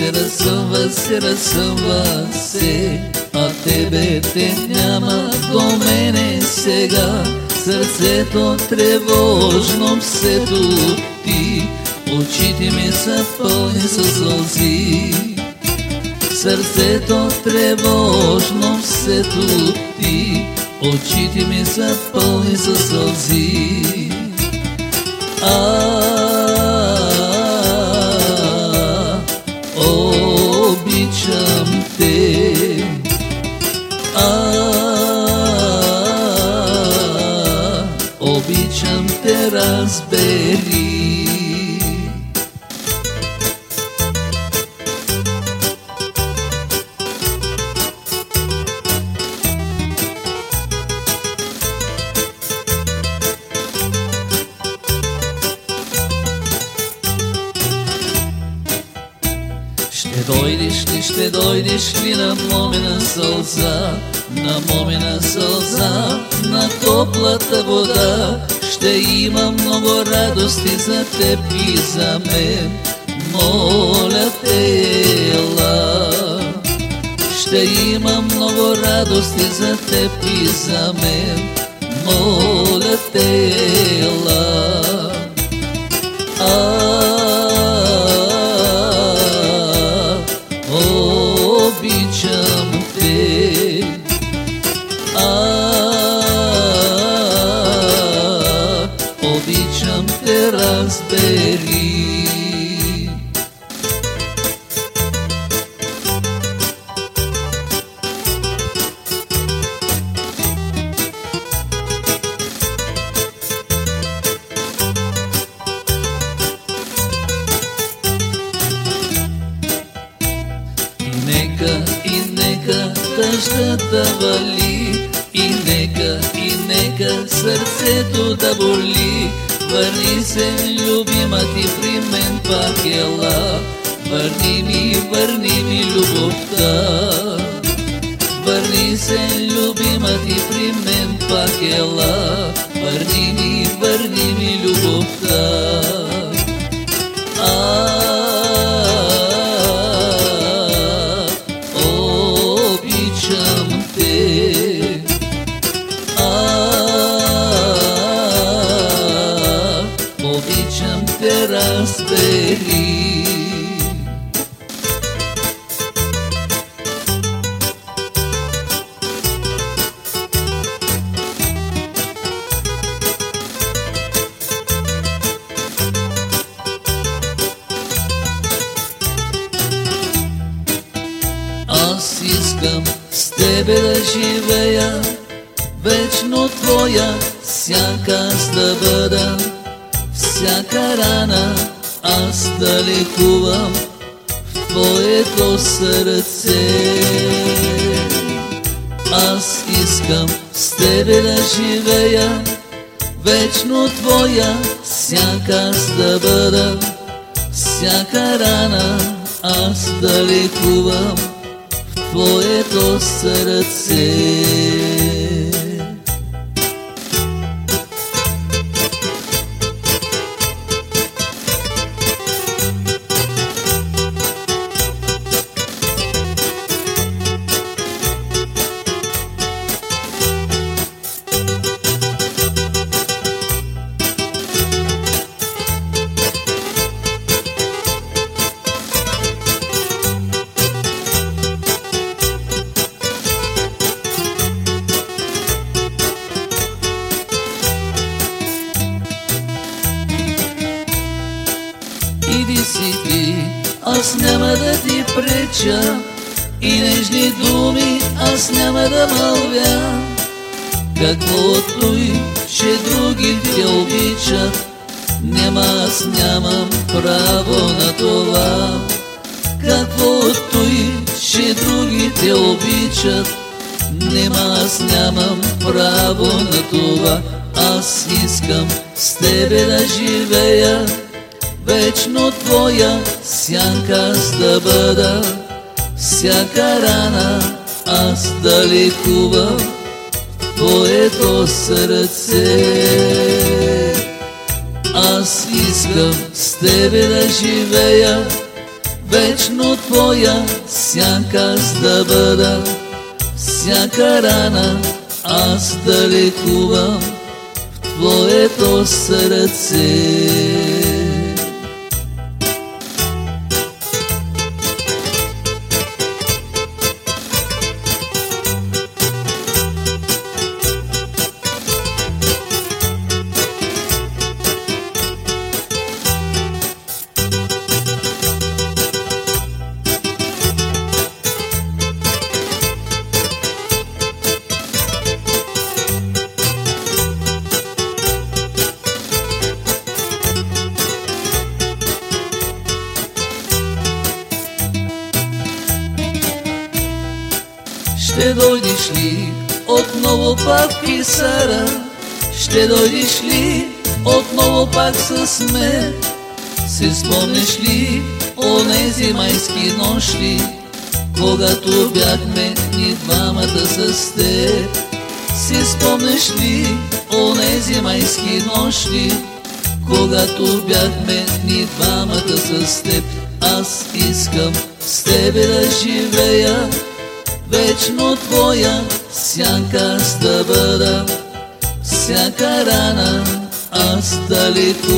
се разсъва, се разсъва се, а тебе те няма до мене сега. Сърцето тревожно все ти, очите ми са пълни със сълзи. Сърцето тревожно все ти, очите ми са пълни със сълзи. А, сърце. А, обичам те, разбери. на момина сълза, на момина сълза, на топлата вода. Ще има много радости за теб и за мен. Моля те, ела. Ще има много радости за теб и за мен. Моля те, ела. karana нощи, когато бяхме ни двамата с теб. Аз искам с тебе да живея, вечно твоя сянка аз да бъда. Всяка рана аз да лекувам.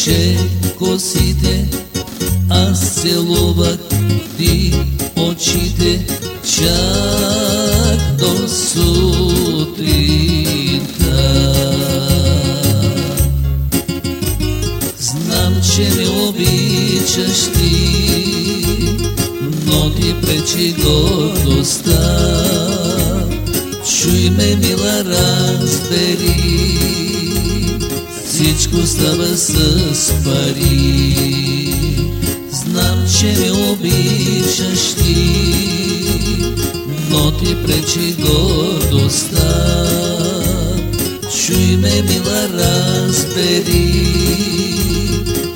Ще косите, аз целувах ти очите, чак до сутринта. Знам, че ме обичаш ти, но ти пречи гордостта. Чуй ме, мила, разбери, всичко става с пари. Знам, че ме обичаш ти, но ти пречи гордостта. Чуй ме, мила, разбери,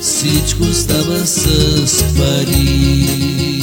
всичко става с пари.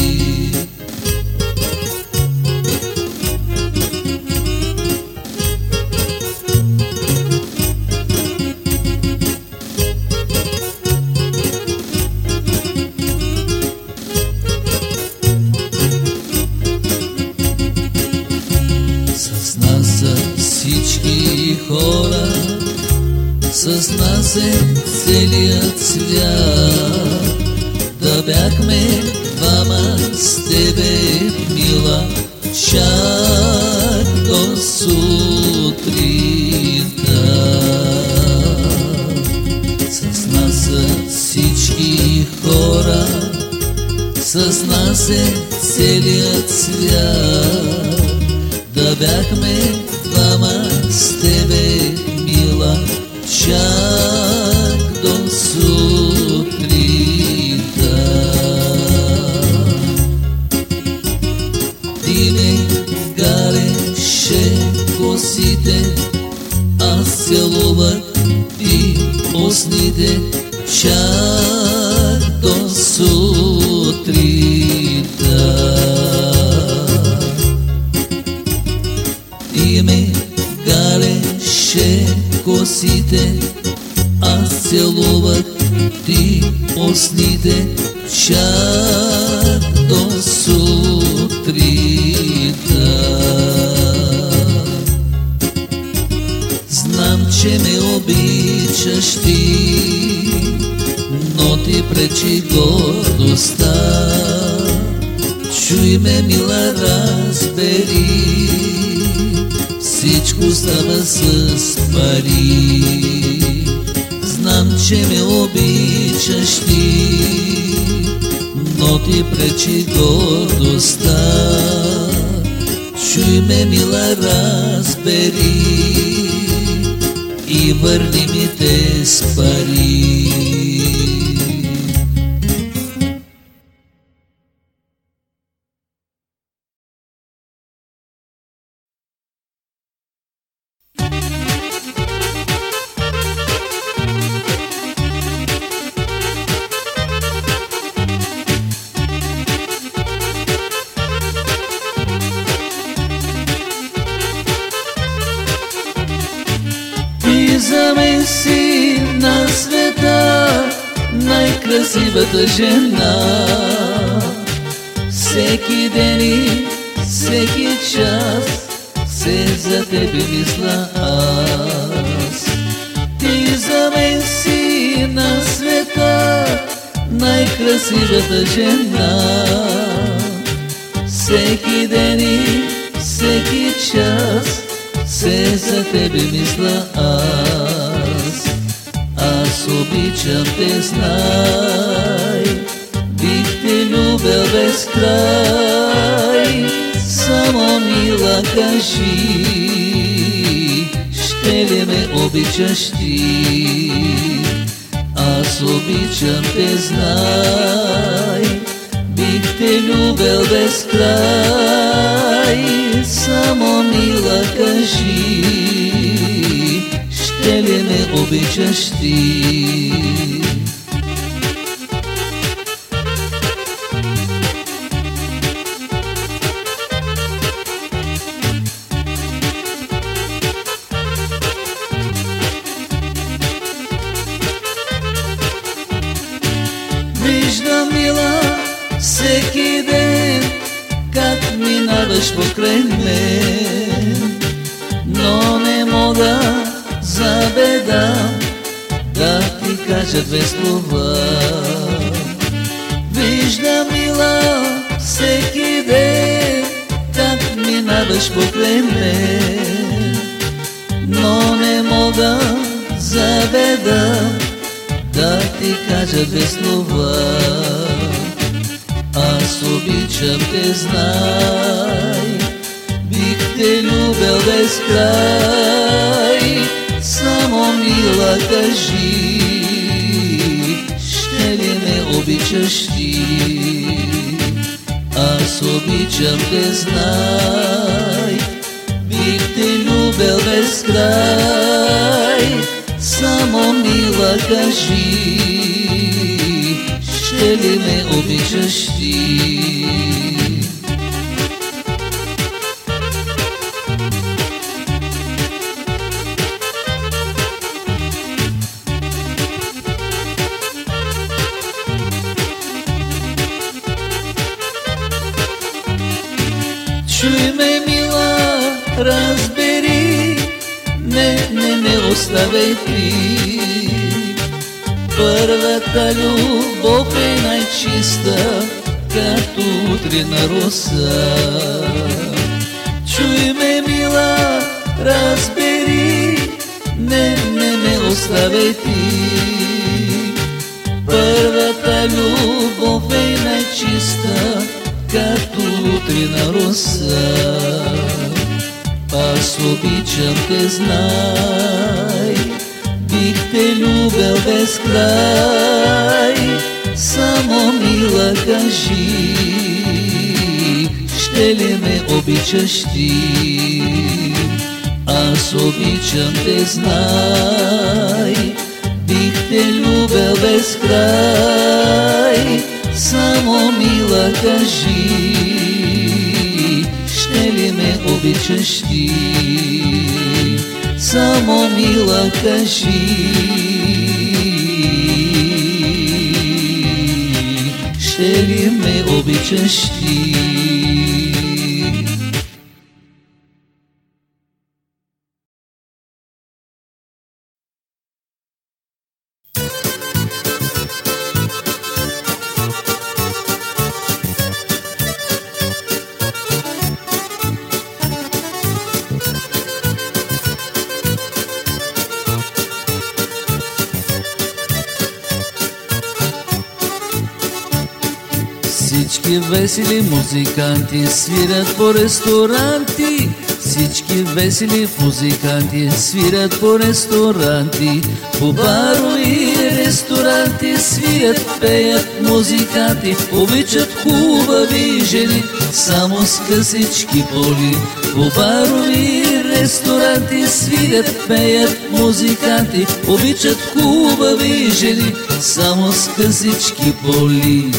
Ресторанти. Всички весели музиканти свирят по ресторанти. По барови ресторанти свият, пеят музиканти. Обичат хубави жени, само с късички поли По барови ресторанти свирят, пеят музиканти. Обичат хубави жени, само с късички поли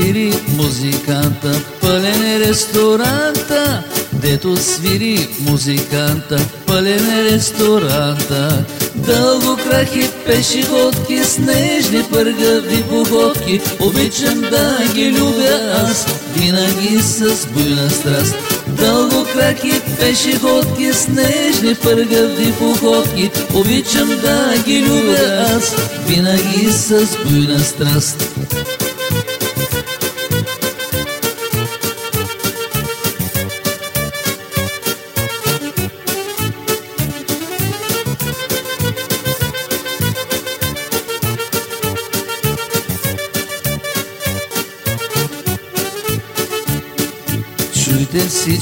свири музиканта, пълен е ресторанта. Дето свири музиканта, пълен е ресторанта. Дълго крахи пешеходки, снежни пъргави походки. Обичам да ги любя аз, винаги с буйна страст. Дълго краки пешеходки, снежни пъргави походки. Обичам да ги любя аз, винаги с буйна страст.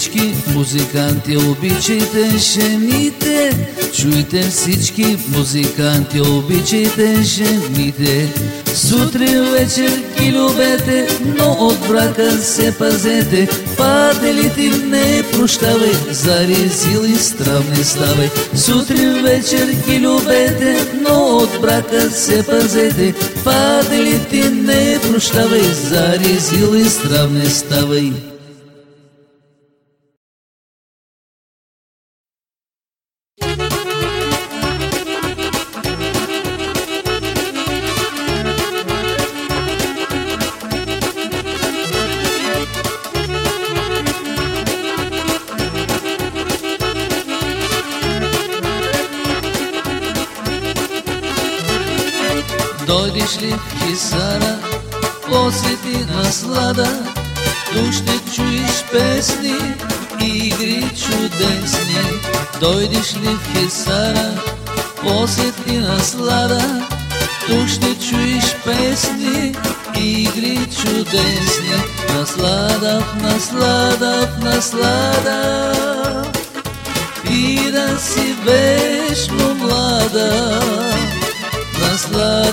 Всички музиканти, обичайте жените. Чуйте всички музиканти, обичайте жените. Сутрин вечер ги любете, но от брака се пазете. Паделите не прощавай, зари сили страв не ставай. Сутрин вечер ги любете, но от брака се пазете. Паделите не прощавай, зари сили страв не ставай.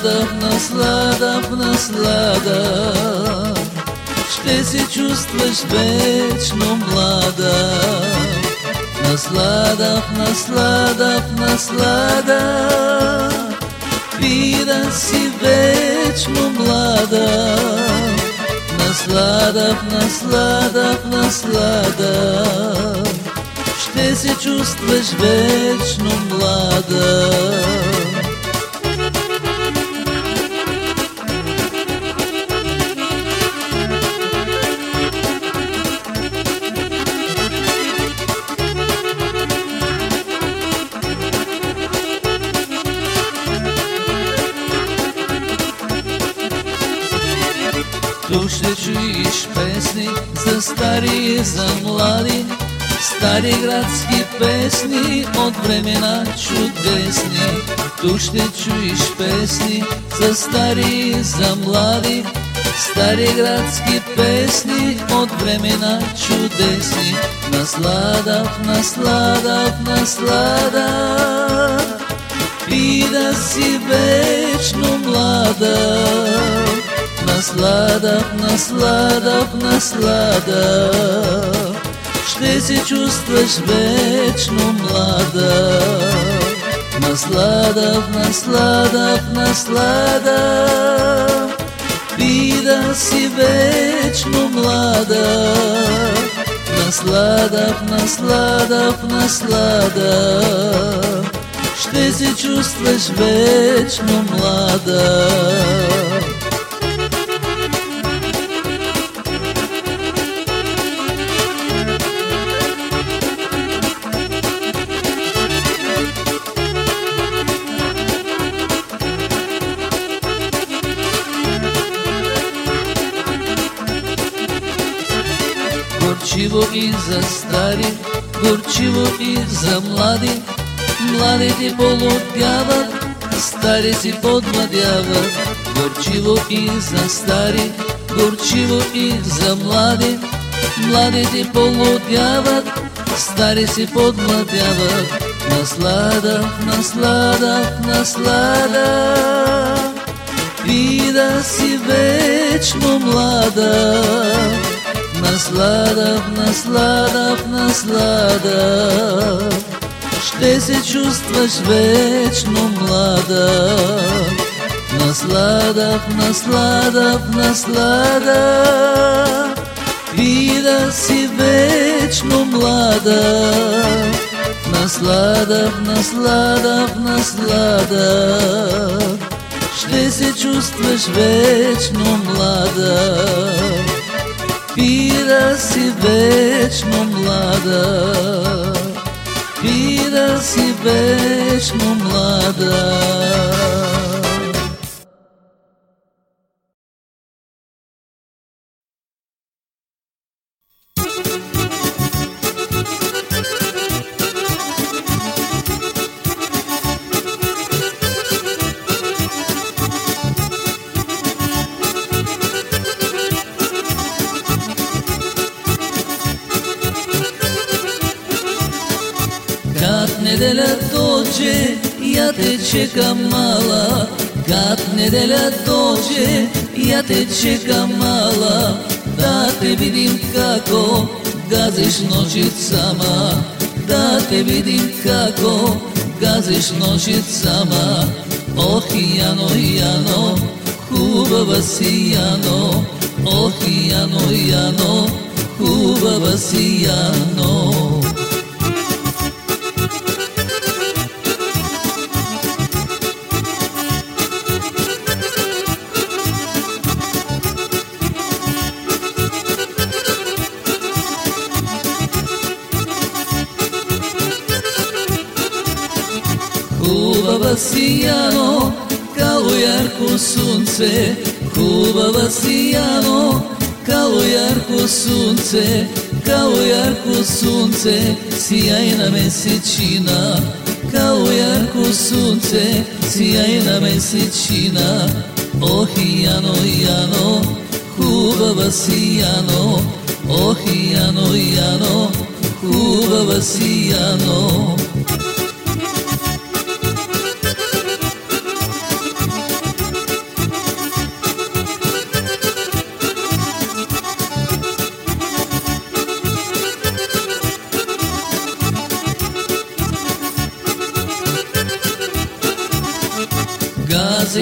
Наслада в наслада в наслада Ще се чувстваш вечно млада. Наслада в наслада в наслада И да си вечно млада. Наслада в наслада в наслада Ще се чувстваш вечно млада стари и за млади, Стари градски песни от времена чудесни. Тук ще чуеш песни за стари и за млади, Стари градски песни от времена чудесни Наслада в наслада в наслада И да си вечно млада Наслада в наслада в наслада Ще се чувстваш вечно млада Наслада в наслада в наслада и да си вечно млада. Наслада в наслада в наслада, ще се чувстваш вечно млада. За млади. Младите полудяват, стари си подмладяват. Горчиво и за стари, горчиво и за млади. Младите полудяват, стари си подмладяват. Наслада, наслада, наслада. И да си вечно млада наслада, в наслада, в наслада. Ще се чувстваш вечно млада. В наслада, в наслада. И да си вечно млада. Наслада, в наслада, в наслада. Ще се чувстваш вечно млада и да си вечно млада, и да си вечно млада. Ja te čekam mala Da te vidim kako gaziš noćicama Da te vidim kako gaziš noćicama Oh Jano, Jano, hubava si Jano Oh Jano, Jano, hubava si Jano ярко sunce, hubava si Jano, kao jarko sunce, kao jarko sunce, sjajna mesečina, kao jarko sunce, sjajna mesečina, oh Jano, Jano, hubava si Jano, oh Jano, Jano, hubava si Jano.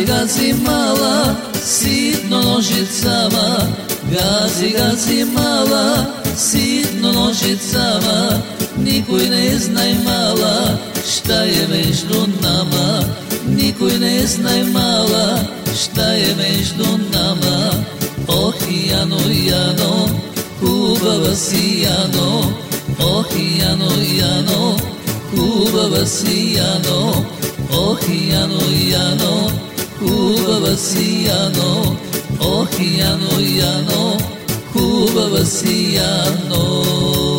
Gazi, mala, sitno nožicama Gazi, gazi mala, sitno nožicama Nikoj ne znaj mala, šta je među nama Nikoj ne znaj mala, šta je među nama Oh Jano, Jano, hubava si Jano Oh Jano, Jano, hubava si Jano Oh Jano, Jano, hubava si Jano Oh Jano, Jano, hubava si Jano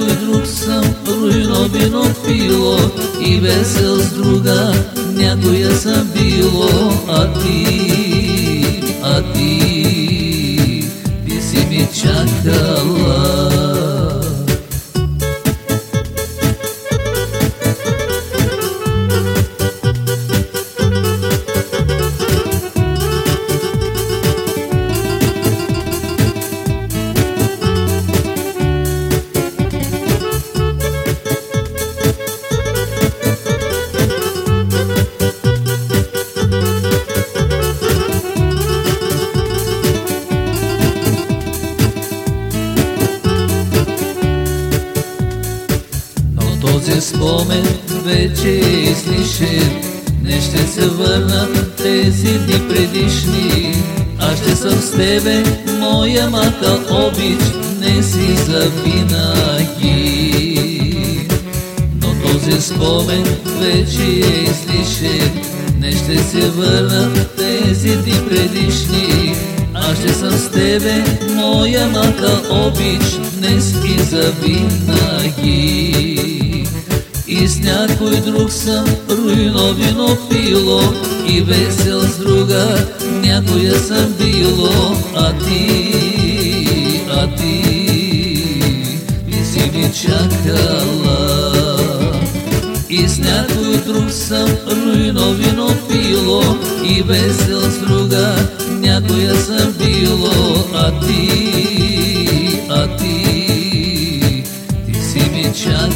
друг съм руйно вино пило. И весел с друга някоя съм било. А ти, а ти, ти си ми чакала тебе, моя мака обич Не си завинаги. Но този спомен вече е излишен. Не ще се върнат тези дни предишни. Аз ще съм с тебе, моя мака обич, днес и завинаги. И с някой друг съм руйно вино пило И весел с друга някоя съм било А ти, а ти, си ми чакала И с някой друг съм руйно вино пило И весел с друга някоя съм било А ти, а ти, ти си ми чакала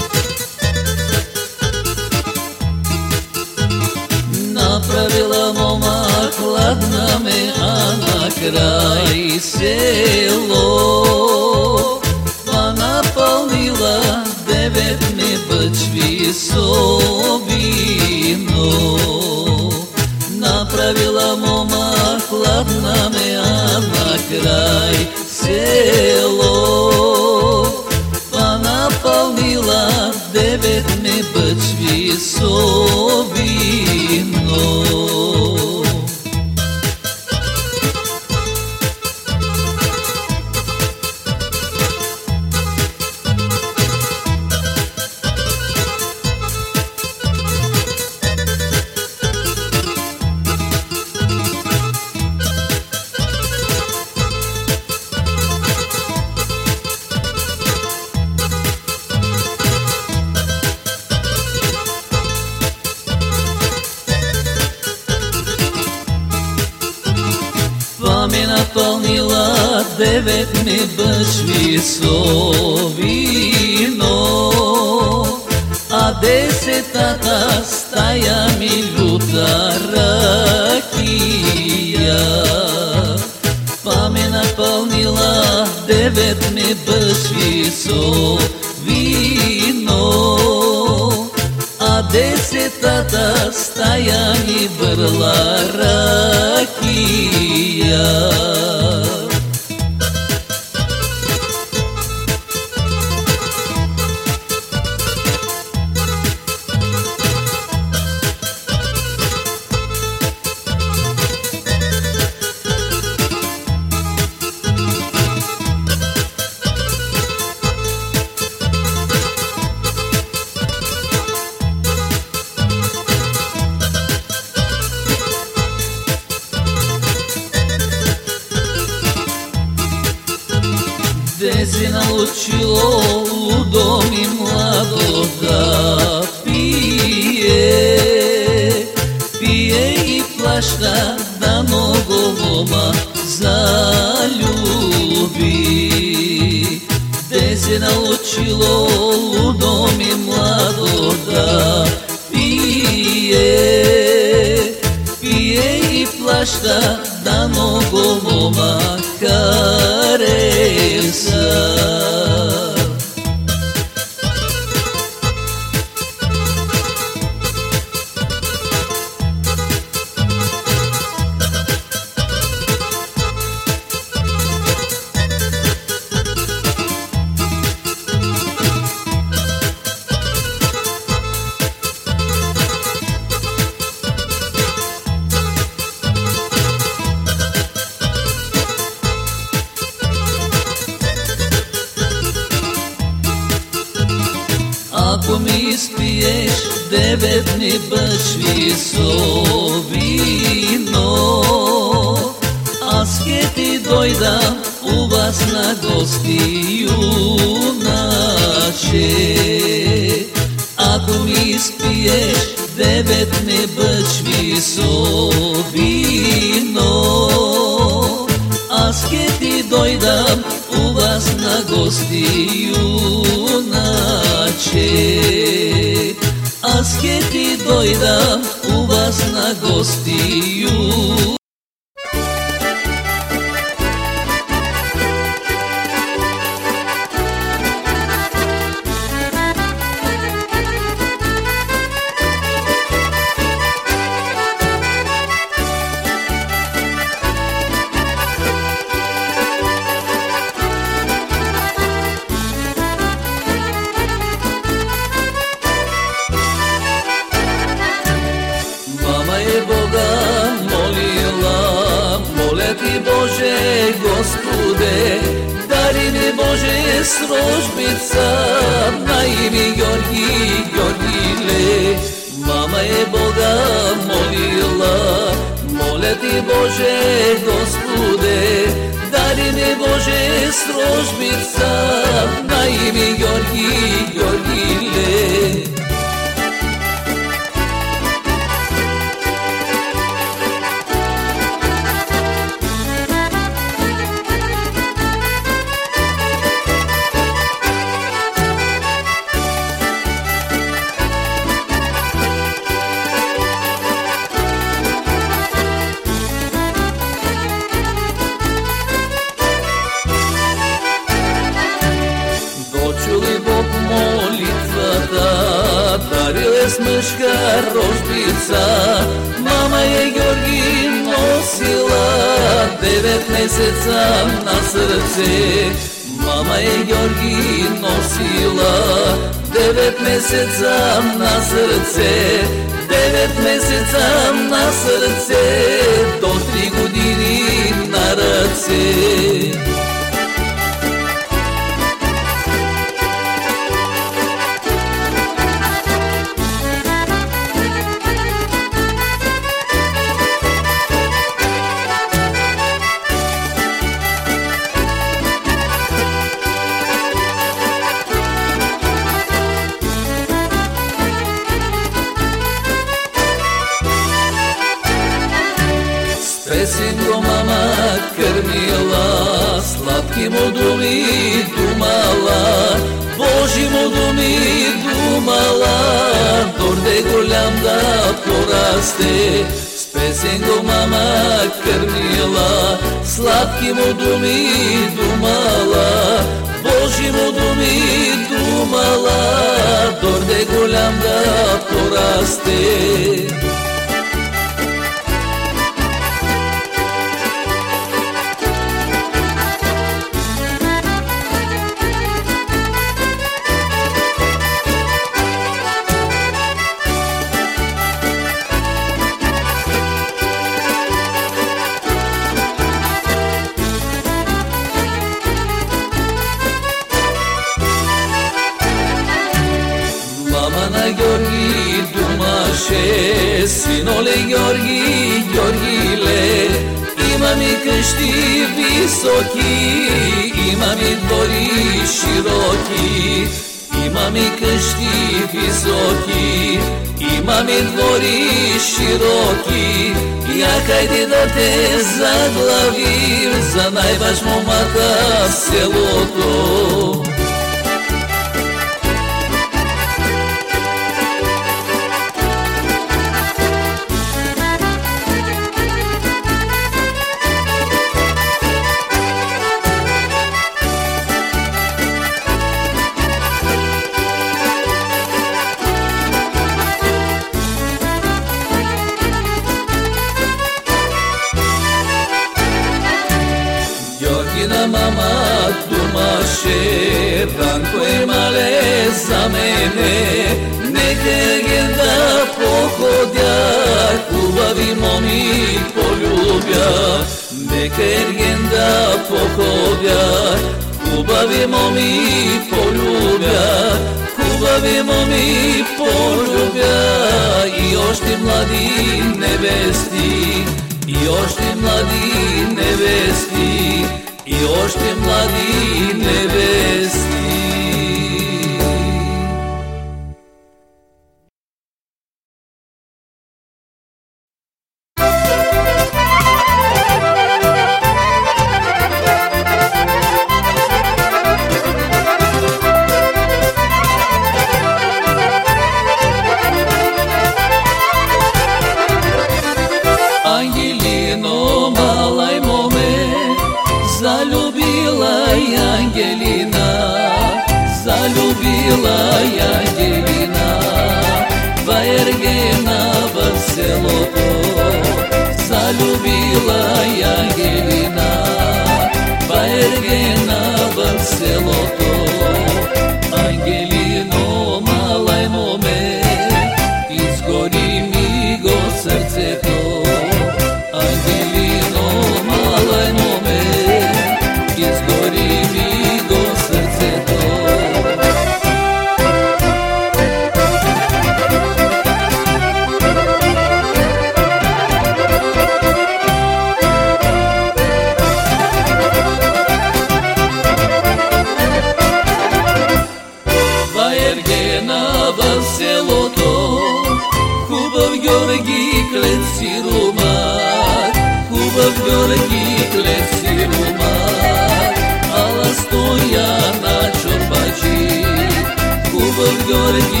You.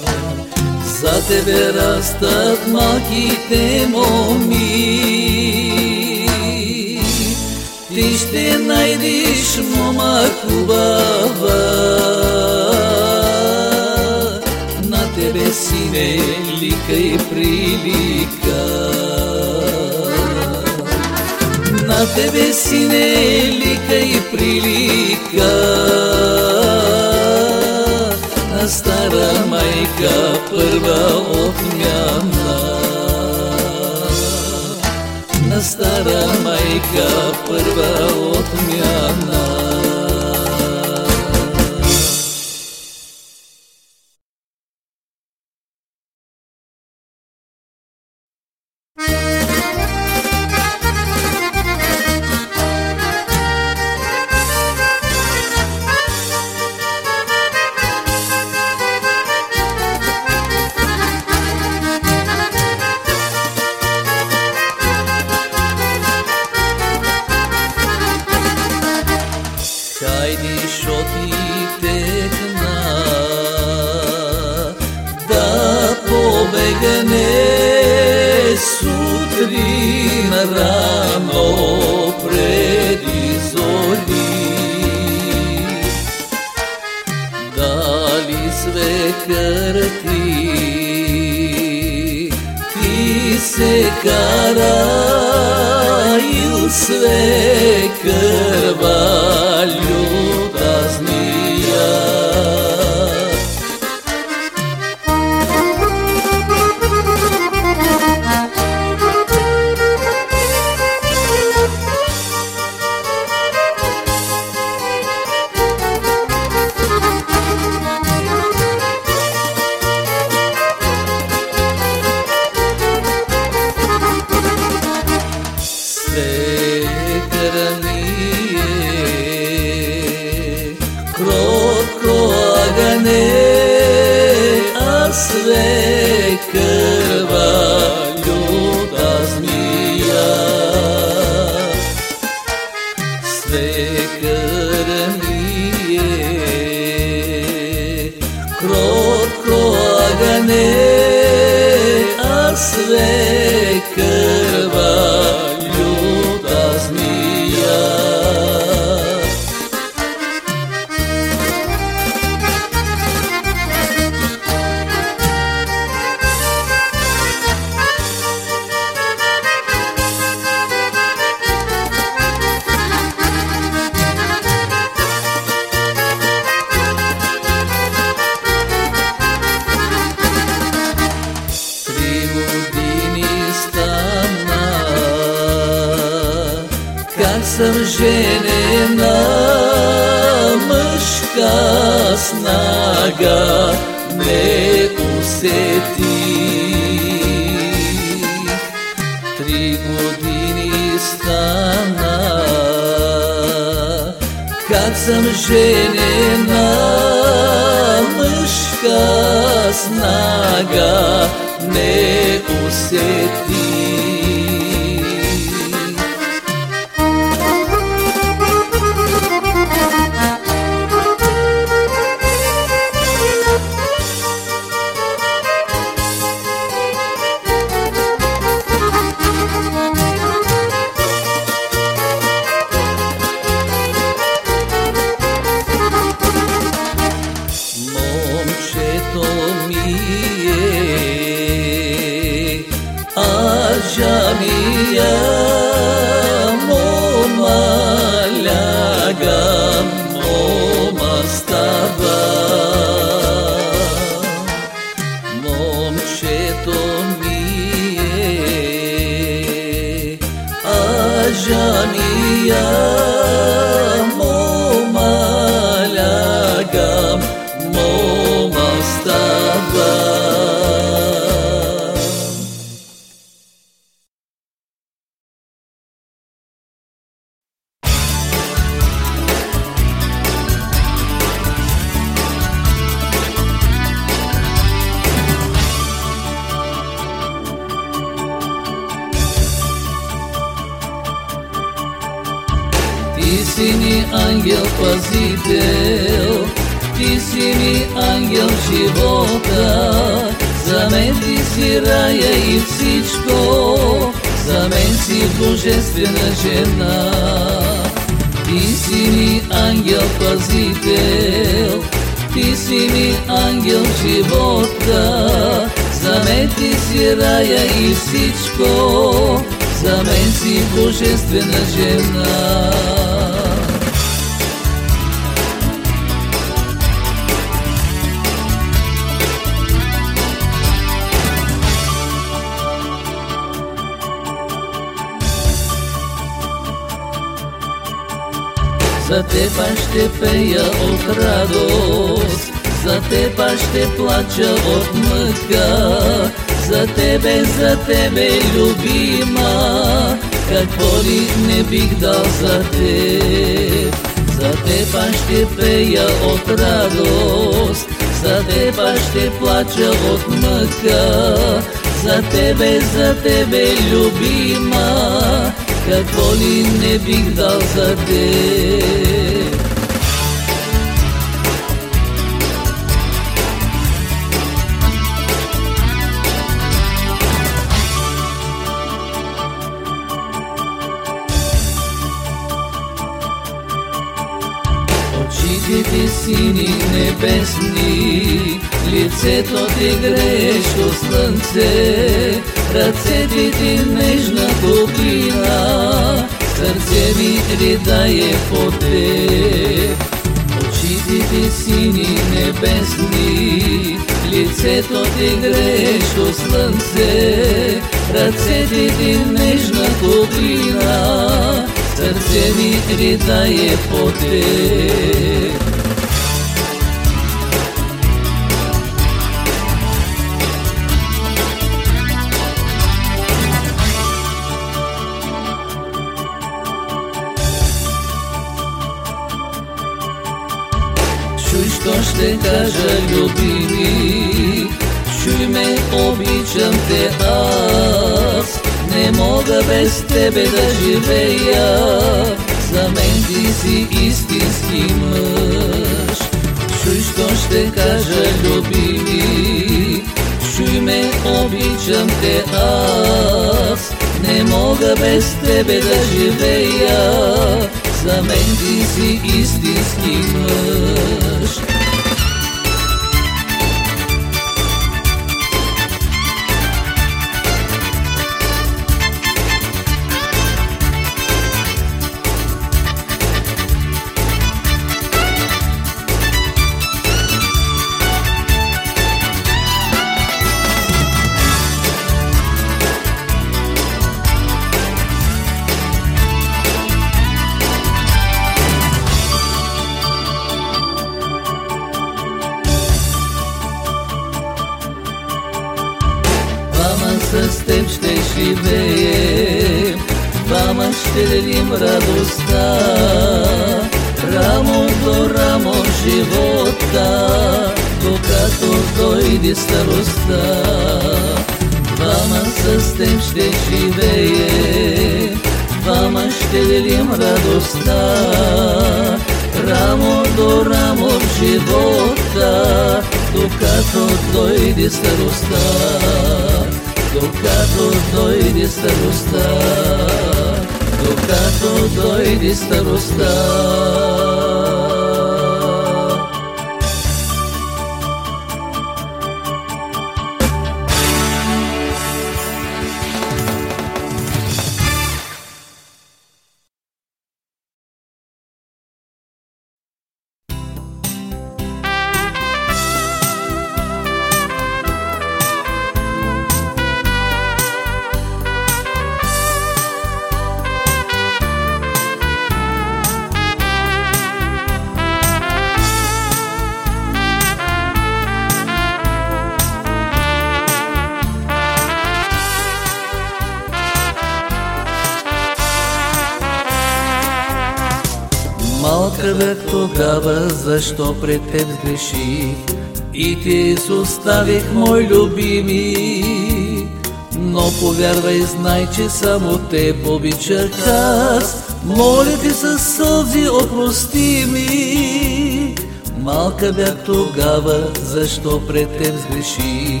Че само те обичах аз. Моля ти със сълзи, опрости ми. Малка бях тогава, защо пред теб сгреших?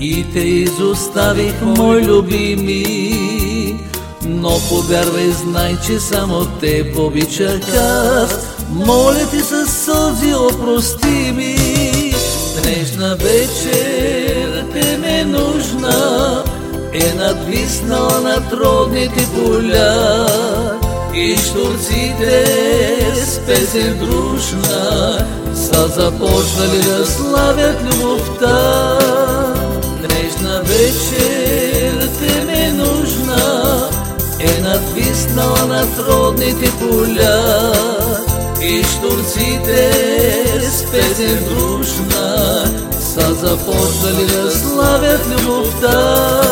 И те изоставих, мой любими. Но повярвай, знай, че само те обичах аз. Моля ти със сълзи, опрости ми. Днешна вечер Е надвиснала над родните поля. И штурците с песен дружна Са започнали да славят любовта. Днешна вечер те ме нужна Е надвиснала над родните поля. И штурците с песен дружна са започнали да славят любовта.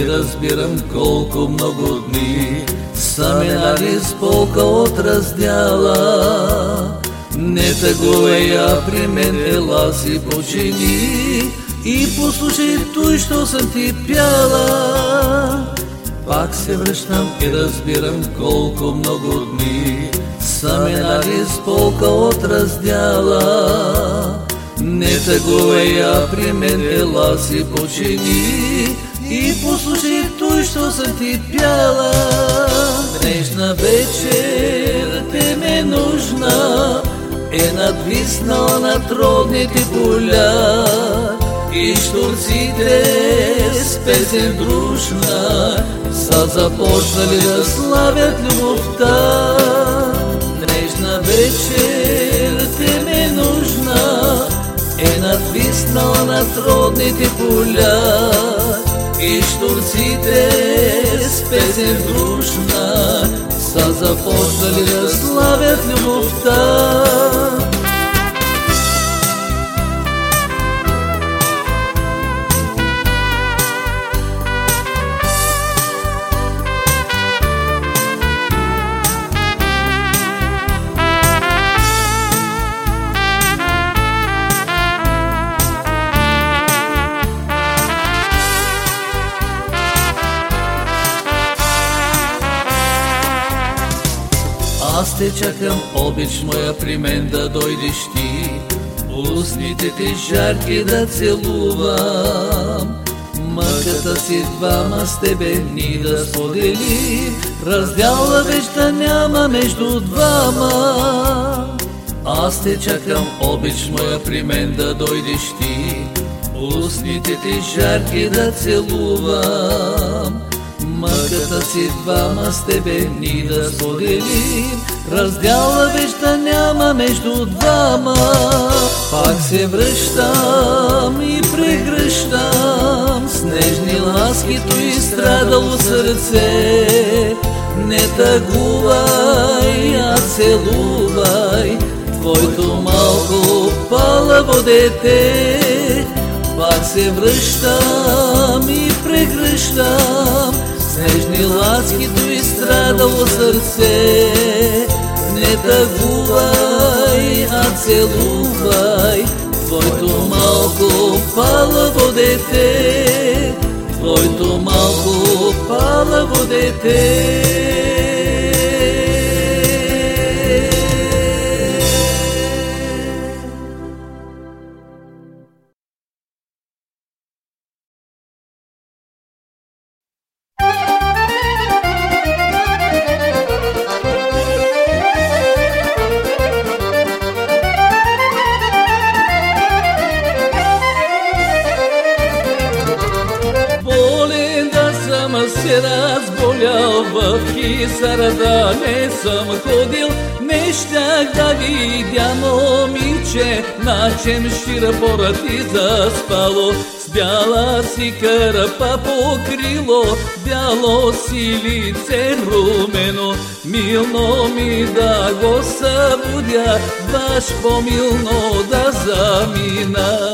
И разбирам колко много дни са минали с полка от раздяла. Не тъгувай я при мен, ела си почини и послушай той, що съм ти пяла. Пак се връщам и разбирам колко много дни са минали с полка от раздяла. Не тъгувай я при мен, ела си почини послушай той, що съм ти пяла. Днешна вечер те ме нужна, е надвиснала над родните поля и штурците с песен дружна са започнали да славят любовта. Днешна вечер те ме нужна, е надвиснала над родните поля и штурците с песен дружна са започнали да славят любовта. Чакам, обич моя при мен да дойдеш ти. Устните ти жарки да целувам. Мъката си двама с тебе ни да споделим. Раздяла вечта няма между двама. Аз те чакам, обич моя при мен да дойдеш ти. Устните ти жарки да целувам. Мъката си двама с тебе ни да споделим Раздяла вечта няма между двама. Пак се връщам и прегръщам. С нежни ласкито и страдало сърце. Не тъгувай, а целувай. Твоето малко палаво дете. Пак се връщам и прегръщам. С нежни ласкито и страдало сърце Не тъгувай, а целувай. Твоето малко палаво дете. Твоето малко палаво дете помилно да замина.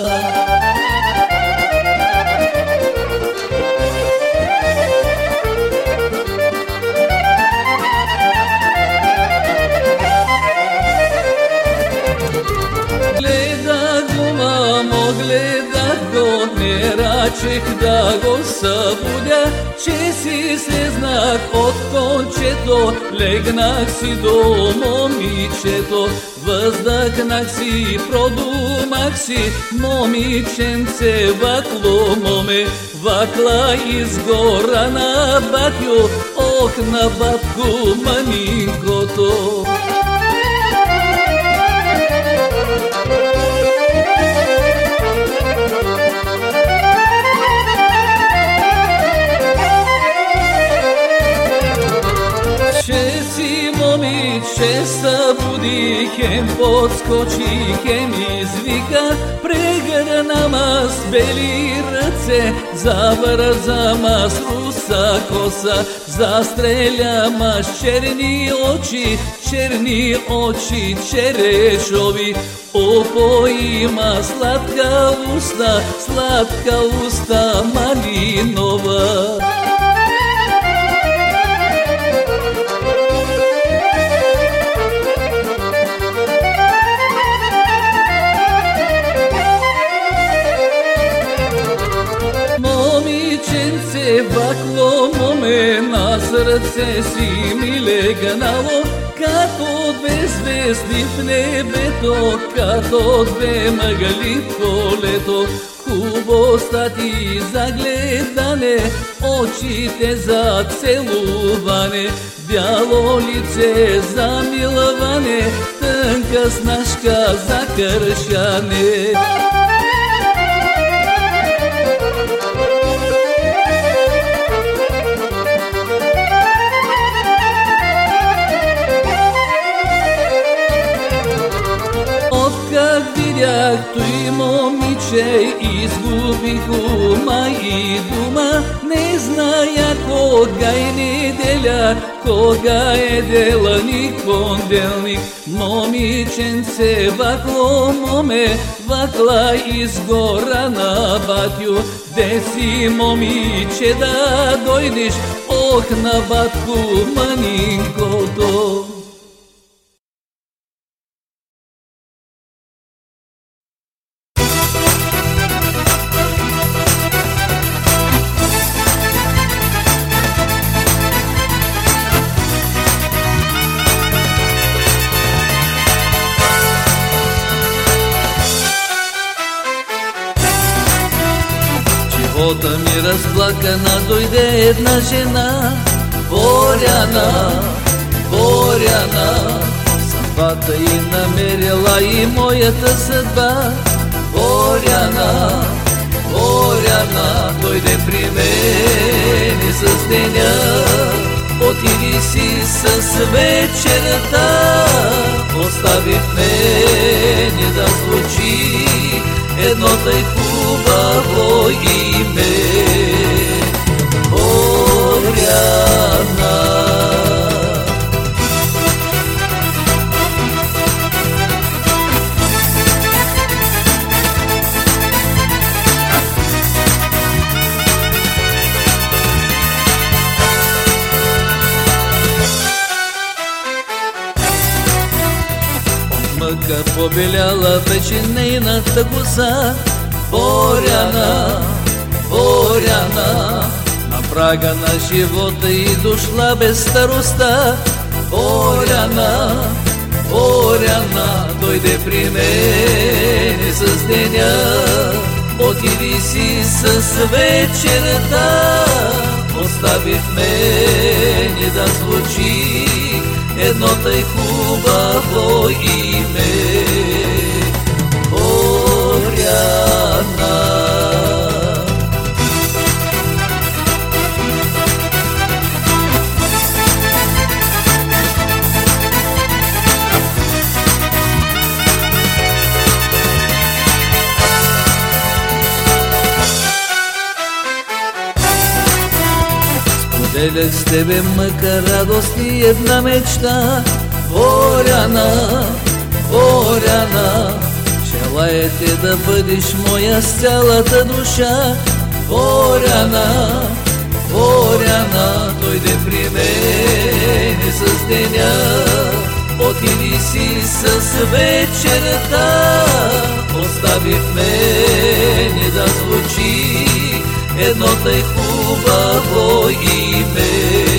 Рачех да го събудя, че си се знах от кончето, легнах си до момичето, въздъхнах си, продумах си, момиченце вакло моме, вакла изгора на батю, ох на батку манинкото. Ще събуди, хем подскочи, хем извика, прегърна ма с бели ръце, завърза ма с руса коса, застреля ма с черни очи, черни очи, черешови, опои ма сладка уста, сладка уста малинова. Сърце си ми легнало, като две звезди в небето, като две мъгали в полето. Хубостта ти за гледане, очите за целуване, бяло лице за милване, тънка снашка за кършане. Момиче изгубих ума и дума, не зная кога е неделя, кога е дела ни понделник. Момиченце вакло моме, вакла изгора на батю, де си момиче да дойдеш, ох на батку манинкото. Живота ми разплакана дойде една жена Боряна, Боряна Съдбата и намерила и моята съдба Боряна, Боряна Дойде при мен с деня Отиди си с вечерта Остави в мене да звучи едно тъй хубаво име. Боряна мъка побеляла вече нейната коса. Боряна, Боряна На прага на живота и дошла без староста. Боряна, Боряна Дойде при мен с деня. Отиди си с вечерта Остави в мене да звучи едно тъй Боряна Споделях с тебе мъка, радост и една мечта. Боряна, Боряна Желая те да бъдеш моя с цялата душа. Боряна, Боряна Дойде при мен с деня. Отиди си с вечерта Остави в мене да звучи едно тъй хубаво име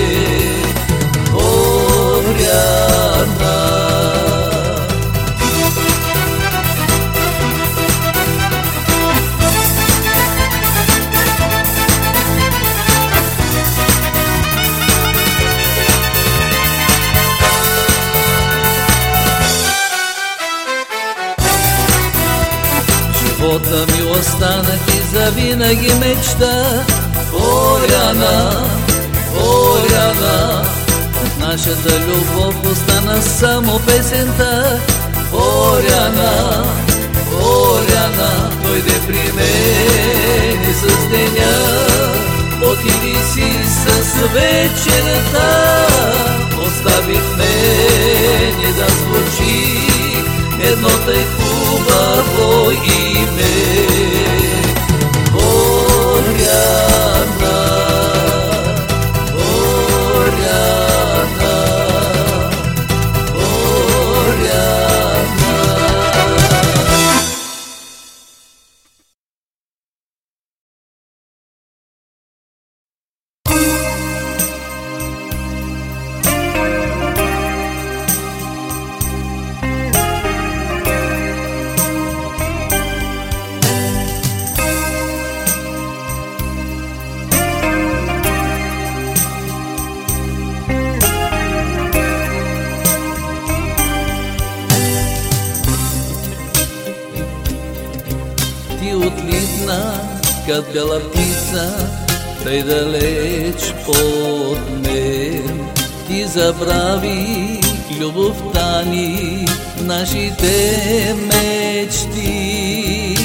Живота ми остана ти завинаги мечта. Боряна, Боряна От нашата любов остана само песента. Боряна, Боряна Дойде при мен с деня. Отиди си с вечерта Остави в мене да звучи едно тъй хубаво име кът бяла птица, тъй далеч от мен. Ти забрави любовта ни, нашите мечти.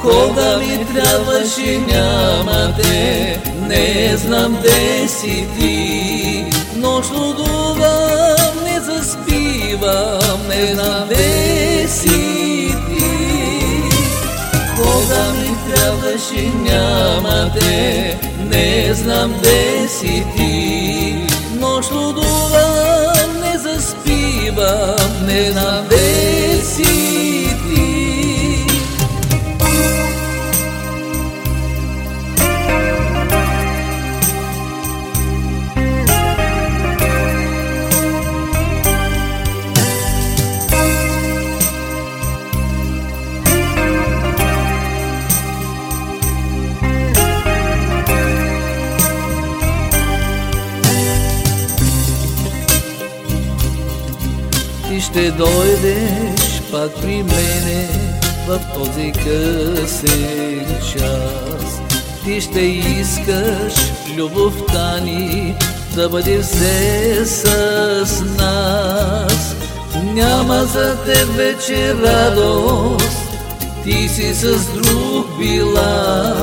Кога ми трябваше няма те, не знам де си ти. Нощ лудувам, не заспивам, не знам де си Кога ми трябваше няма те, не знам де си ти. Нощ лудувам, не заспивам, не знам де ще дойдеш пак при мене в този късен час. Ти ще искаш любовта ни да бъде все с нас. Няма за теб вече радост, ти си с друг била.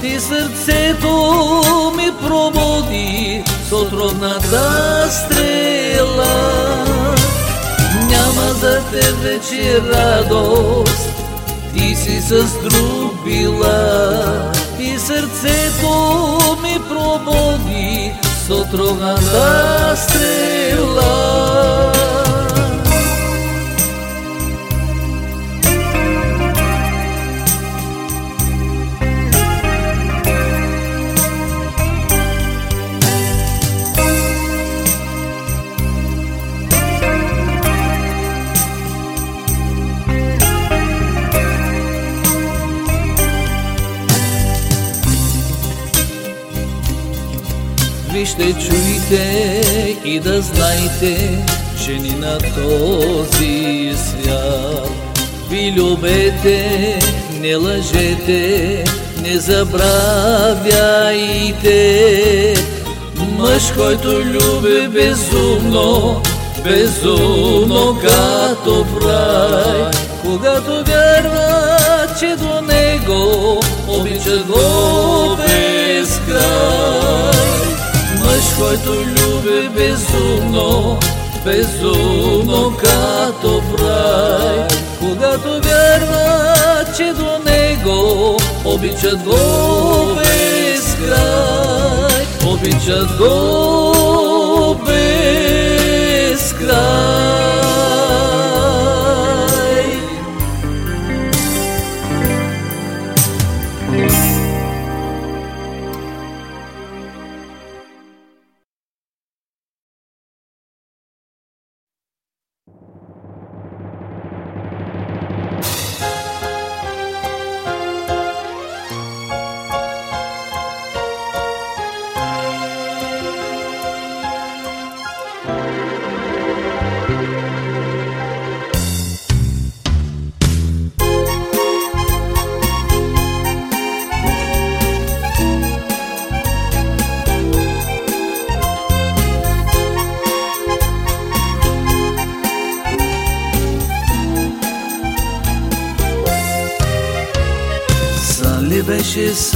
Ти сърцето ми пробуди с отровната стрела. Няма за теб вече радост, ти си с друг била. И сърцето ми пробуди с отровната стрела. Вижте, чуйте и да знайте, жени на този свят. Ви любете, не лъжете, не забравяйте. Мъж, който люби безумно, безумно като в. Когато вярва, че до него обича го край. Мъж, безумно, безумно като в. Когато вярва, че до него обичат го без край, обичат го без край.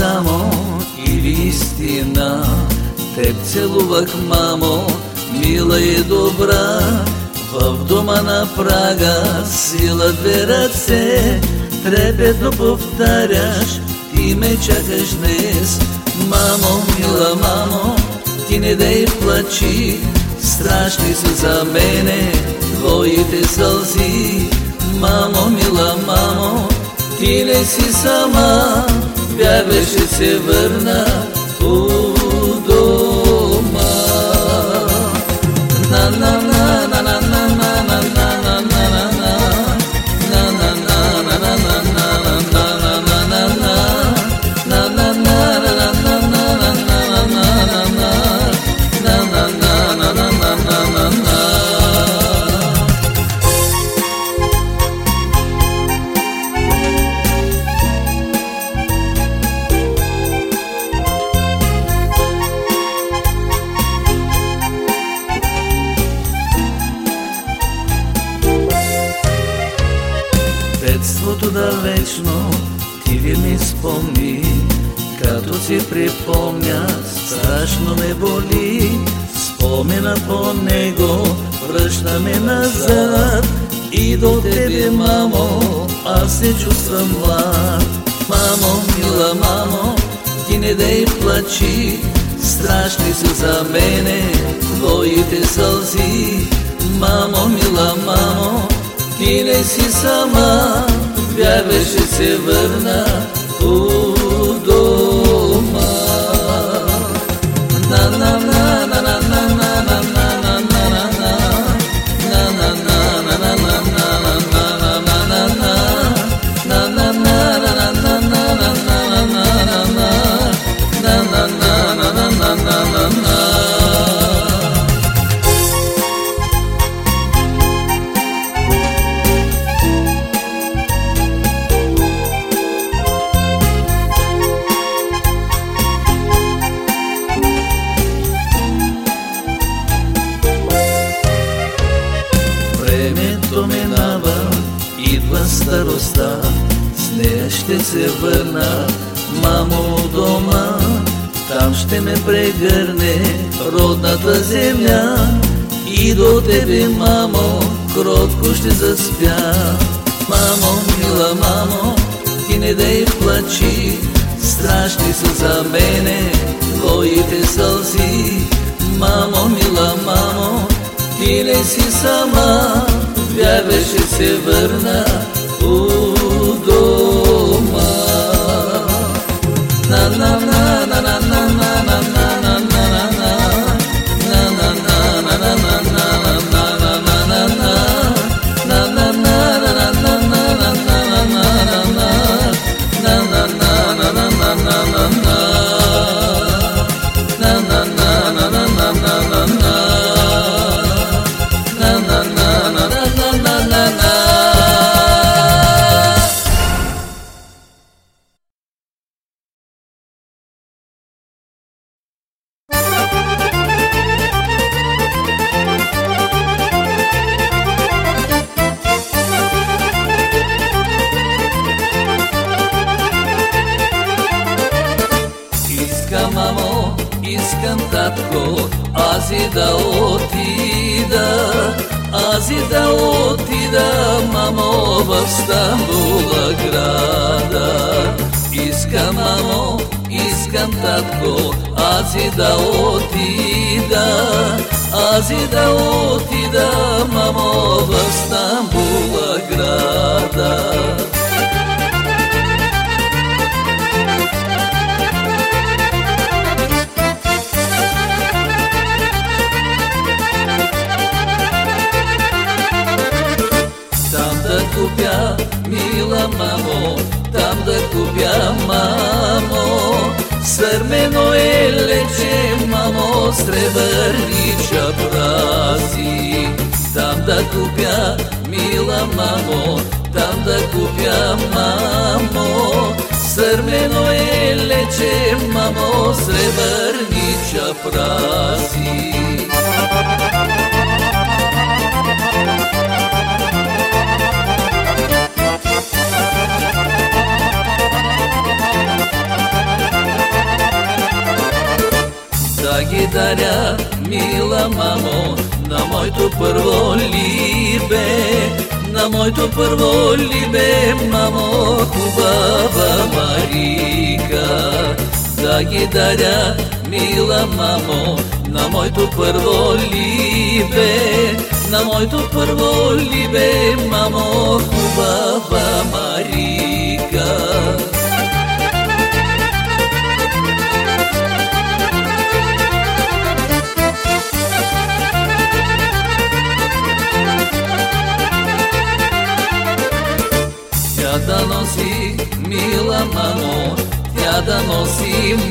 Само или истина? Теб целувах, мамо, мила и добра. В дома на прага сила две ръце, трепетно повтаряш, ти ме чакаш днес. Мамо, мила мамо, ти не дей плачи, страшни са за мене твоите сълзи. Мамо, мила мамо, ти не си сама, повярваше се върна. О, се чувствам млад. Мамо, мила мамо, ти не дей плачи, страшни са за мене твоите сълзи. Мамо, мила мамо, ти не си сама, вярвай, ще се върна у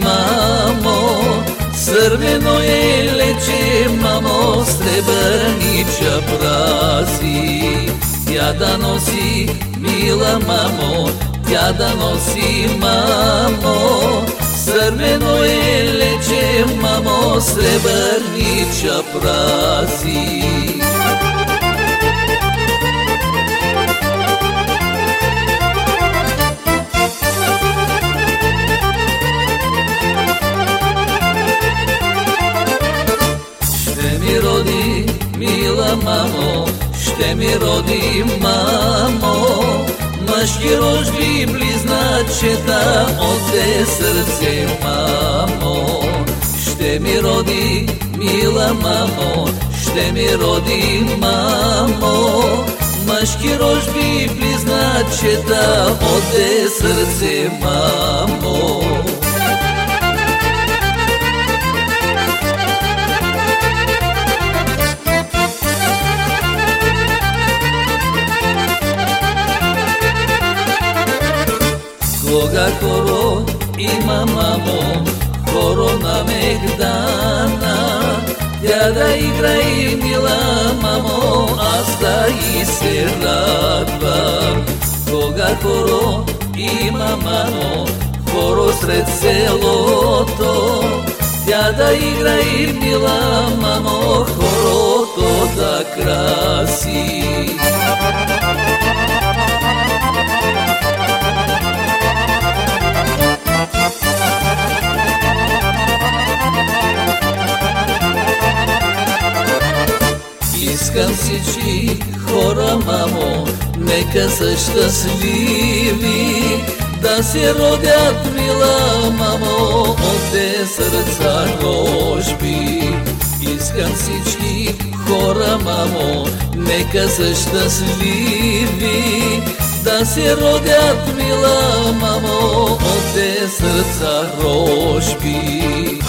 mamo, Crveno je leće mamo, Srebrnića prasi Jada nosi mila mamo Jada nosi mamo. Crveno je leće mamo Srebrnića prasi ще ми роди, мамо, мъжки рожби близначета от те сърце, мамо. Ще ми роди, мила мамо, ще ми роди, мамо, мъжки рожби близначета от те сърце, мамо. Кога хоро има мамо, хоро на Мегдана, тя да игра и мила мамо, аз да и се радвам. Кога хоро има мамо, хоро сред селото, тя Искам всички хора, мамо, нека са щастливи, да се родят, мила мамо, от те сърца рожби. Искам всички хора, мамо, нека са щастливи, да се родят, мила мамо, от те сърца рожби.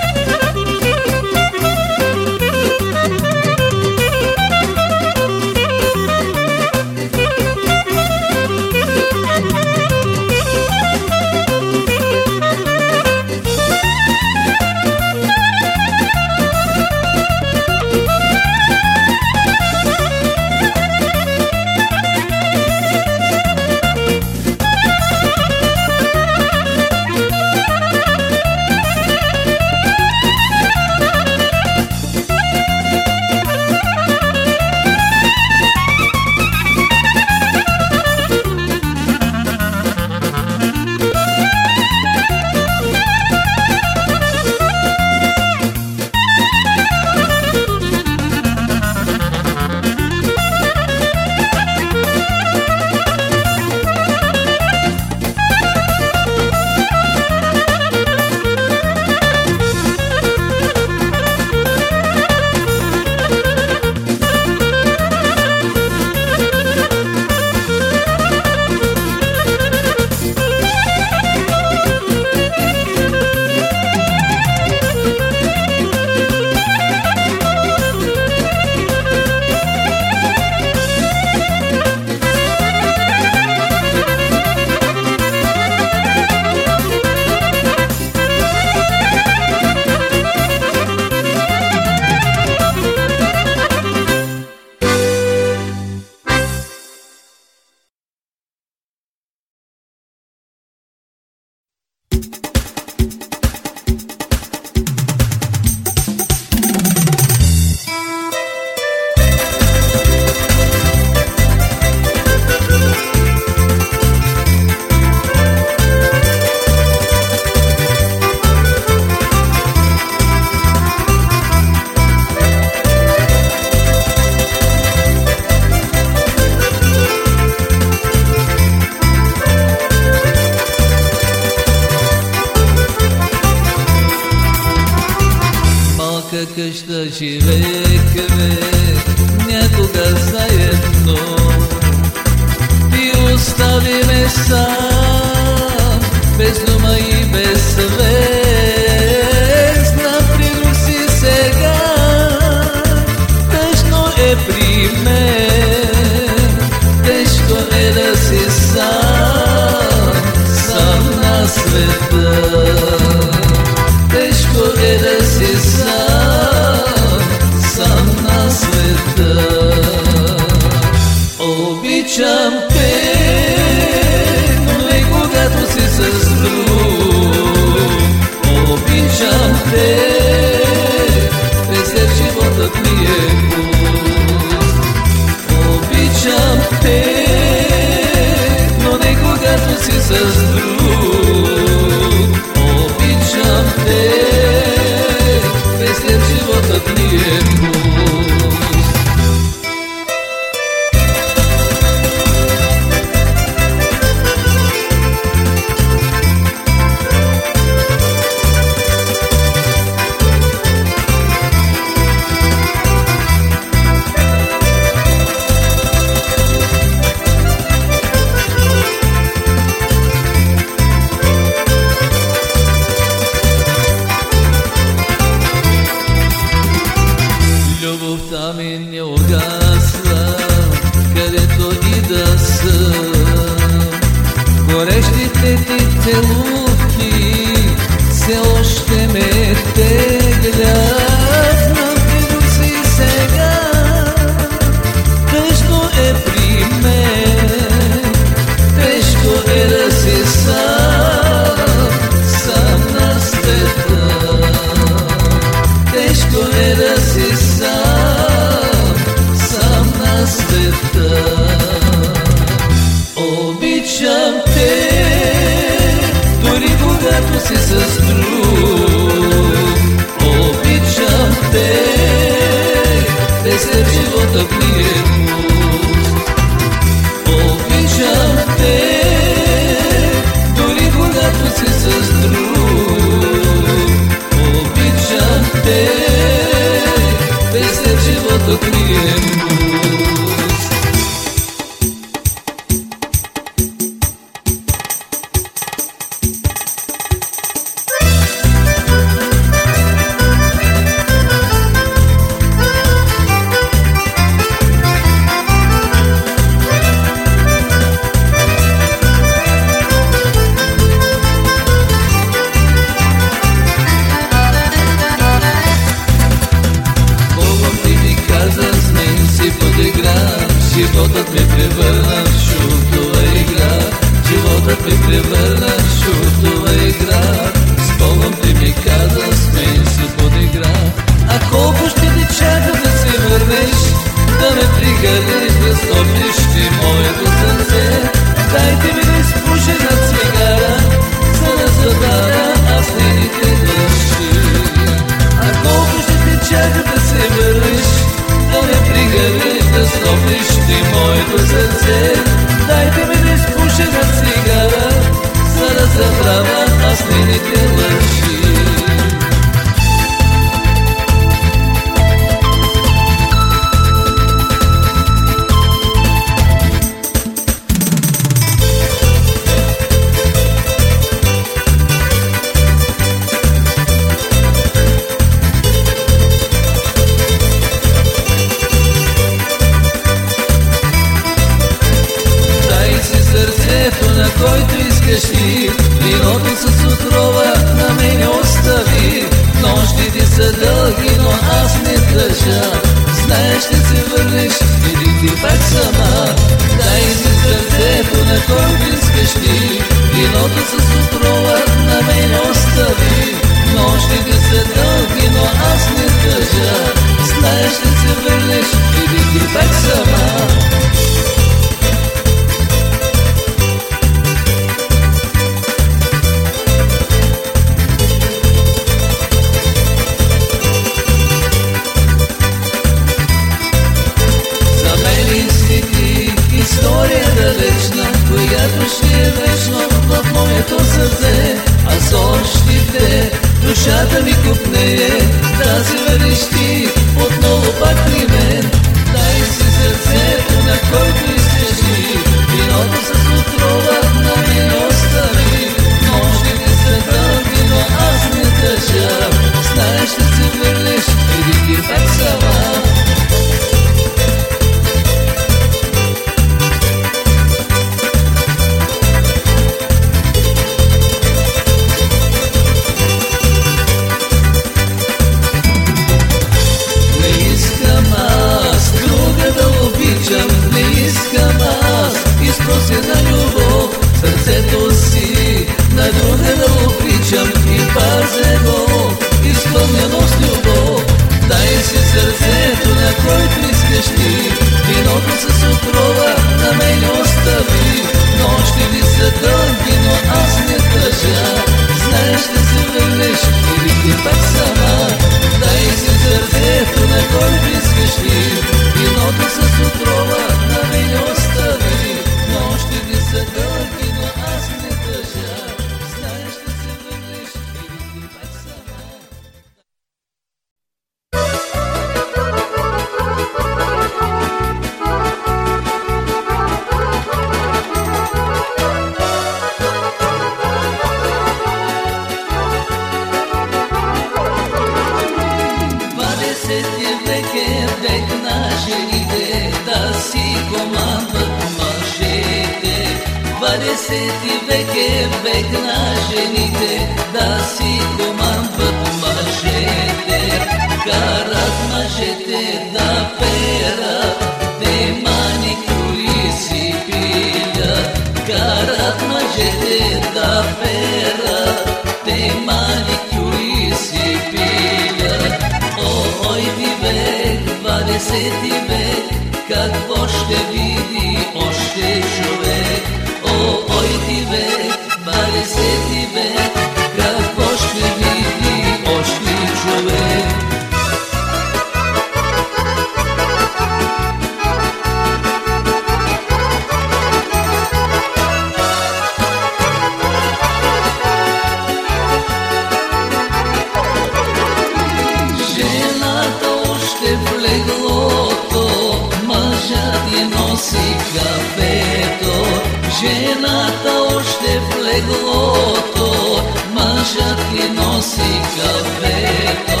Жената още в леглото, мъжът ли носи кафето,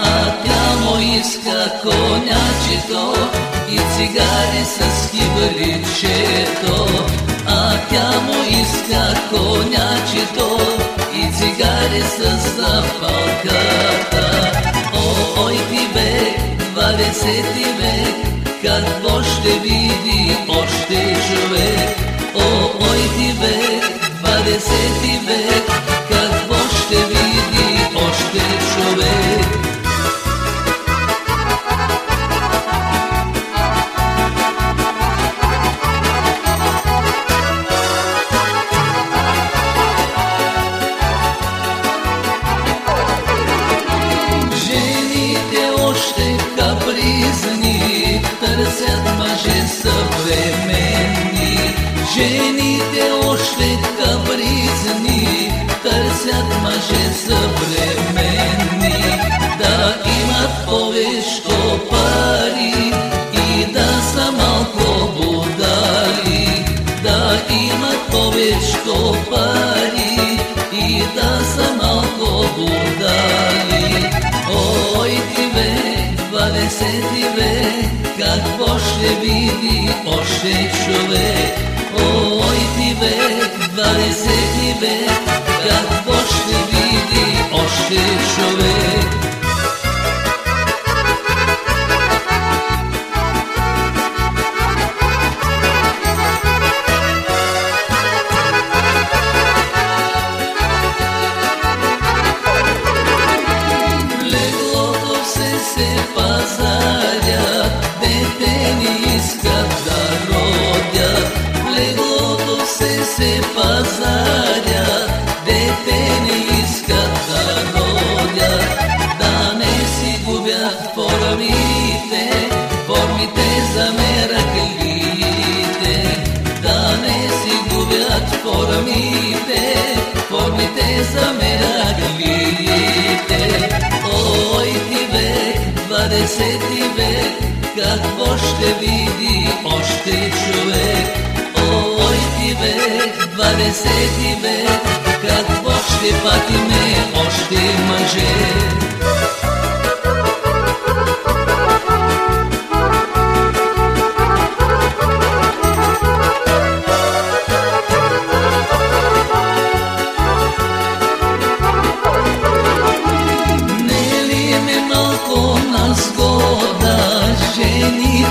а тя му иска конячето и цигари с хибаричето. А тя му иска конячето и цигари с запалката. О, ой ти век, 20 век, какво ще види още човек? О, мой век, 20 век, какво ще види още човек? съвременни, да имат повечко пари и да са малко будари, да имат повечко пари и да са малко будари. Ой, ти бе, 20 ве, какво ще види още човек? Ой, ти век, 20 ве, какво ще naše člověk. формите, формите за мен агамите. Ой, ти век, 20 век, какво ще види още човек? Ой, ти век, 20 век, какво ще патиме още мъже?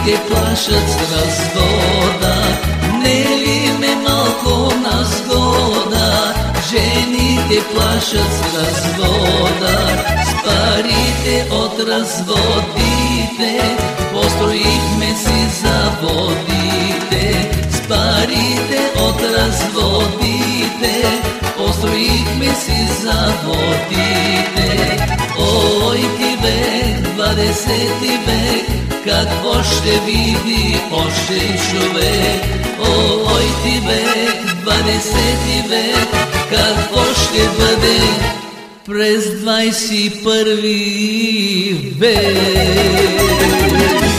Те плашат с развода, не ли ме малко на сгода? Жените плашат с развода, с парите от разводите, построихме си заводите. С парите от разводите, построихме си заводите. Ой ти век, 20 век, какво ще види още човек? Ой ти век, 20 век, какво ще бъде през 21 век?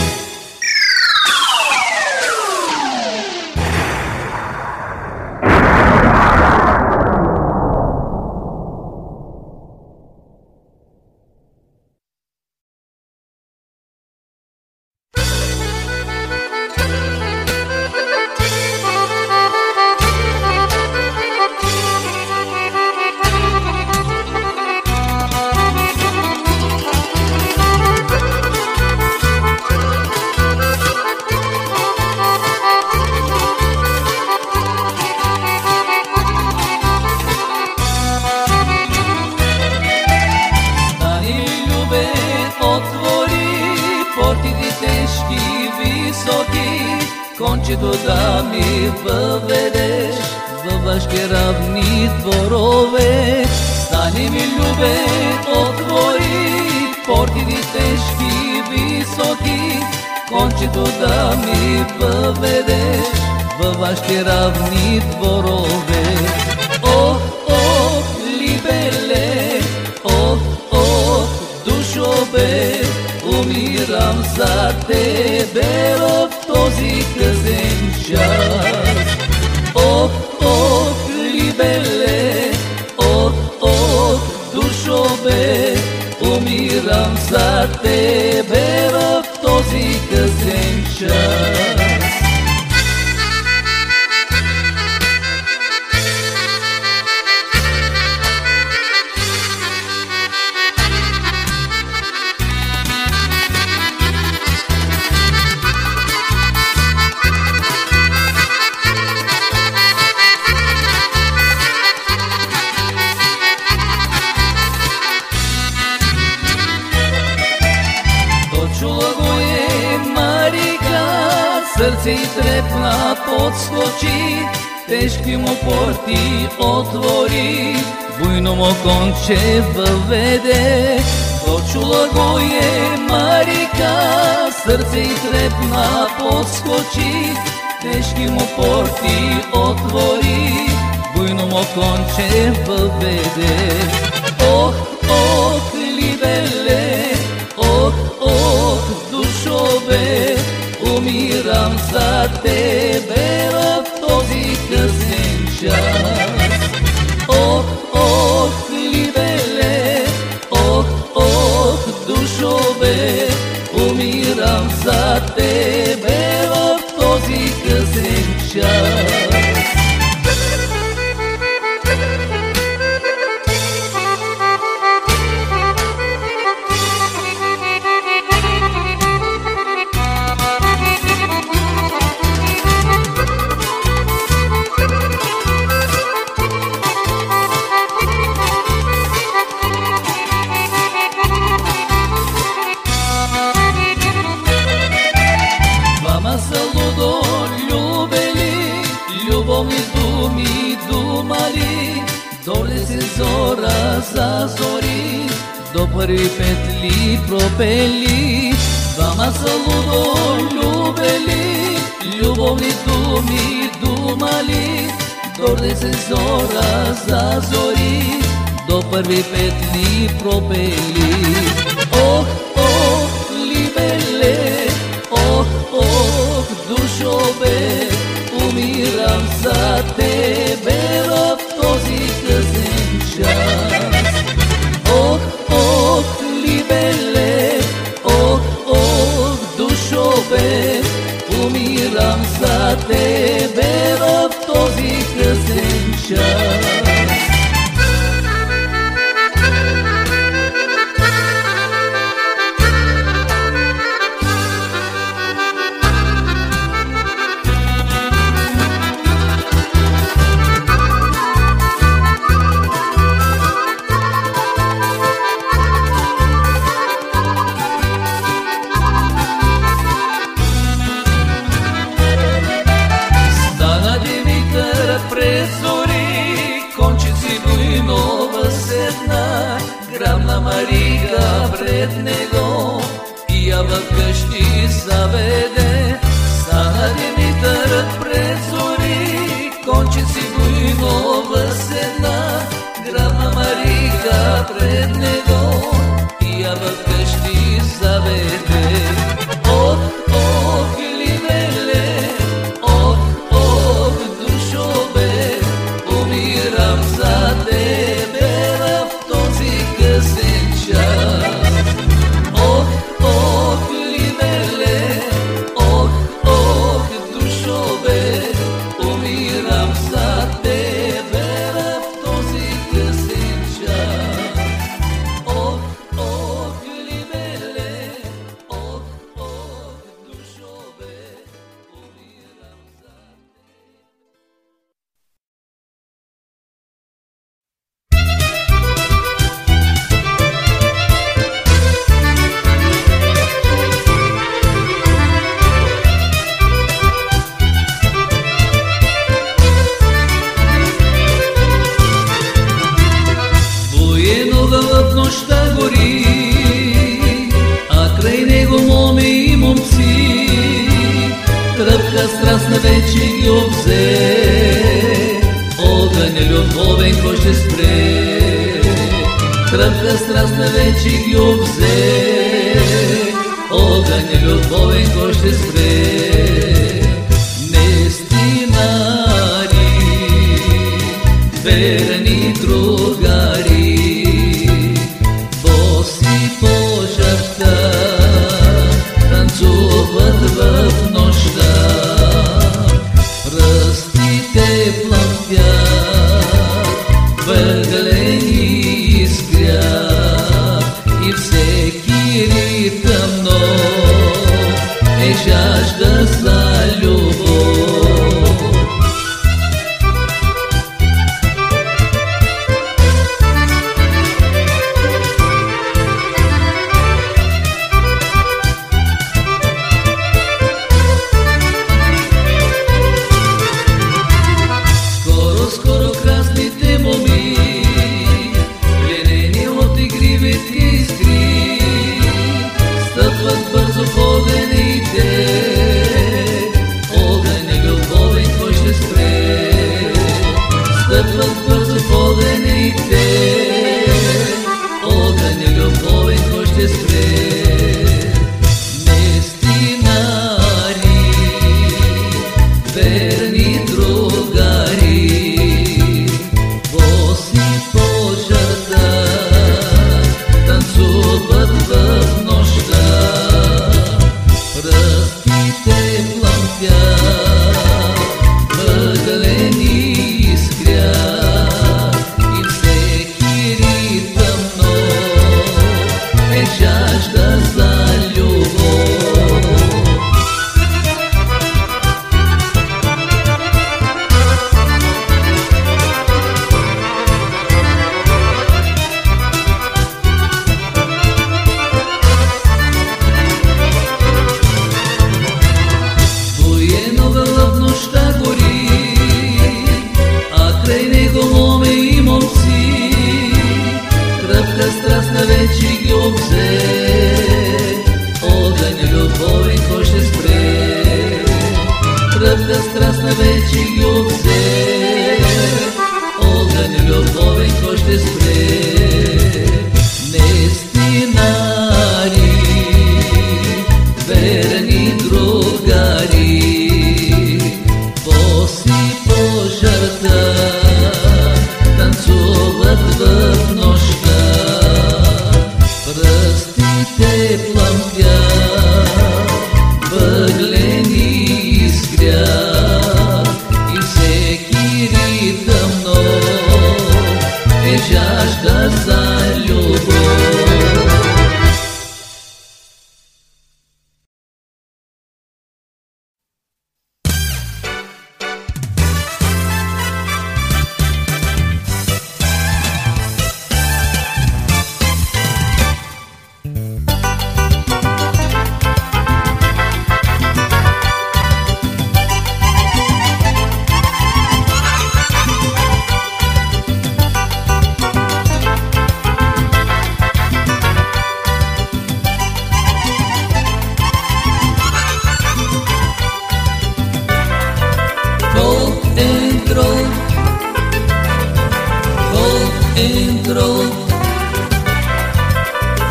dentro,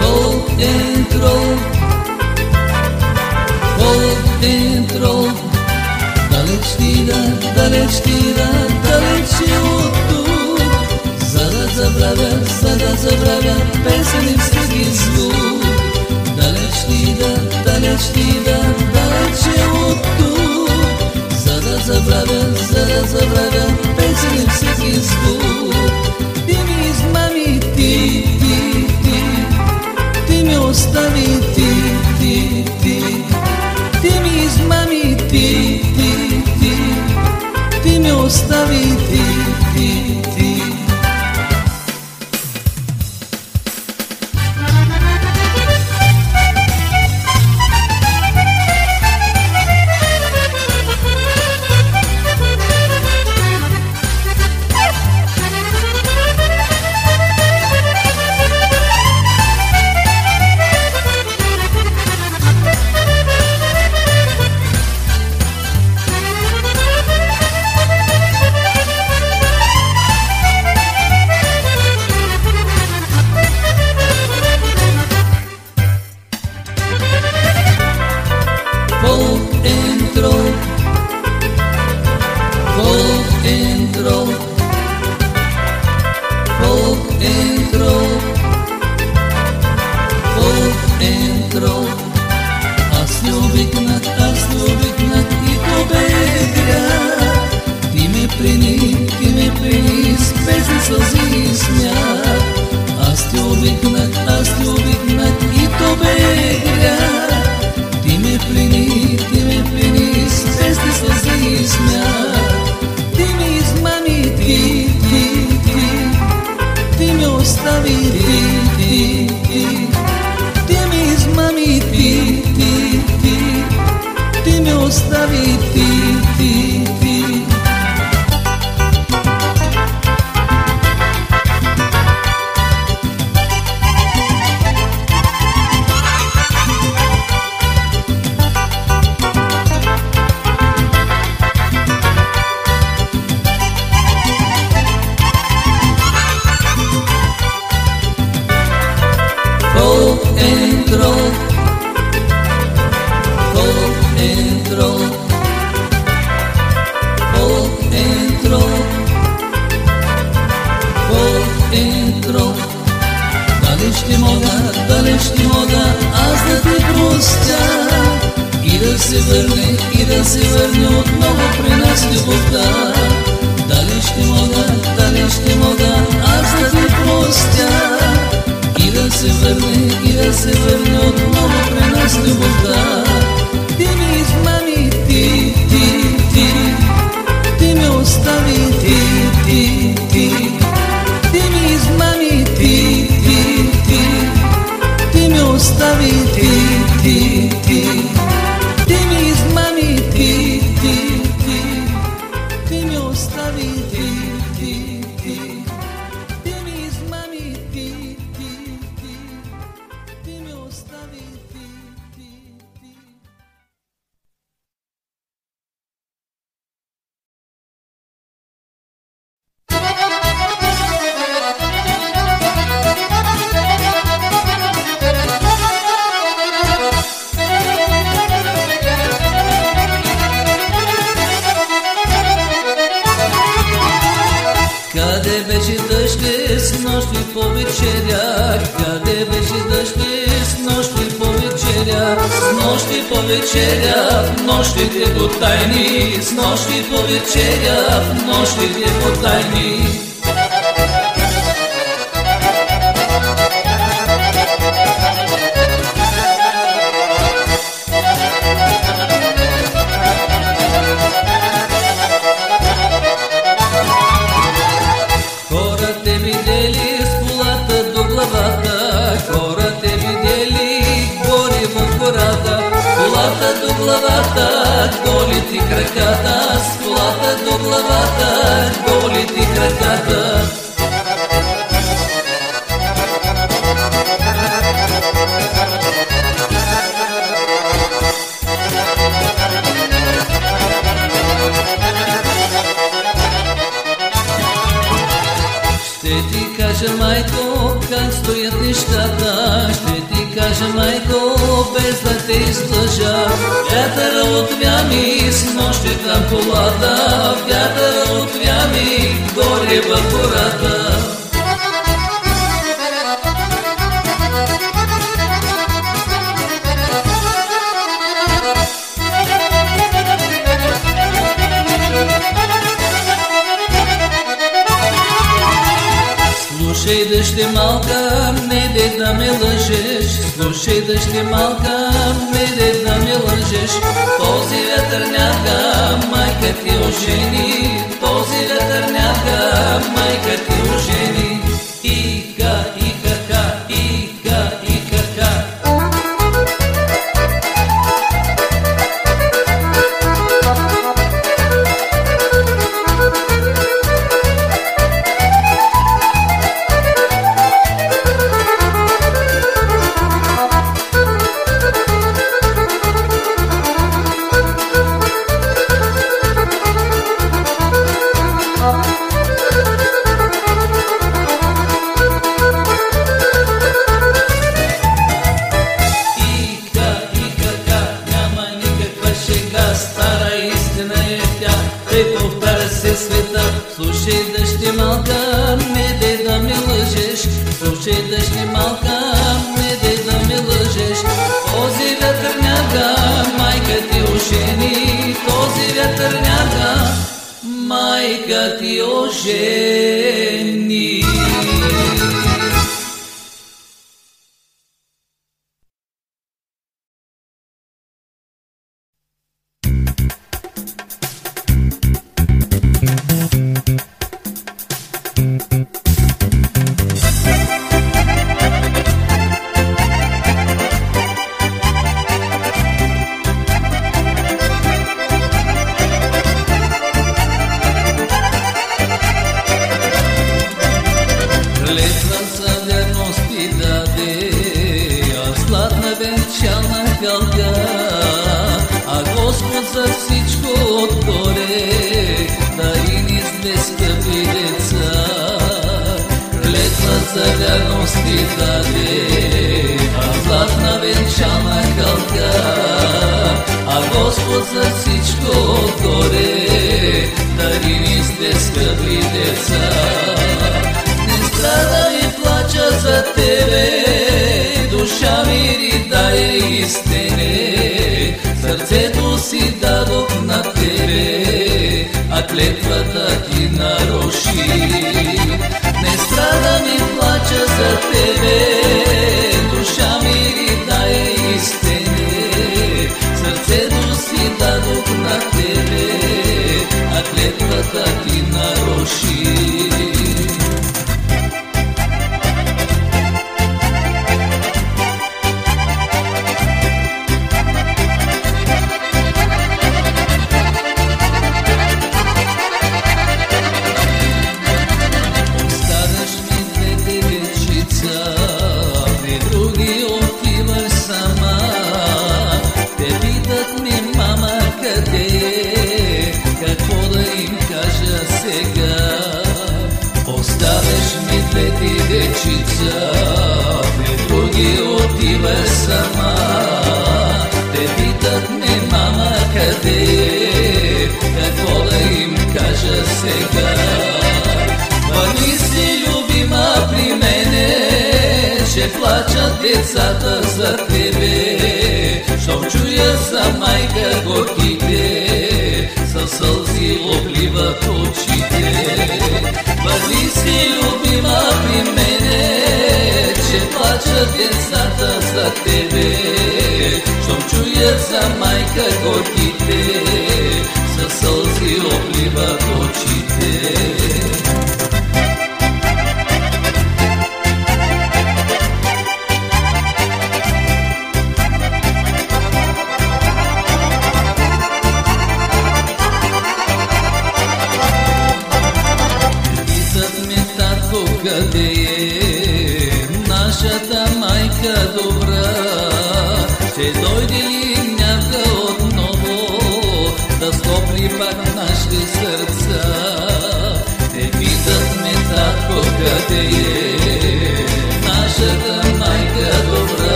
por dentro, por dentro, далечнина, далечнина, далече от тук. За да забравя, за да забравя песенински звук. Далечнина, далечнина, далече от тук. За да забравя, за да забравя песенински звук. ostavi ti, ti, ti. Ti mi izmami ti, ti, ti. Ti me ostavi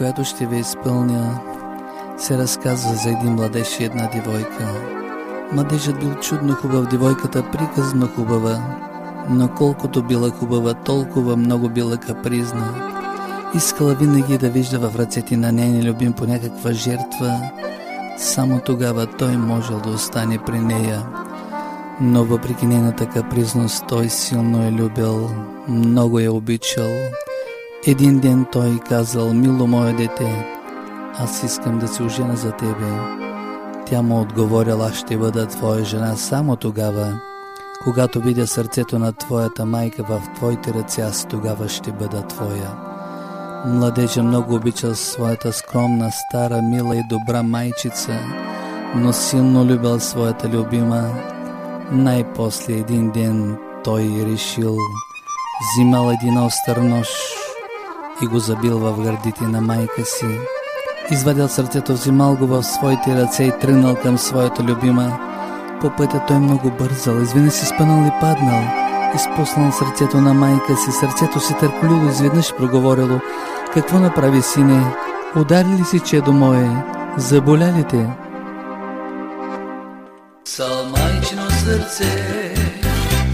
която ще ви изпълня, се разказва за един младеж и една девойка. Младежът бил чудно хубав, девойката приказно хубава, но колкото била хубава, толкова много била капризна. Искала винаги да вижда в ръцете на нейния любим по някаква жертва, само тогава той можел да остане при нея. Но въпреки нейната капризност, той силно е любил, много е обичал. Един ден той казал, мило мое дете, аз искам да се ожена за тебе. Тя му отговорила, аз ще бъда твоя жена само тогава, когато видя сърцето на твоята майка в твоите ръце, аз тогава ще бъда твоя. Младежа много обичал своята скромна, стара, мила и добра майчица, но силно любил своята любима. Най-после един ден той решил, взимал един остър нож и го забил в гърдите на майка си. Извадил сърцето, взимал го в своите ръце и тръгнал към своята любима. По пътя той много бързал, изведнъж си спънал и паднал. Изпуснал сърцето на майка си, сърцето си търколило, изведнъж проговорило. Какво направи, сине? Удари ли си чедо мое? Заболя ли те? Сал майчино сърце,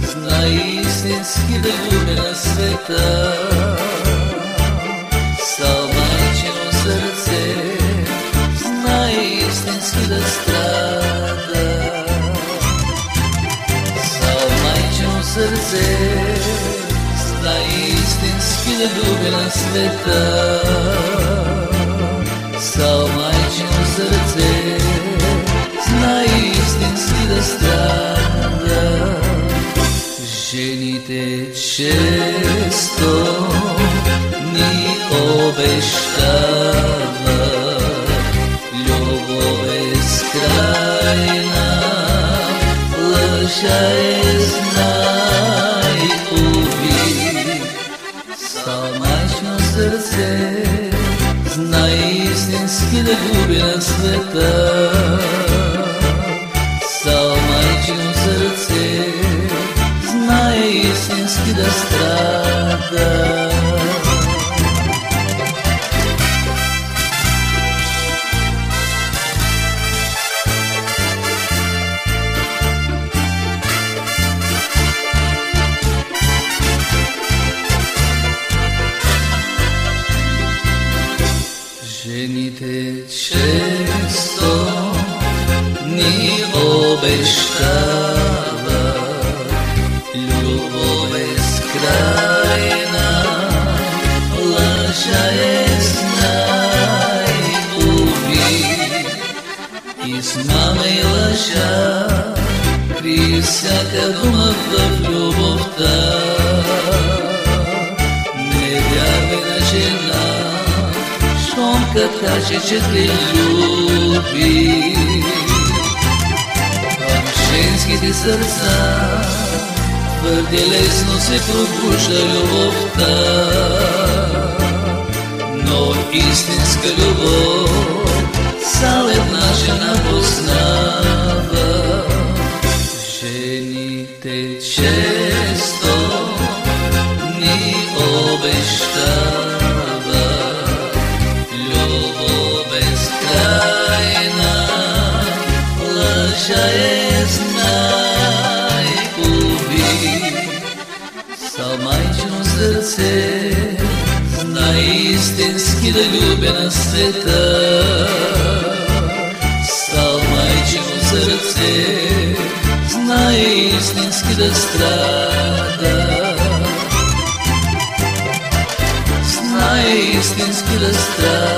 знай истински да на света. Да люби на света. Сал майчино сърце, знай истински да страда. Жените често ни обещават любов безкрайна, лъжа е сърце, знай истински да люби на света. Салмачно сърце, знай истински да страда. жичите люби Към женските сърца твърде лесно се пробужда любовта. Но истинска любов само една жена позна света. Стал майчино за ръце Знае истински да страда. Знае истински да страда.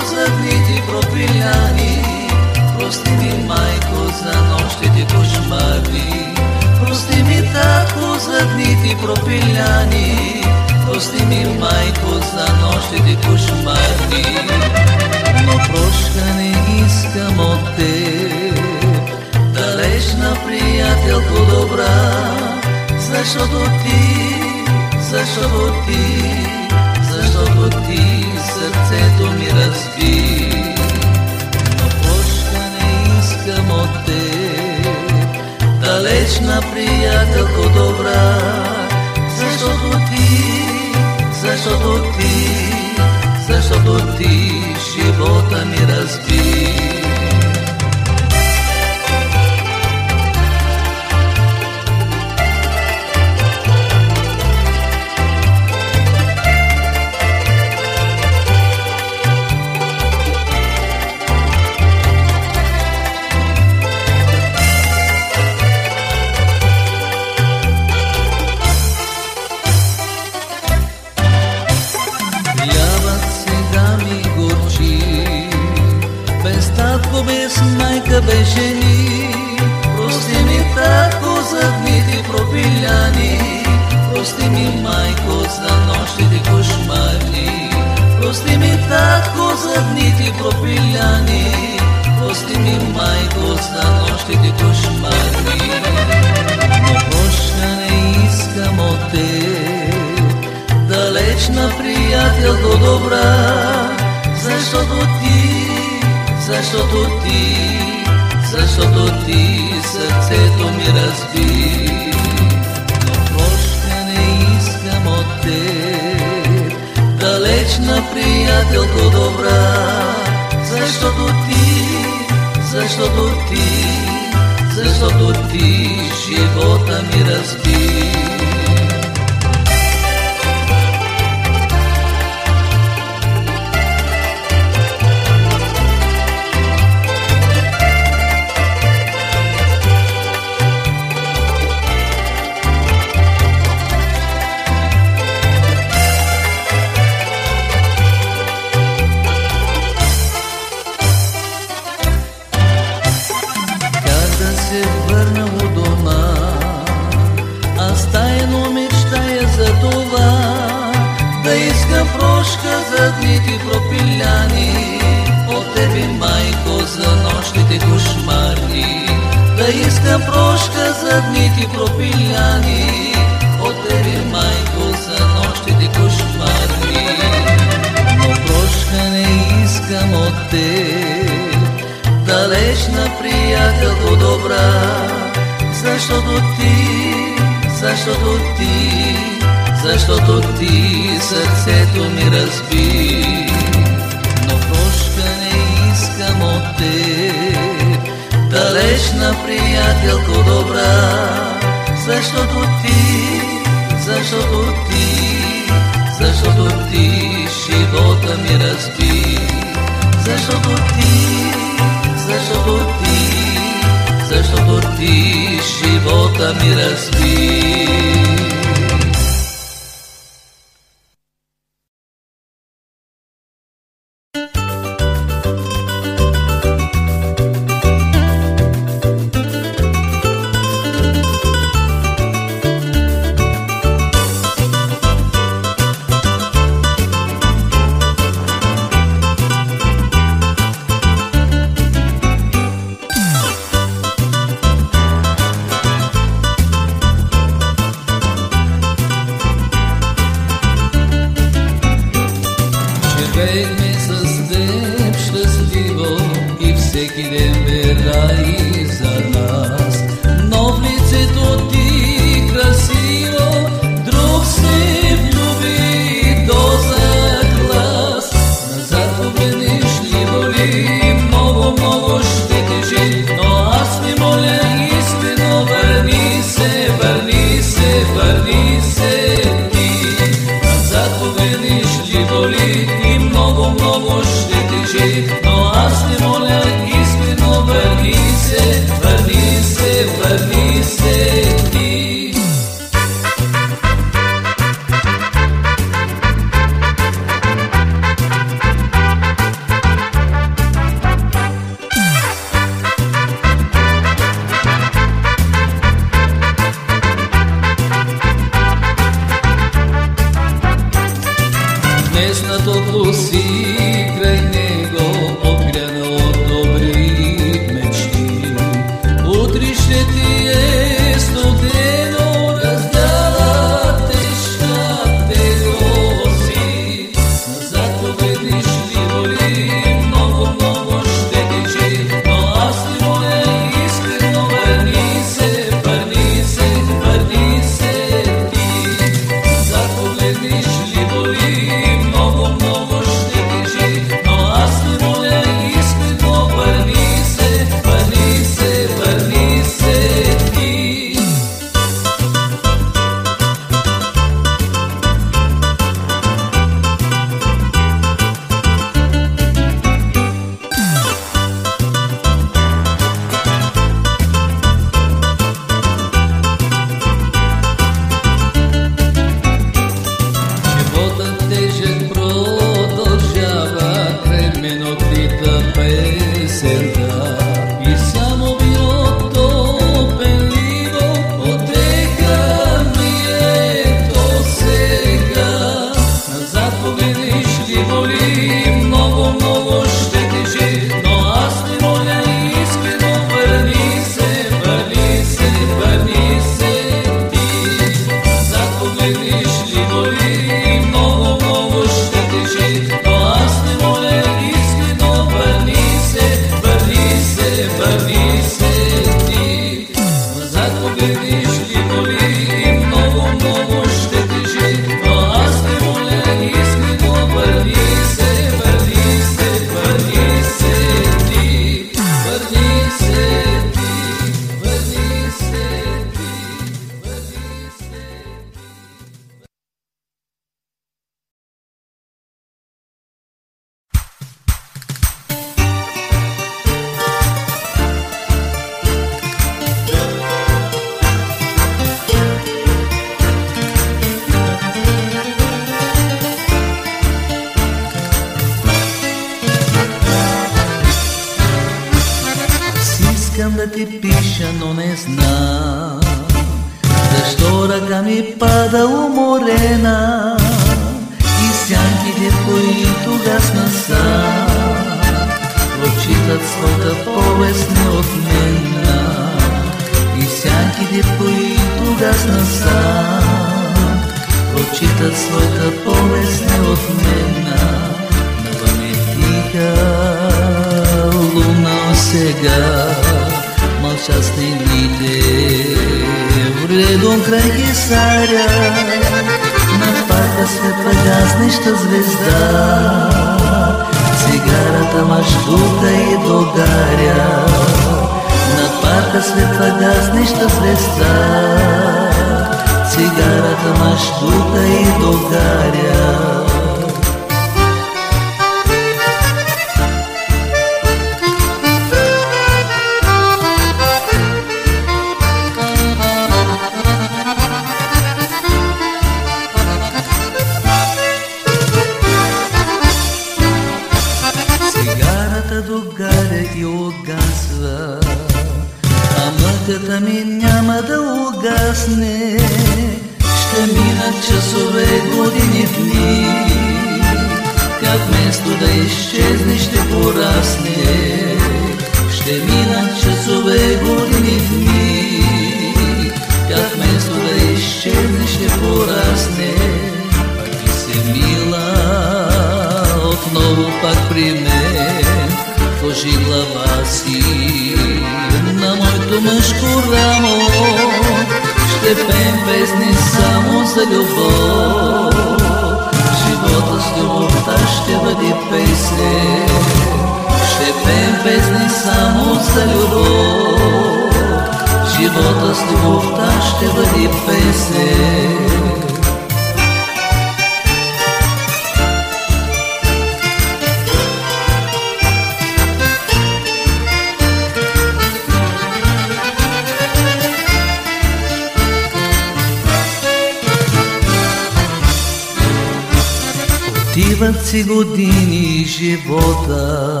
години живота.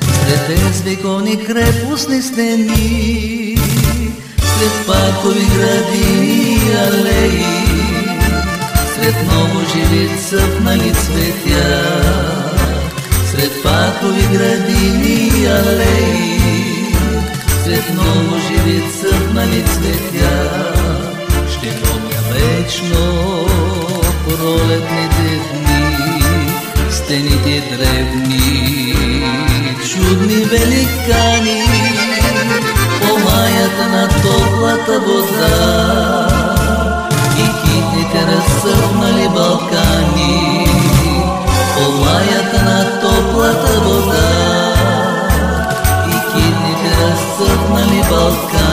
След тези векони крепостни стени След паркови градини и алеи След много живи цъфнали цветя. Сред пакови градини и алеи Сред много живи цъфнали цветя. Ще помня вечно пролетните дни стените древни, чудни великани, по маята на топлата вода и китите разсъхнали Балкани, по маята на топлата вода и китите разсъхнали Балкани.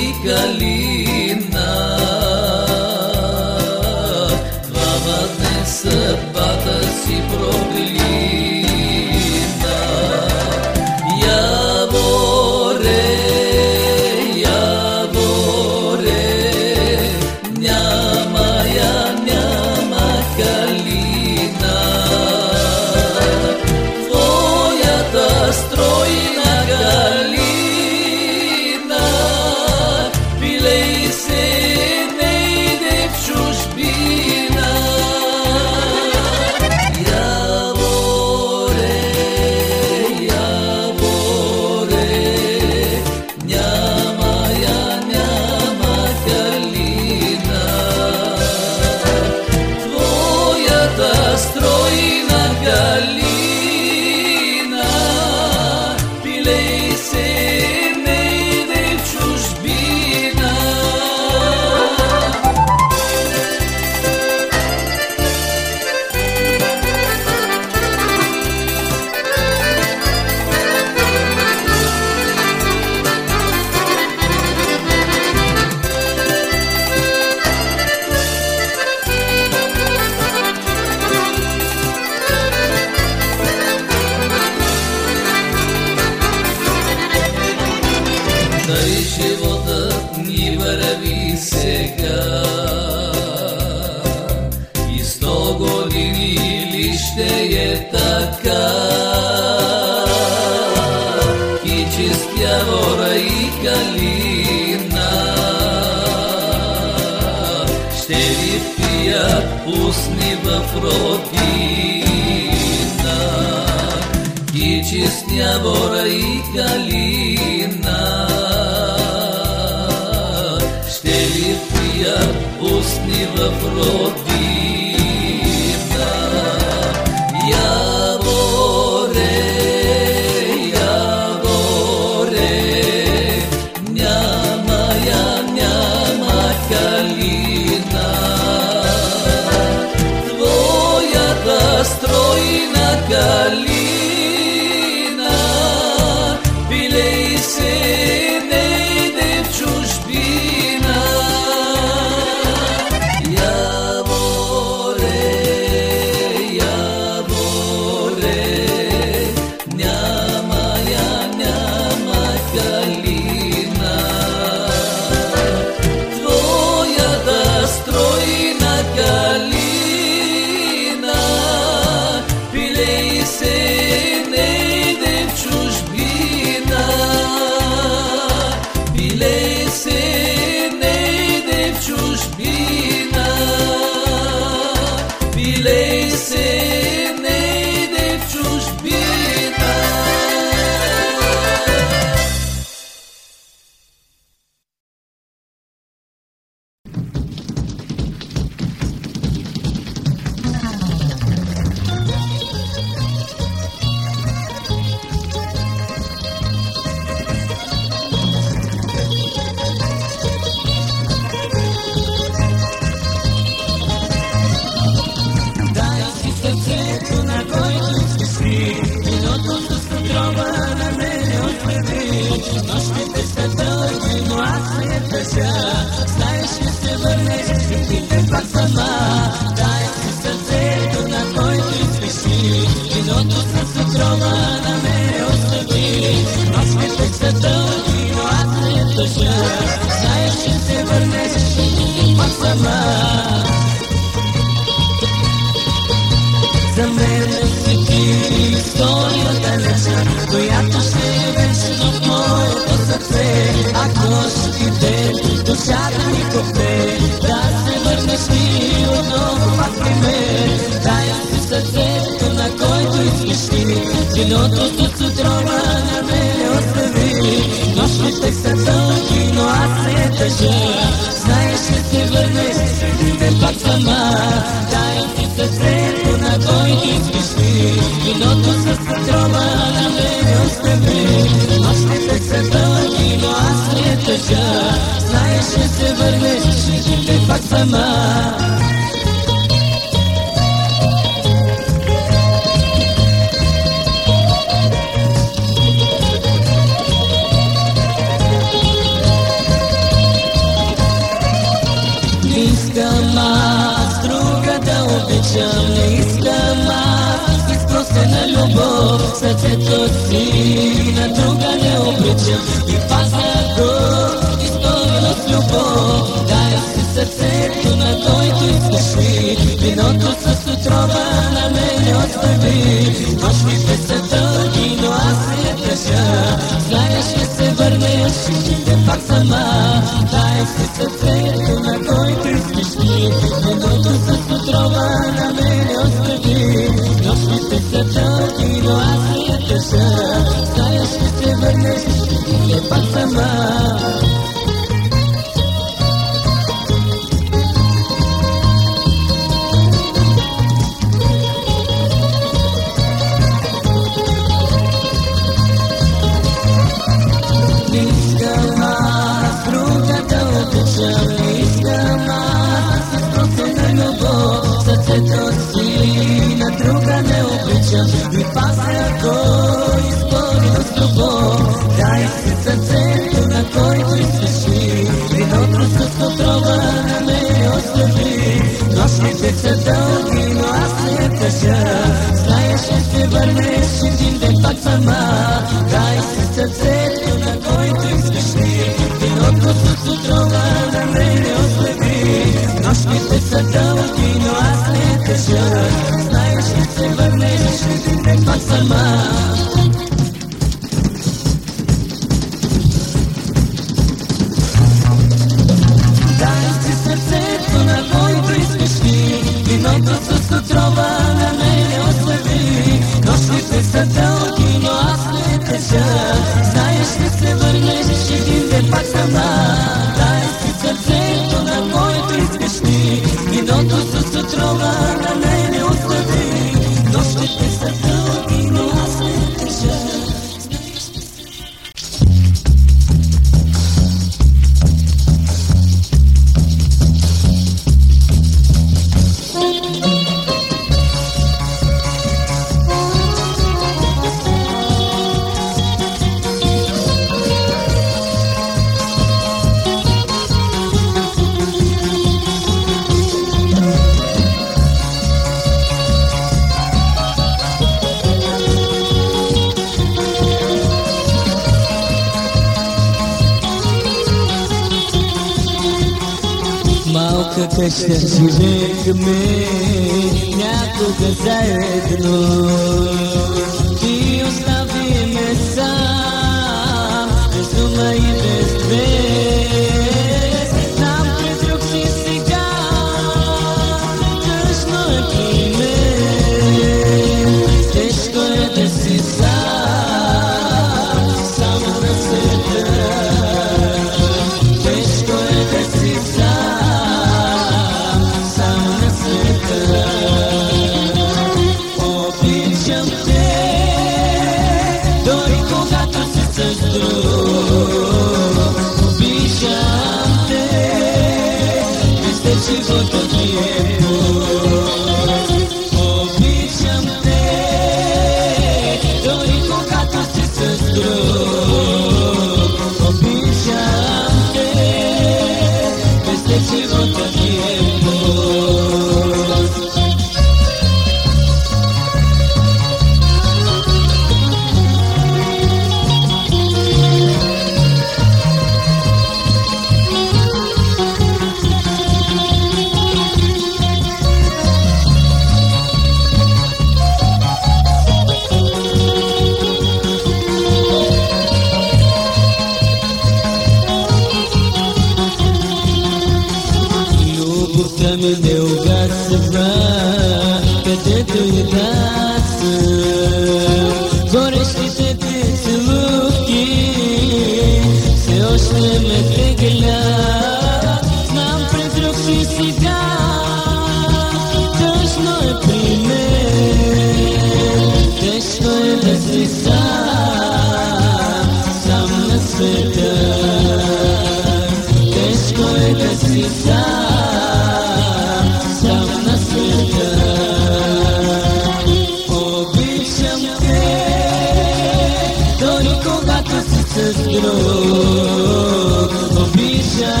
Обичам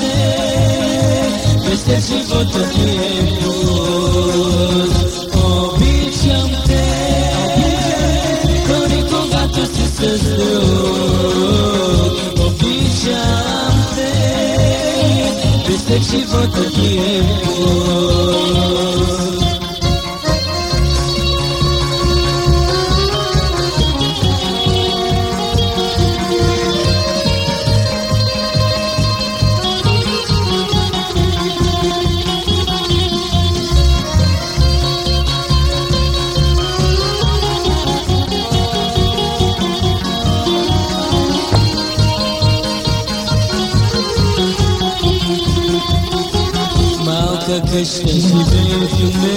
те, без те живота ми е জীবন দিয়ে Düşünme,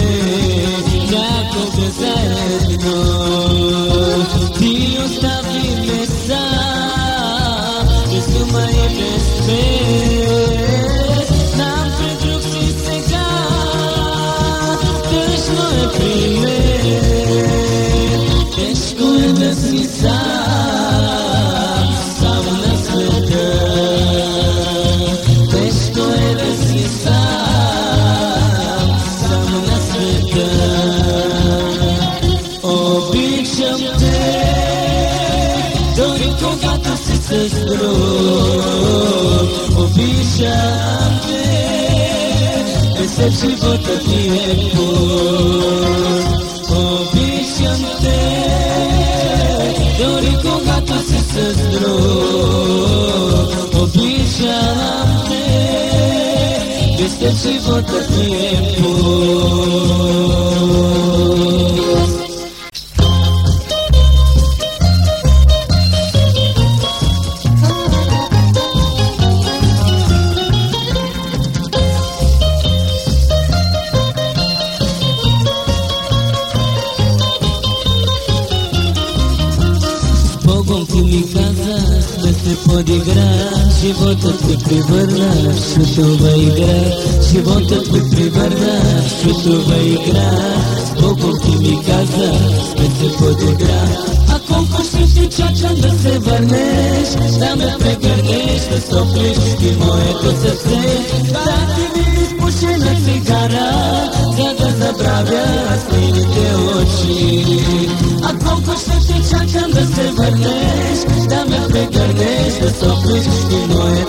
ilahi kısa yazdım percibo tu tiempo. Oficiante, teórico gato ancestro. Oficiante, desde. отрешки моето сърце. Да ти ми пуши на цигара, за да забравя сините очи. А колко ще те чакам да се върнеш, да ме прегърнеш, да соплиш ти моето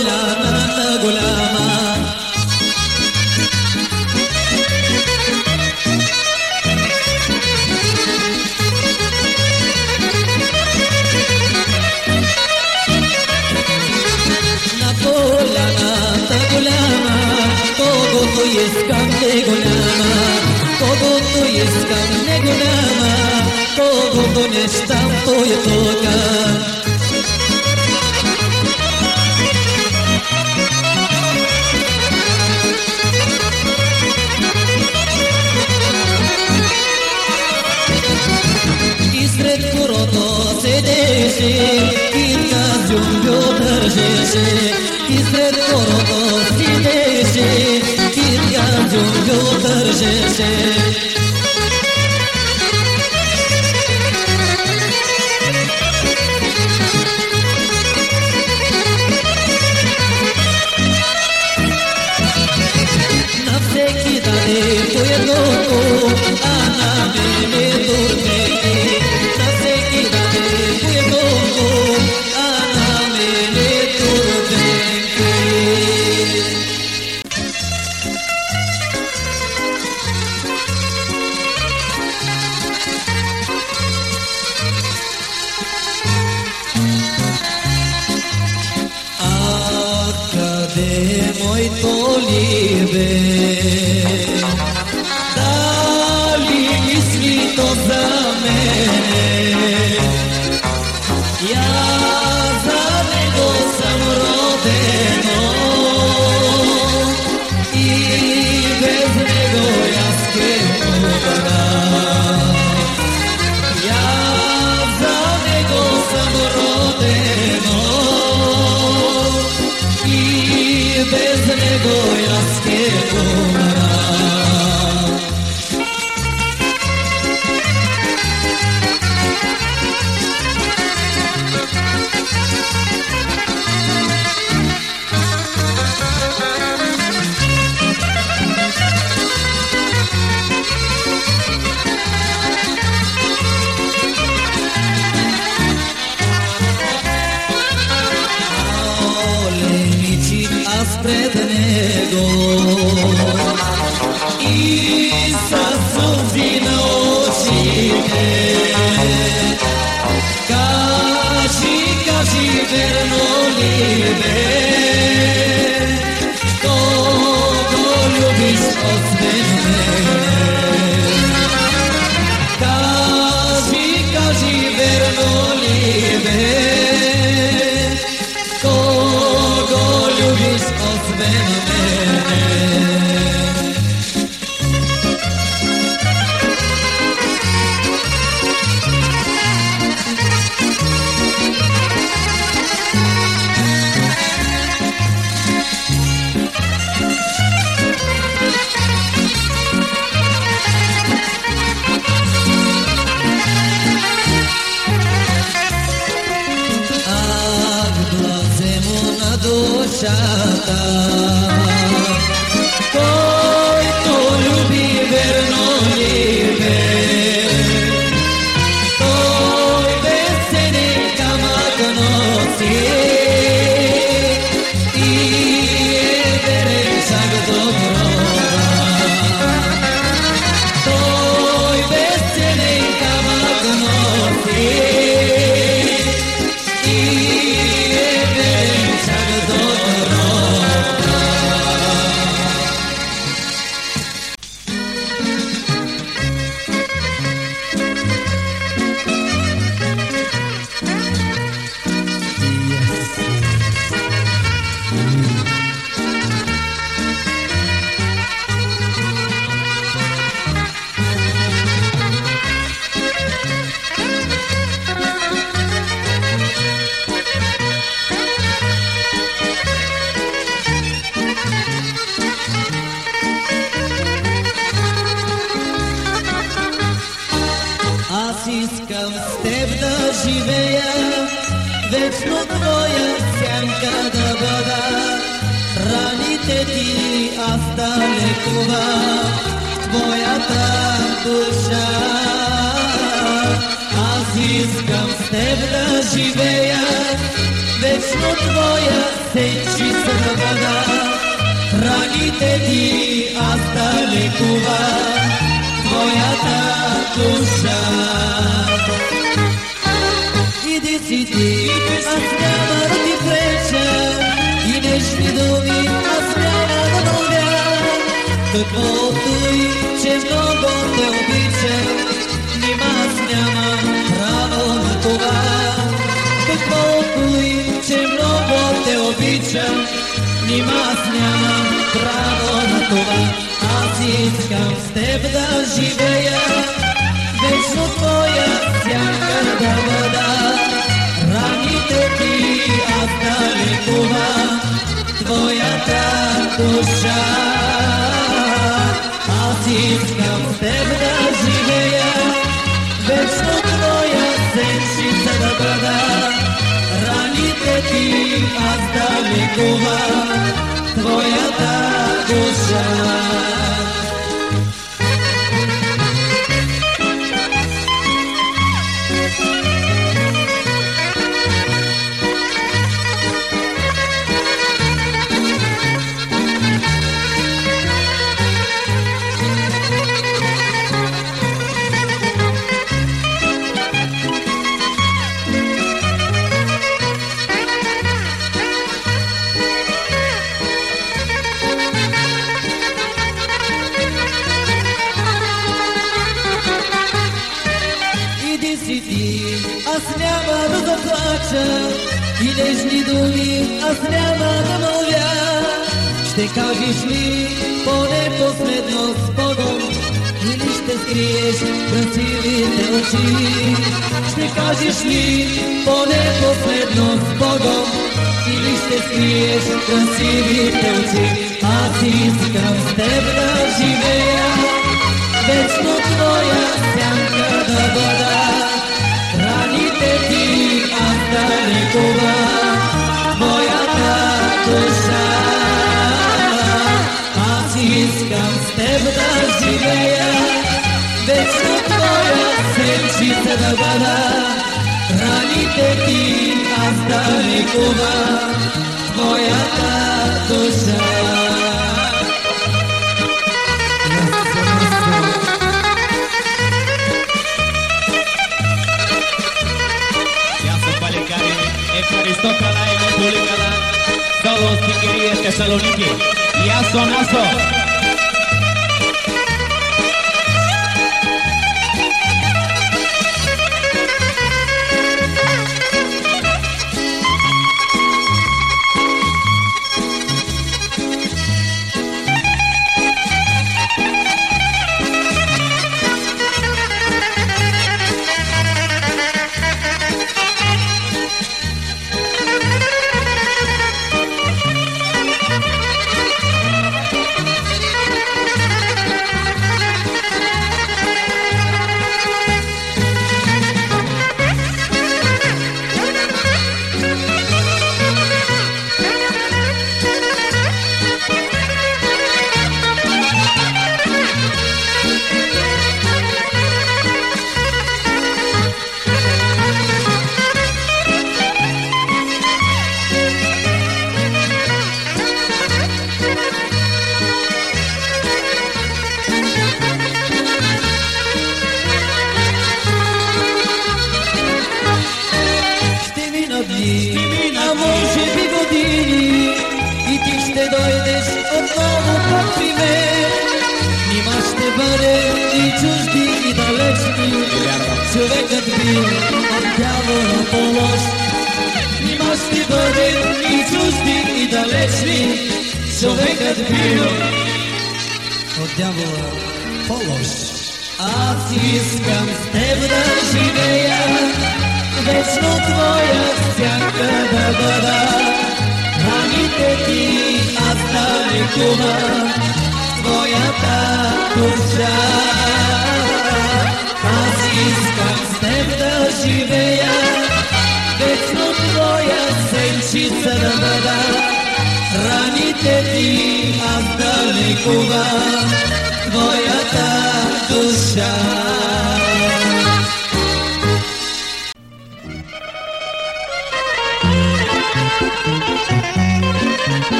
по нещасту и тока. Изред хорото седеше и тази умбю държеше. Изред хорото седеше и тази умбю държеше. ana dil do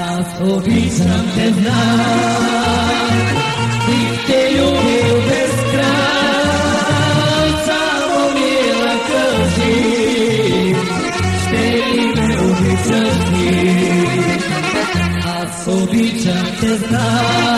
Аз обичам те знам обичам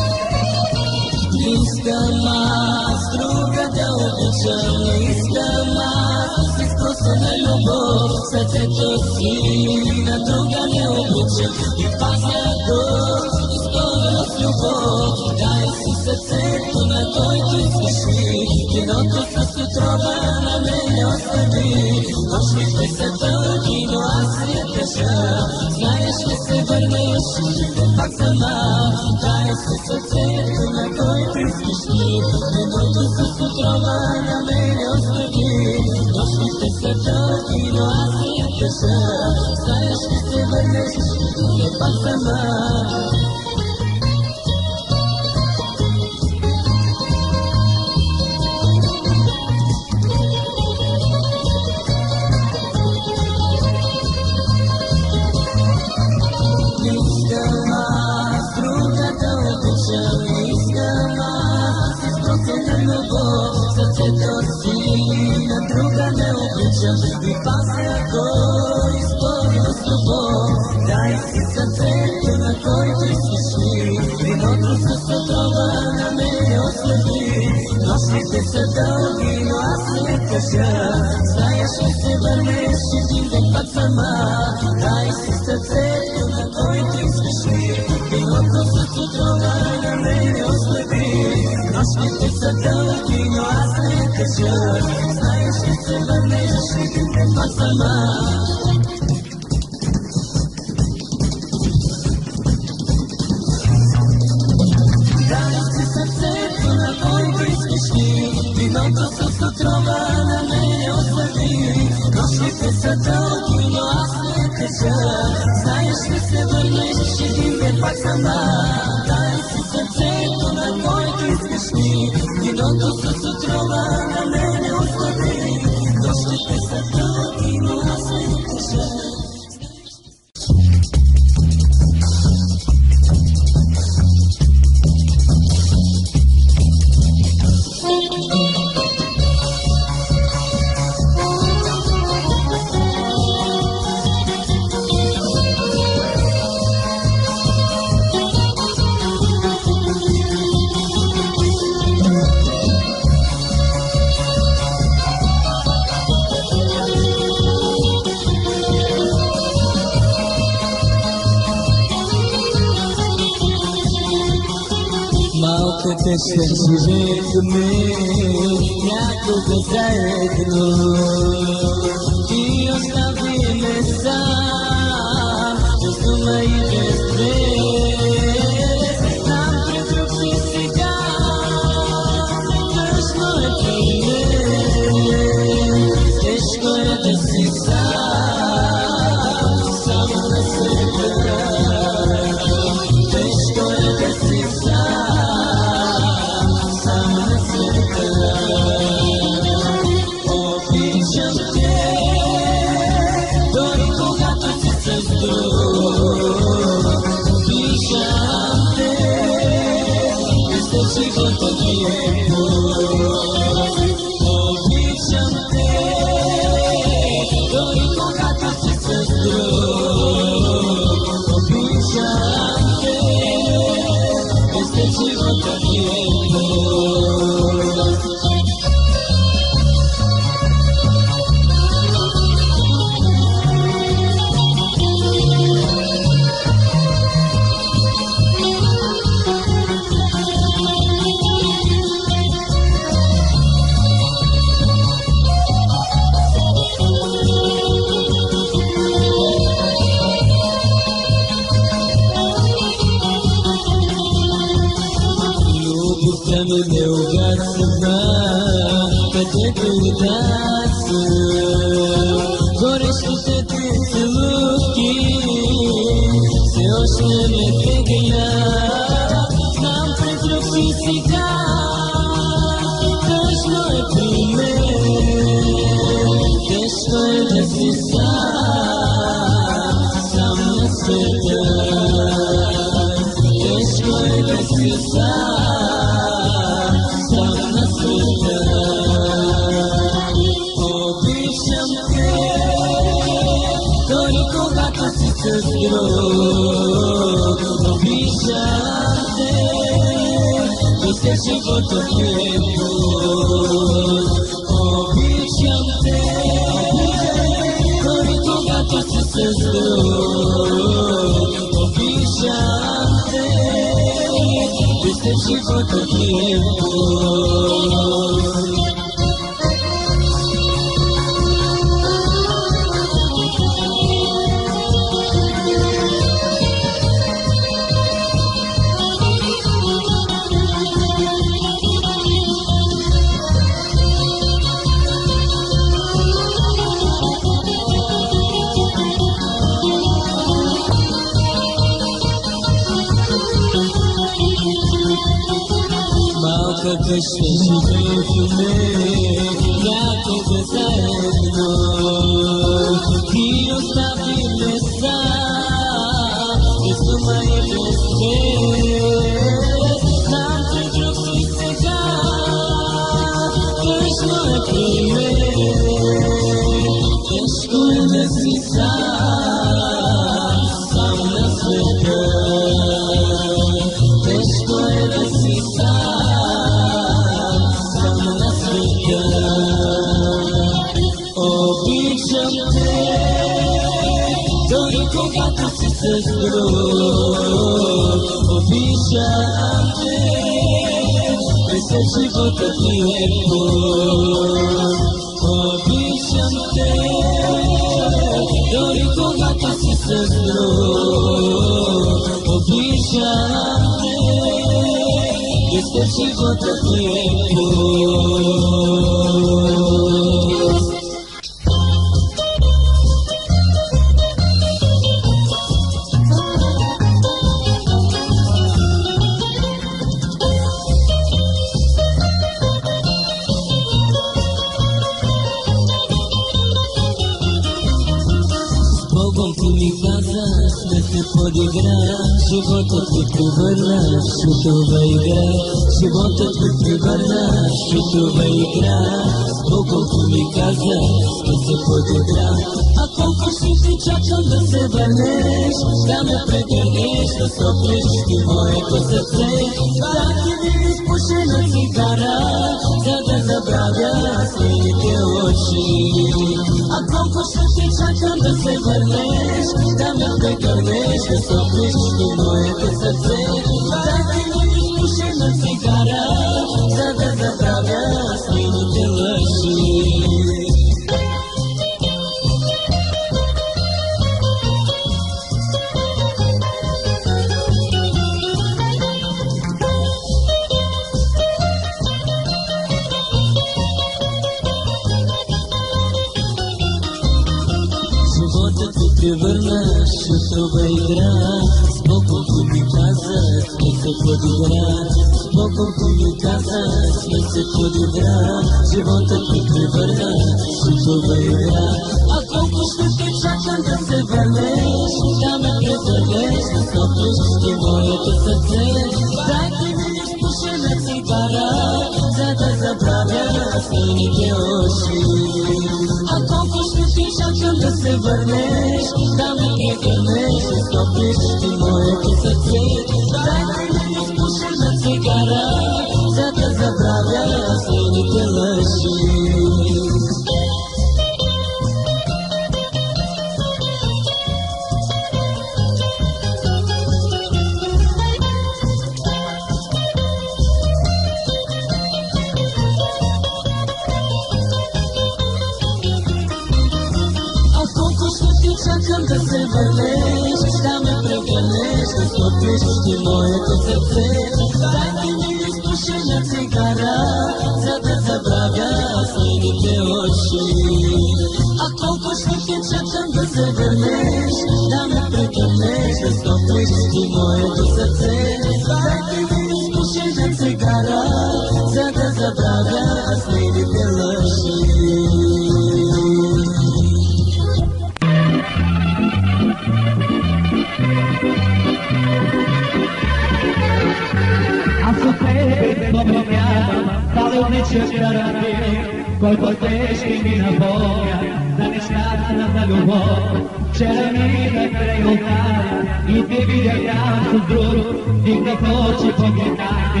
Nigdy to oczy pamiętamy,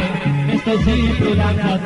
jest to zimno na nas.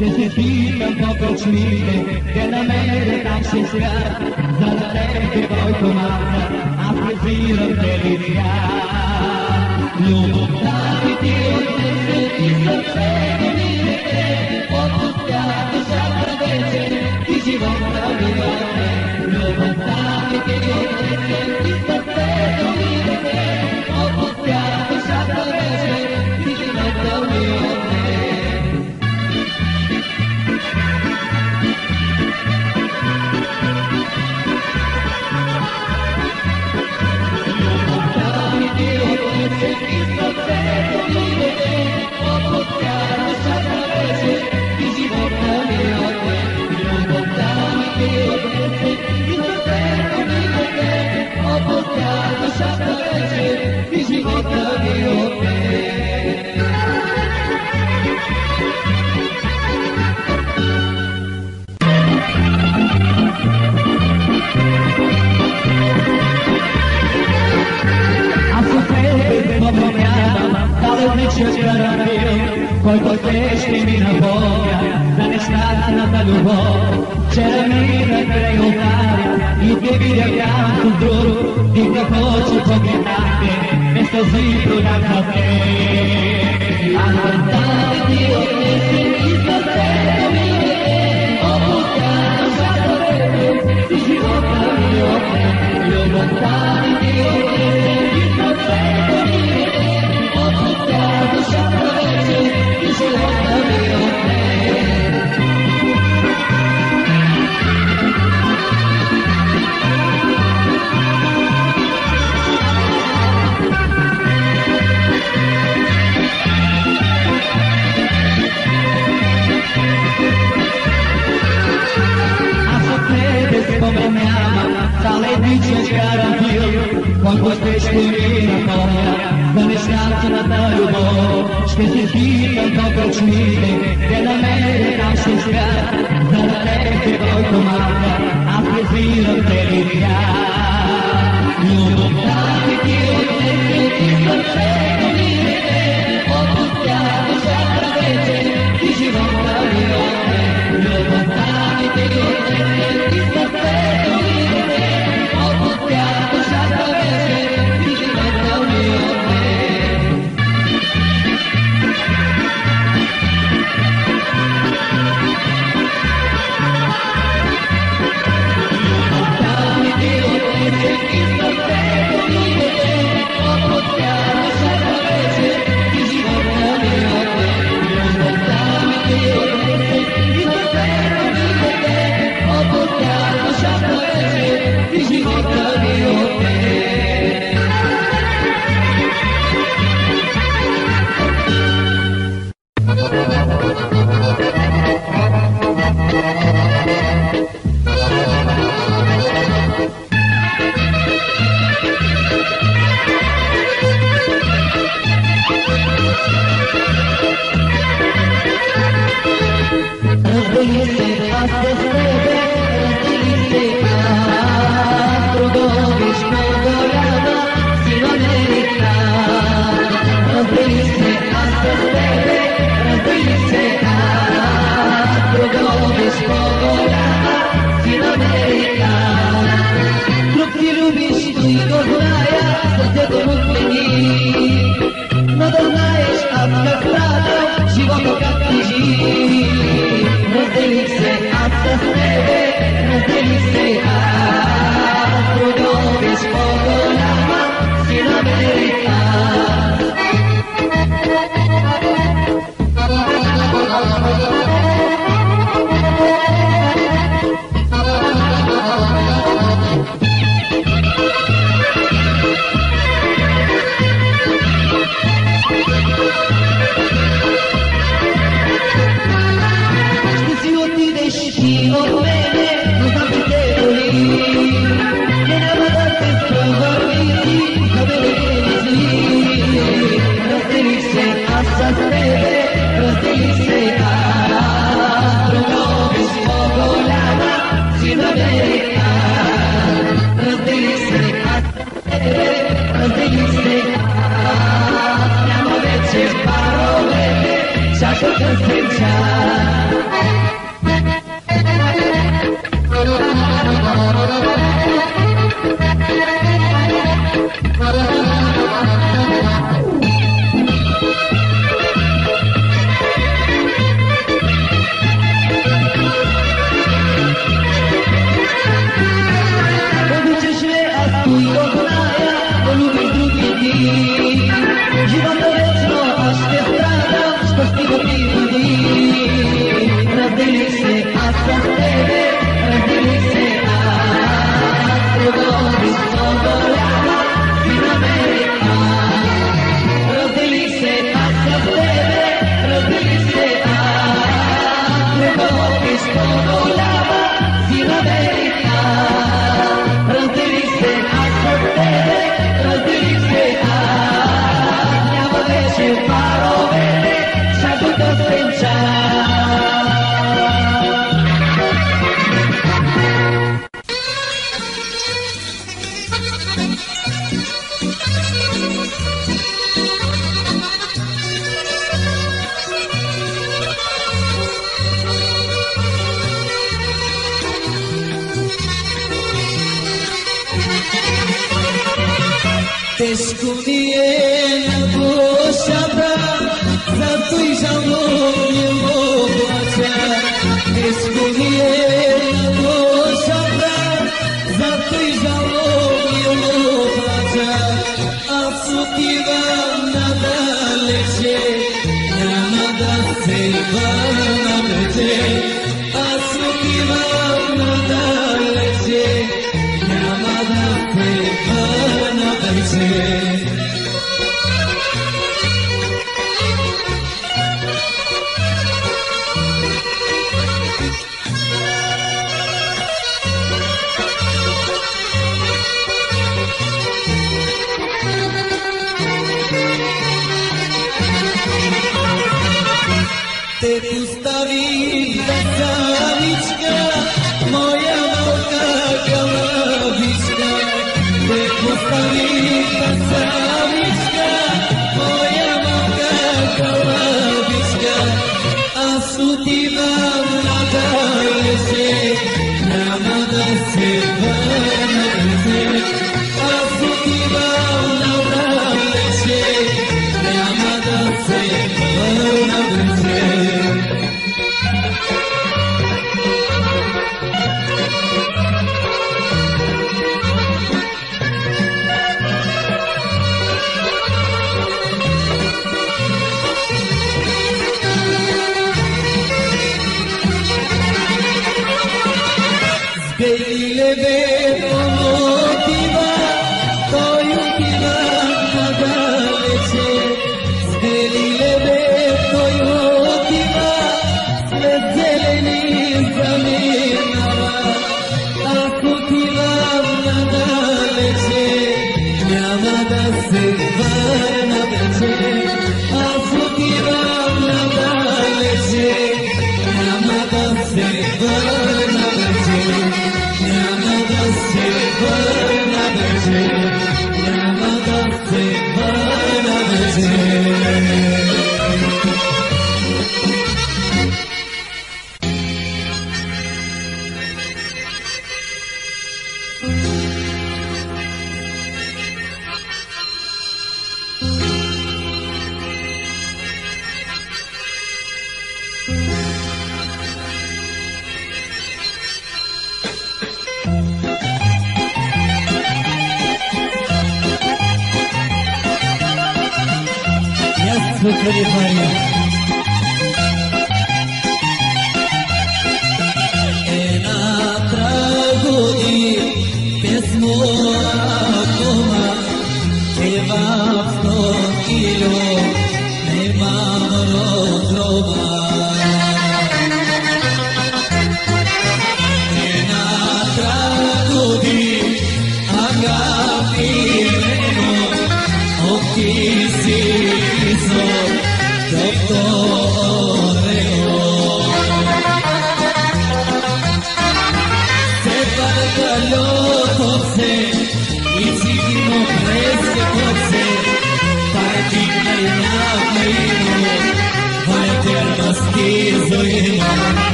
Sfântul Pică, Pococnile, de la mele te-am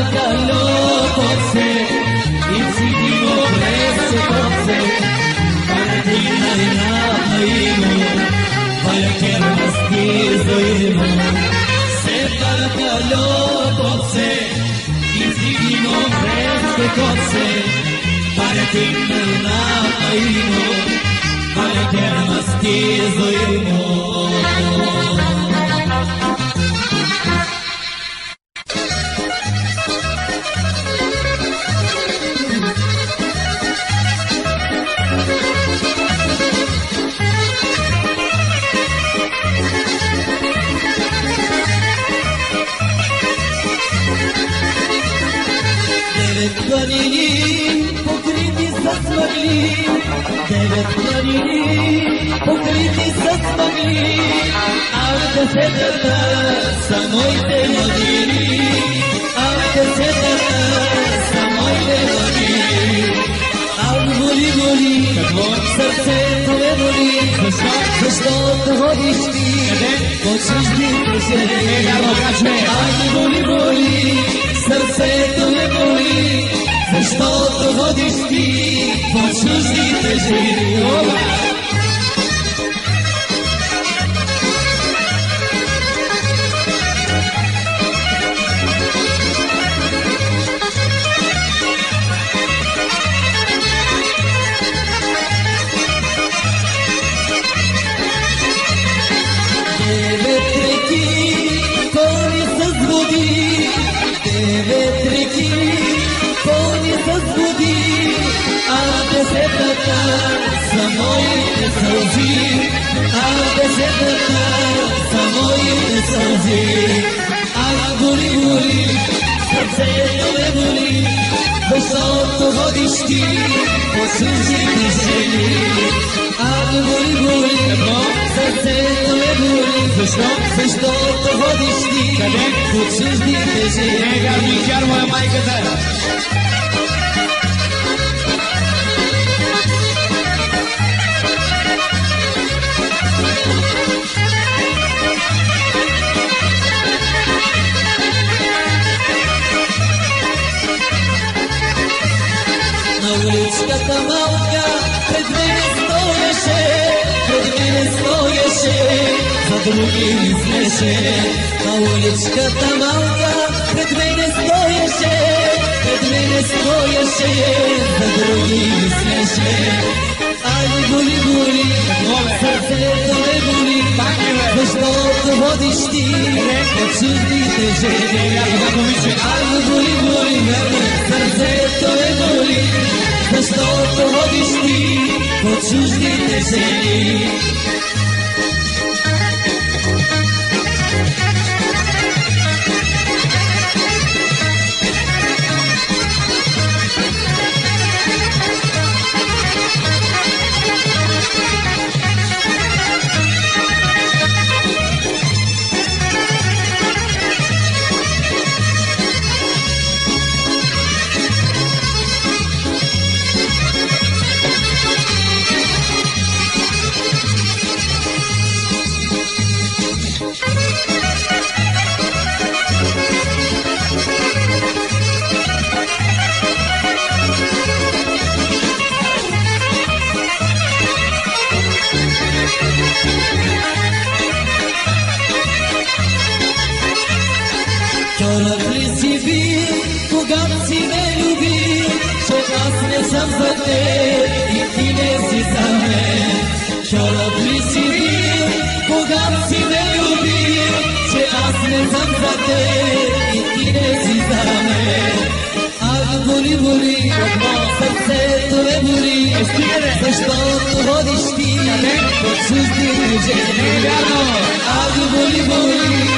Markalo kotse Itzigo prese kotse Karantina ina Se Markalo Чуждите жени. А боли, боли, сърцето ме боли, защото ходиш ти по чуждите жени. Десетата са моите сълзи, а десетата са моите сълзи. А боли, боли, сърцето ме боли, защото ходиш ти по чуждите жени. А боли, боли, сърцето ме боли, защо? Защото ходиш ти по чуждите жени. Ега, ми моя майката. За други мислеше. На уличката малка пред мене стоеше, пред мене стоеше, за други мислеше. Ай, боли, боли, сърцето ме боли, защото водиш ти от чуждите жени. Ай, боли, боли, сърцето ме боли, защото водиш ти от чуждите жени. Боли, сърцето ме боли, защото ходиш ти от чуждите жени. Ах, боли, боли,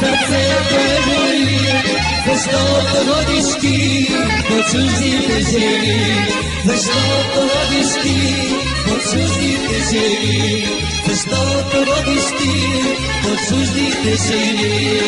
сърцето ме боли, защото ходиш ти по чуждите жени. Защото ходиш ти по чуждите жени. Защото ходиш ти по чуждите жени.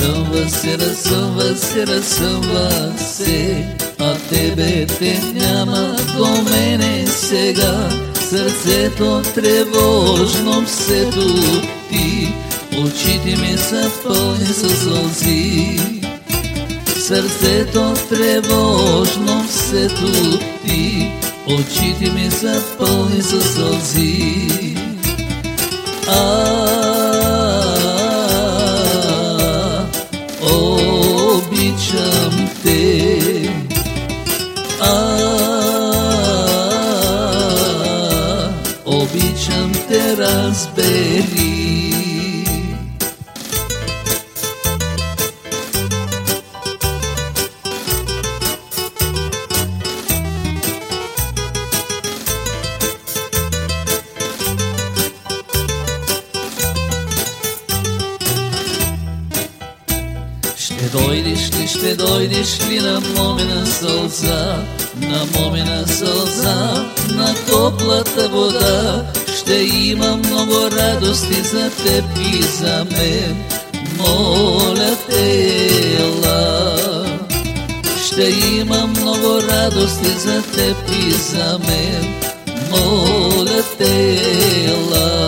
разсъва се, разсъва се, разсъва се, а тебе те няма до мене сега. Сърцето тревожно всето ти, очите ми са пълни със сълзи. Сърцето тревожно всето ти, очите ми са пълни със сълзи. А, те. А, обичам те, разбери. ще дойдеш ли на момина сълза, на момина сълза, на топлата вода, ще има много радости за теб и за мен. Моля те, ела. Ще има много радости за теб и за мен. Моля те, ела.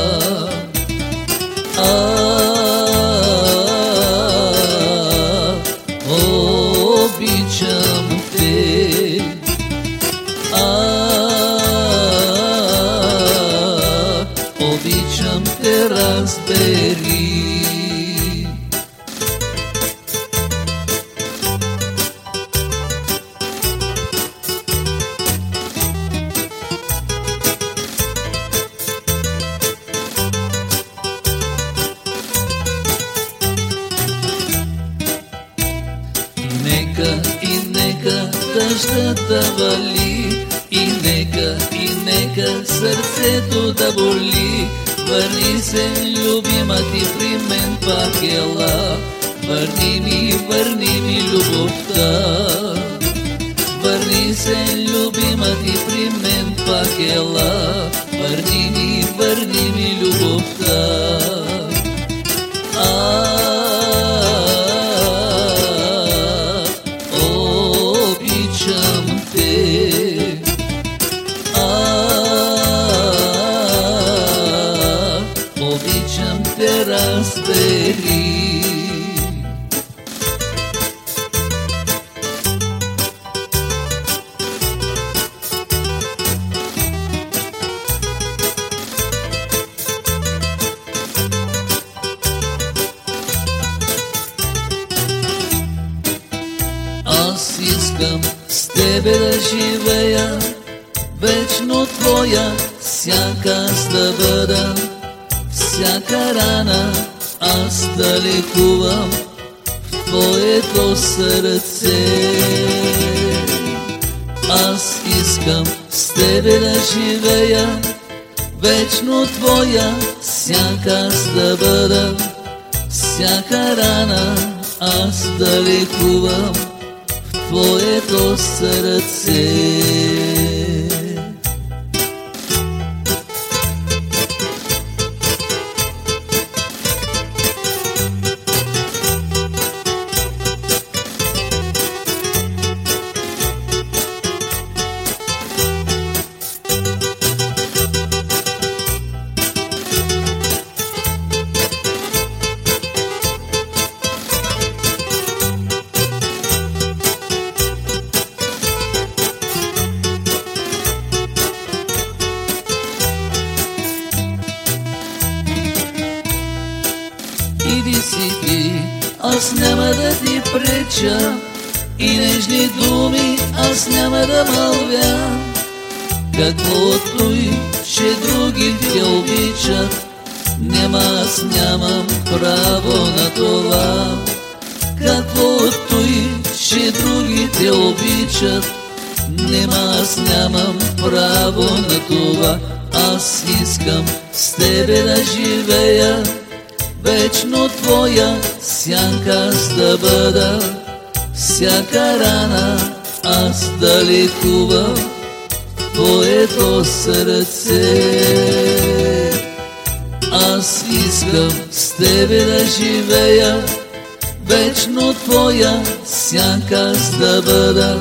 аз да бъда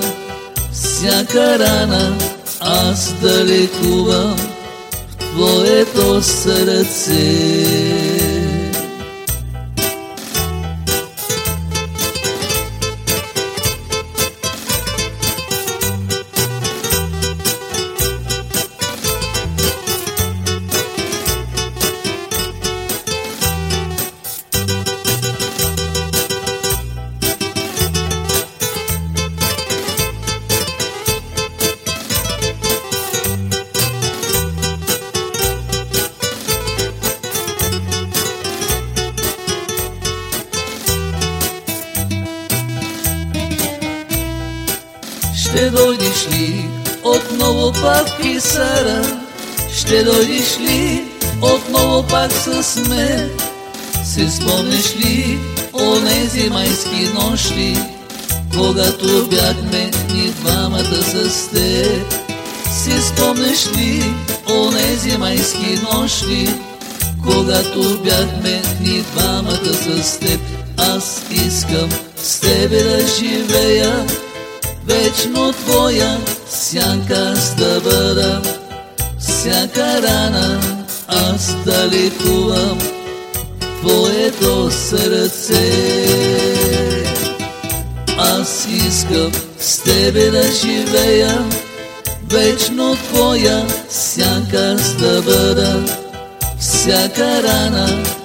всяка рана, аз да лекувам в твоето сърце. нощи, когато бяхме ни двамата с теб, аз искам с тебе да живея, вечно твоя сянка стъпя. からな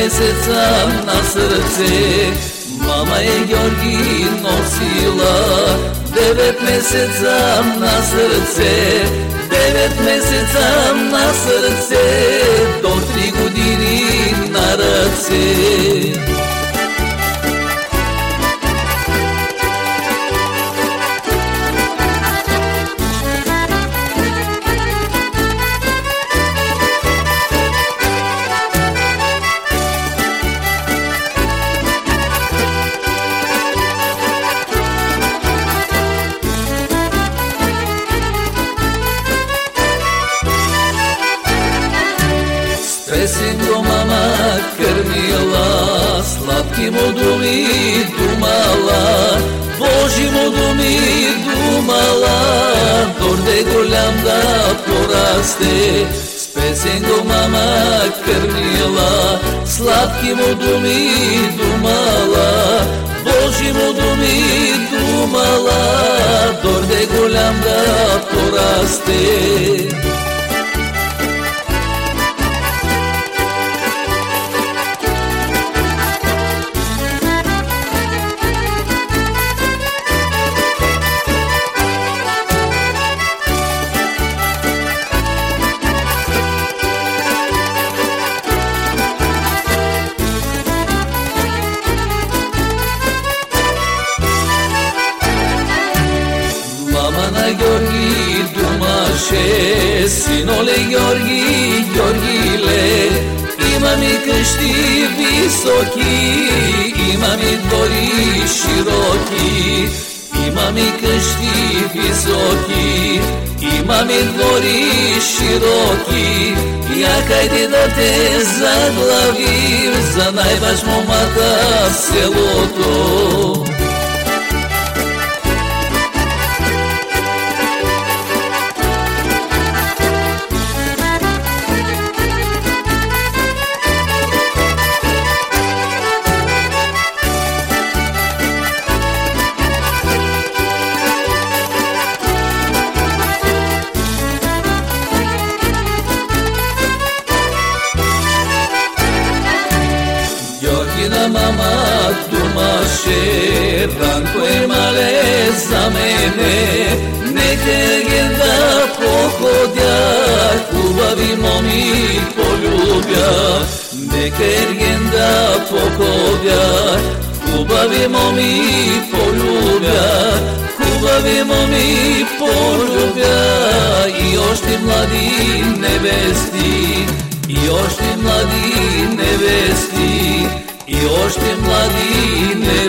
месеца на сърце. Мама е Георги носила девет месеца на сърце. Девет месеца на сърце, до три години на ръце. му думи думала, Божи му думи думала, Дорде голям да порасте, с песен го мама кърмила, Сладки му думи думала, Божи му думи думала, Дорде голям да порасте. кишти visoki Imam i dvori široki Imam i kështi visoki Imam i dvori široki Ja kajti da te zaglavim Za najvažnu mata v seloto Virginda popoljar Ubavimo mi poljubljar Ubavimo mi poljubljar I još ti mladi nevesti I još ti mladi nevesti I još ti mladi nevesti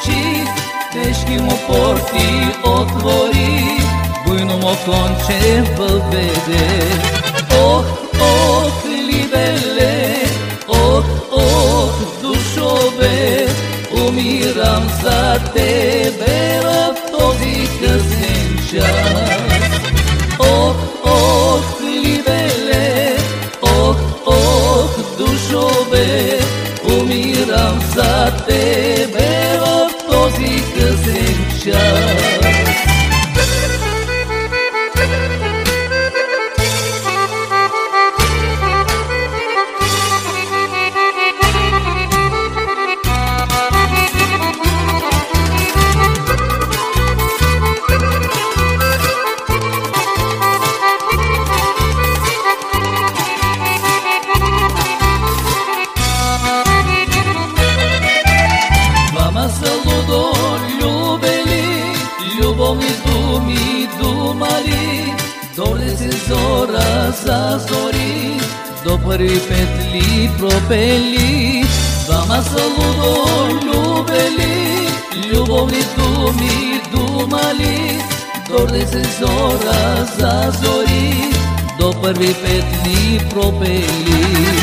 moći Teškim u porti otvori Bujnom okonče vlbede Oh, oh, libele Oh, oh, dušove Umiram za te Три петли пропели, двама са лудо любели, любовни думи думали, Дорде се зора зазори, до първи петли пропели.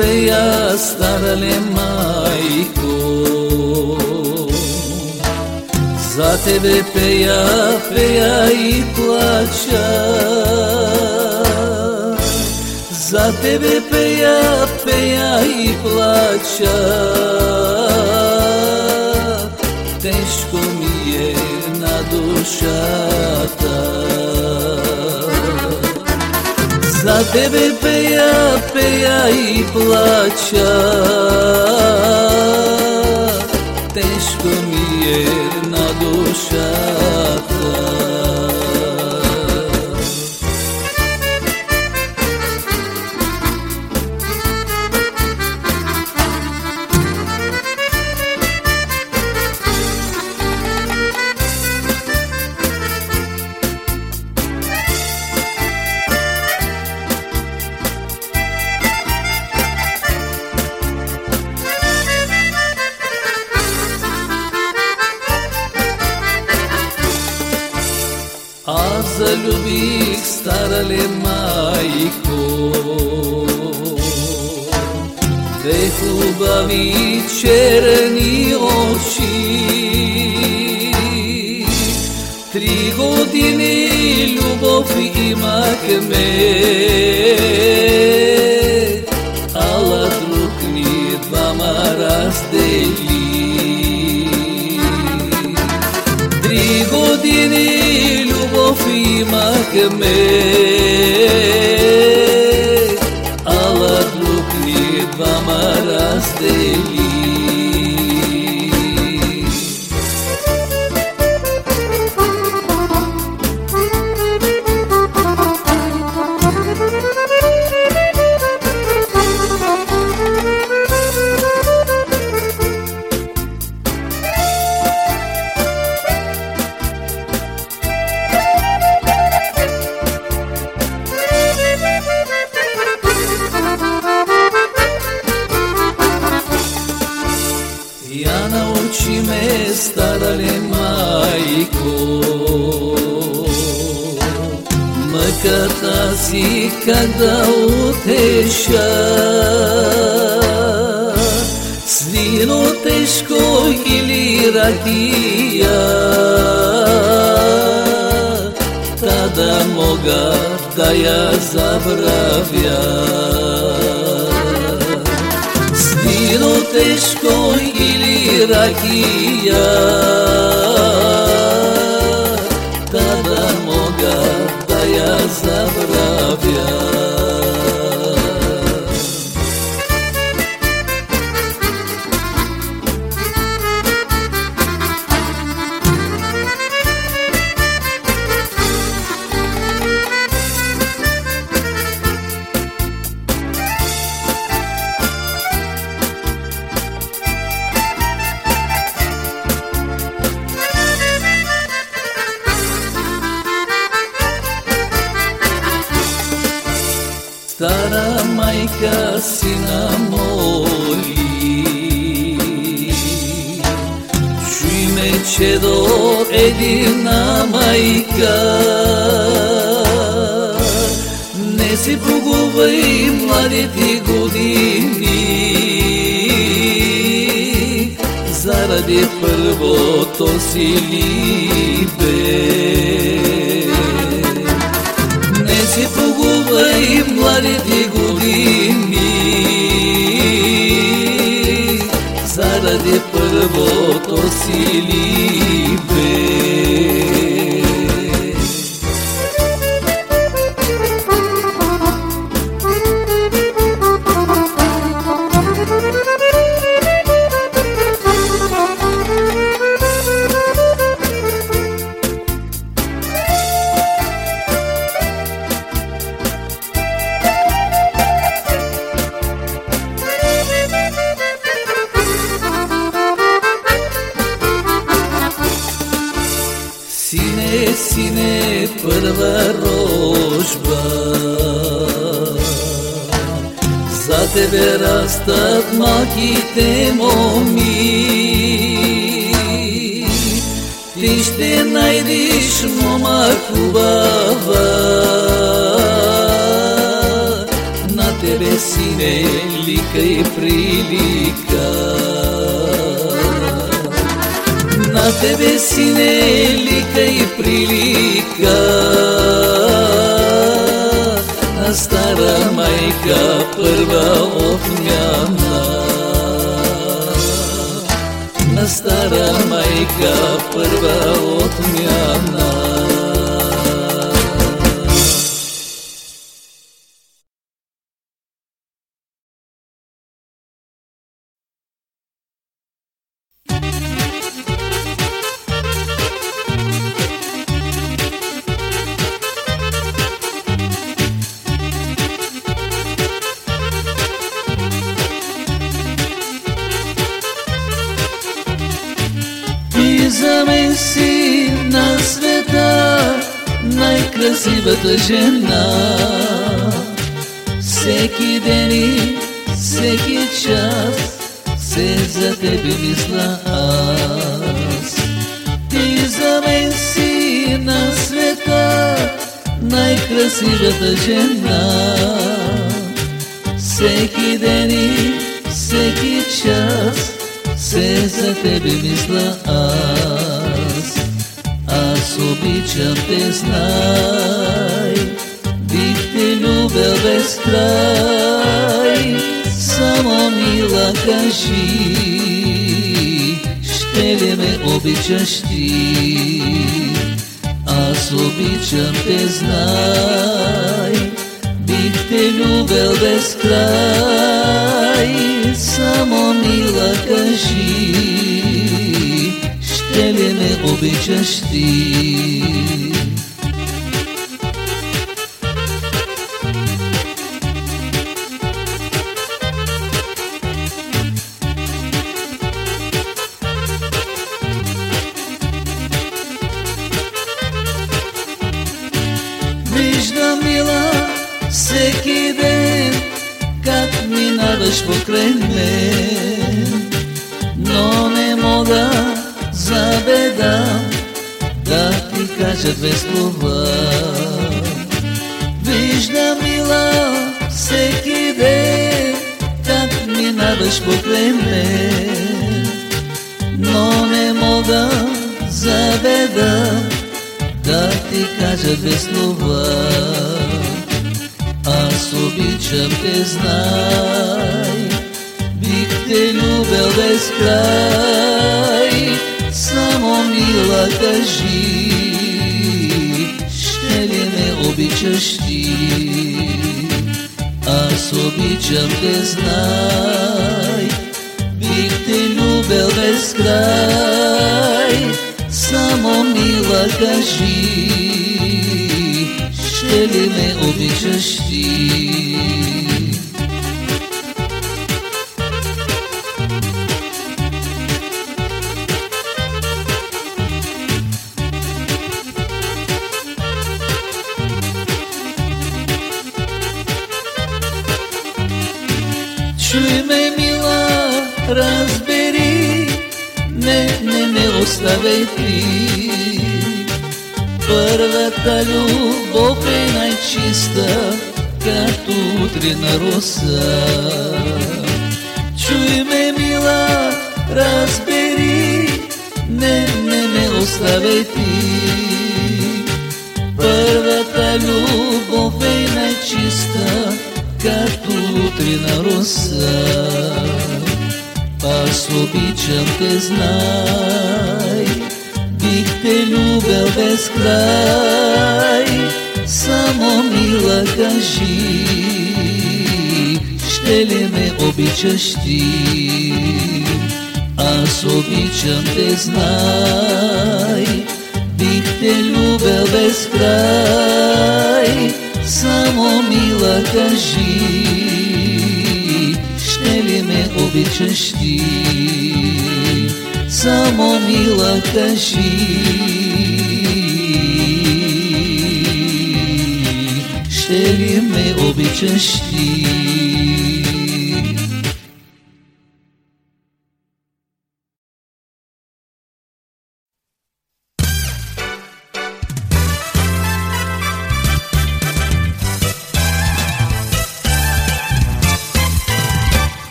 Fejjasztare majko Za tebe peja, peja i plaća Za tebe peja, peja i plaća Teško mi je na duša За тебе пея, пея и плача. Тежко ми е.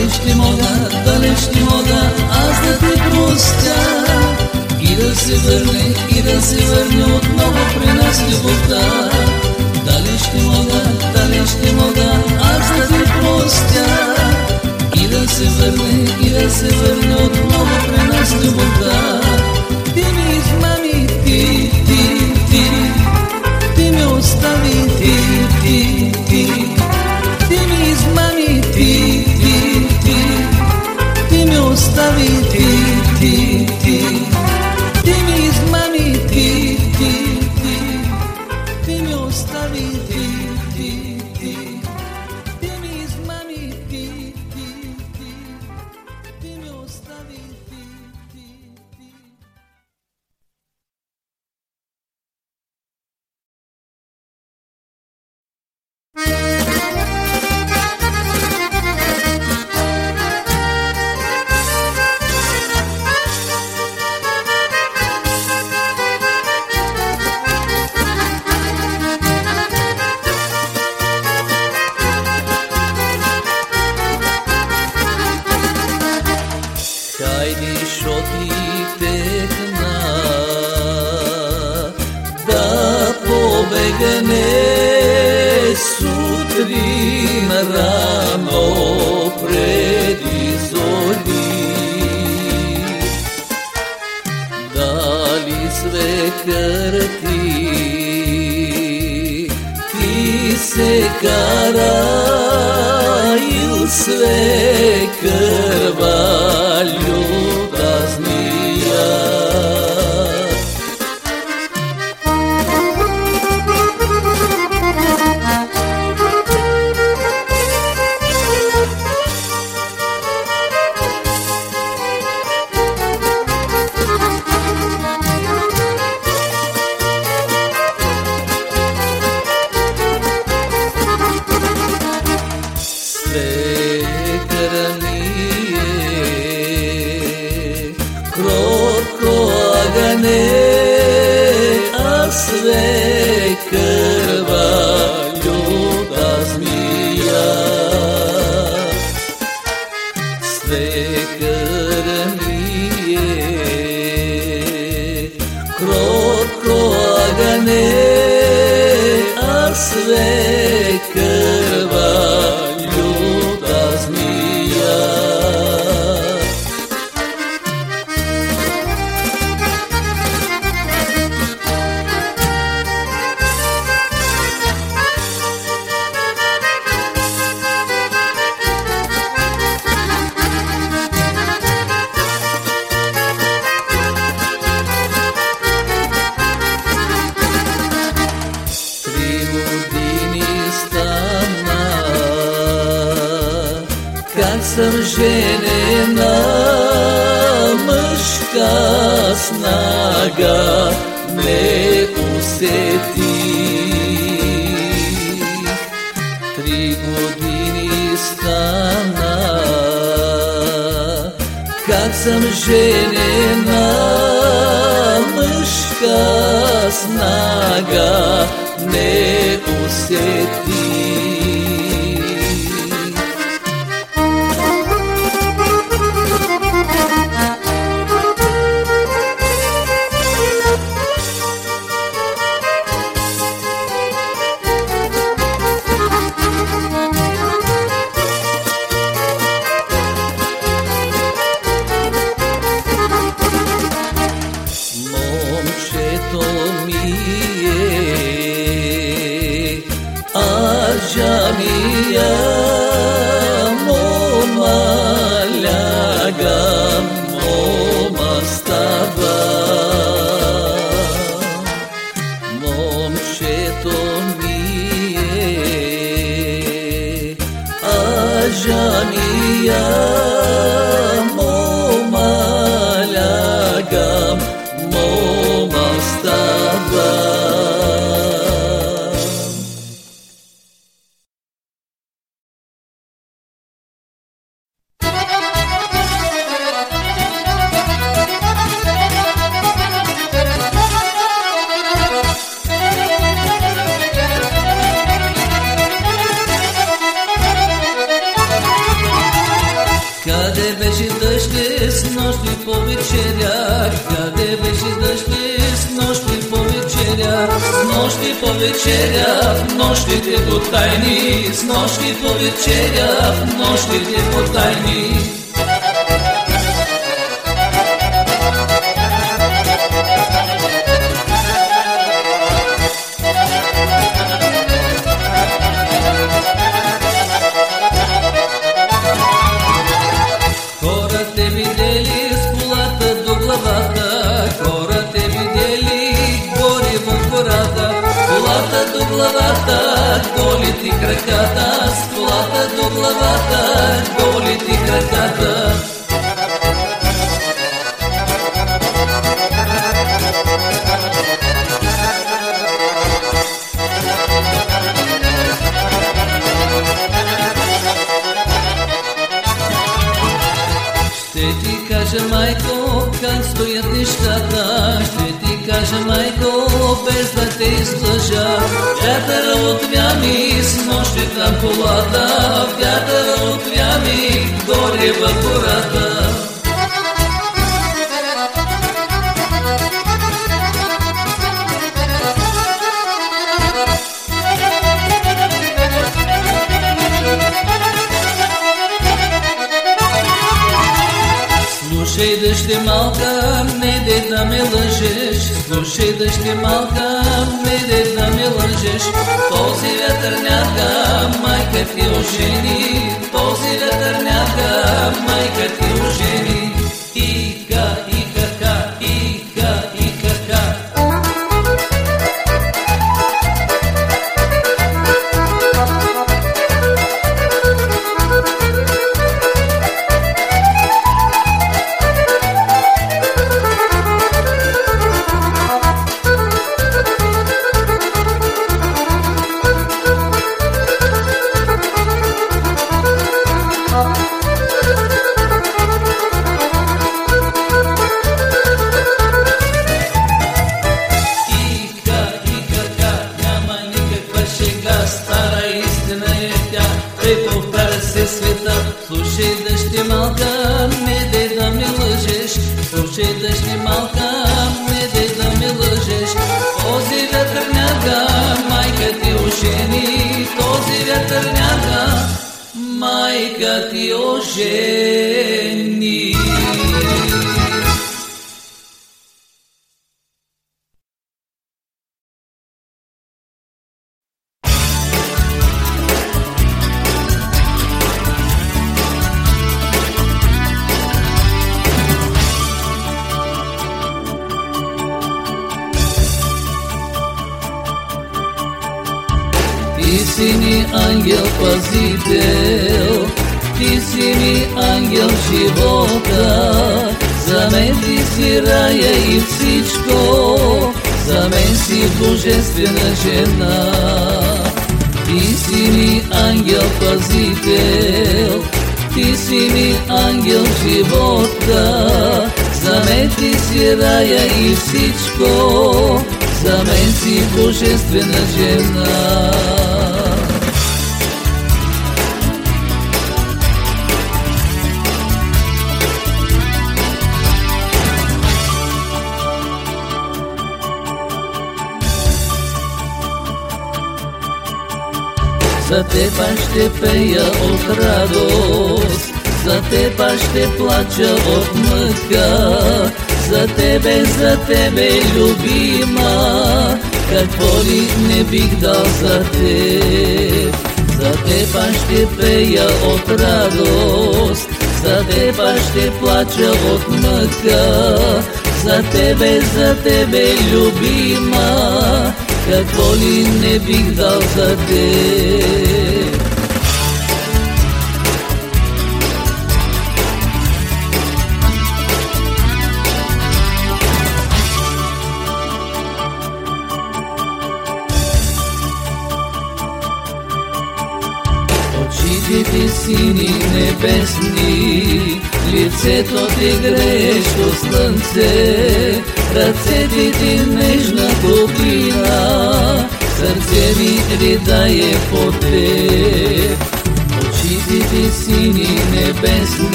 далеч ли мога, далеч ли мога аз да те простя. И да се върне, и да се върне отново при нас любовта. Далеч ли мога, далеч ли мога аз да те простя. И да се върне, и да се върне отново при нас любовта.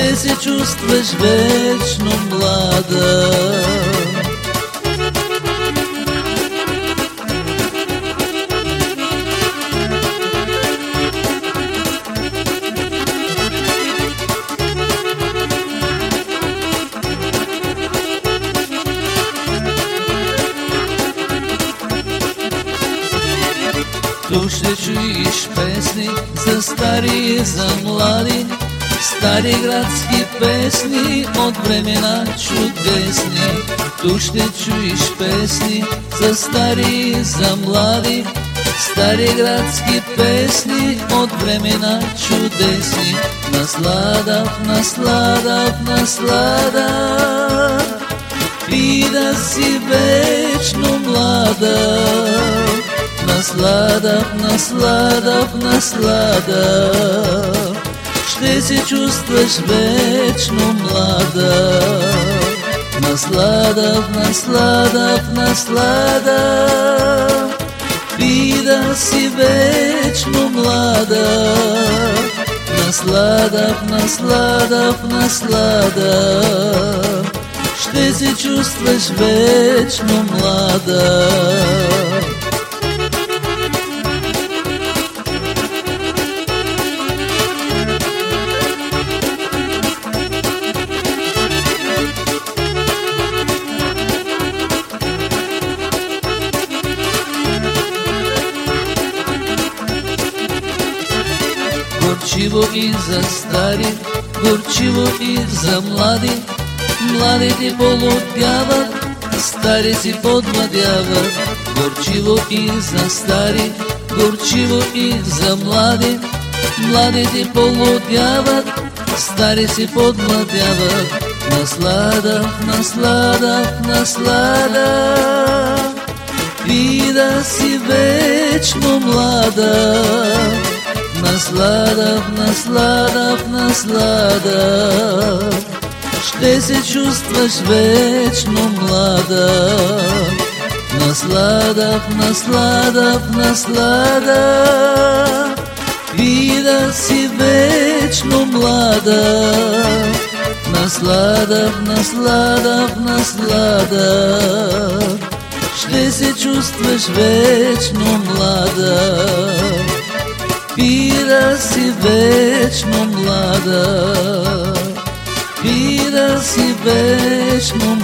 Ще се чувстваш вечно млада. Тук ще чуеш песни за стари и за млади, Стари градски песни от времена чудесни. Тук ще чуеш песни за стари и за млади, Стари градски песни от времена чудесни. Наслада наслада наслада и да си вечно млада. Наслада наслада наслада ще се чувстваш вечно млада. Наслада в наслада в наслада и да си вечно млада. Наслада в наслада в наслада ще се чувстваш вечно млада. Горчиво и за стари, горчиво и за млади. Младите полудяват, стари си подмладяват. Горчиво и за стари, горчиво и за млади. Младите полудяват, стари си подмладяват. Наслада, наслада, наслада и да си вечно млада. Наслада, в наслада, в наслада ще се чувстваш вечно млада. Наслада, в наслада, в наслада и да си вечно млада. Наслада, в наслада, в наслада ще се чувстваш вечно млада и да си вечно млада, и да си вечно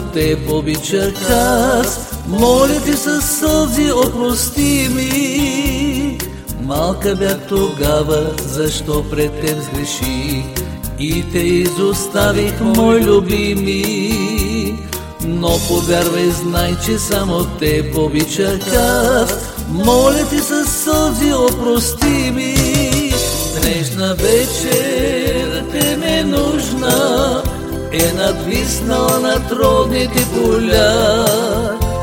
но те обичах аз. Моля ти със сълзи, опрости ми. Малка бях тогава, защо пред теб сгреших и те изоставих, мой любими. Но повярвай, знай, че само те обичах аз. Моля ти със сълзи, опрости ми. Днешна вечер е надвиснал над родните поля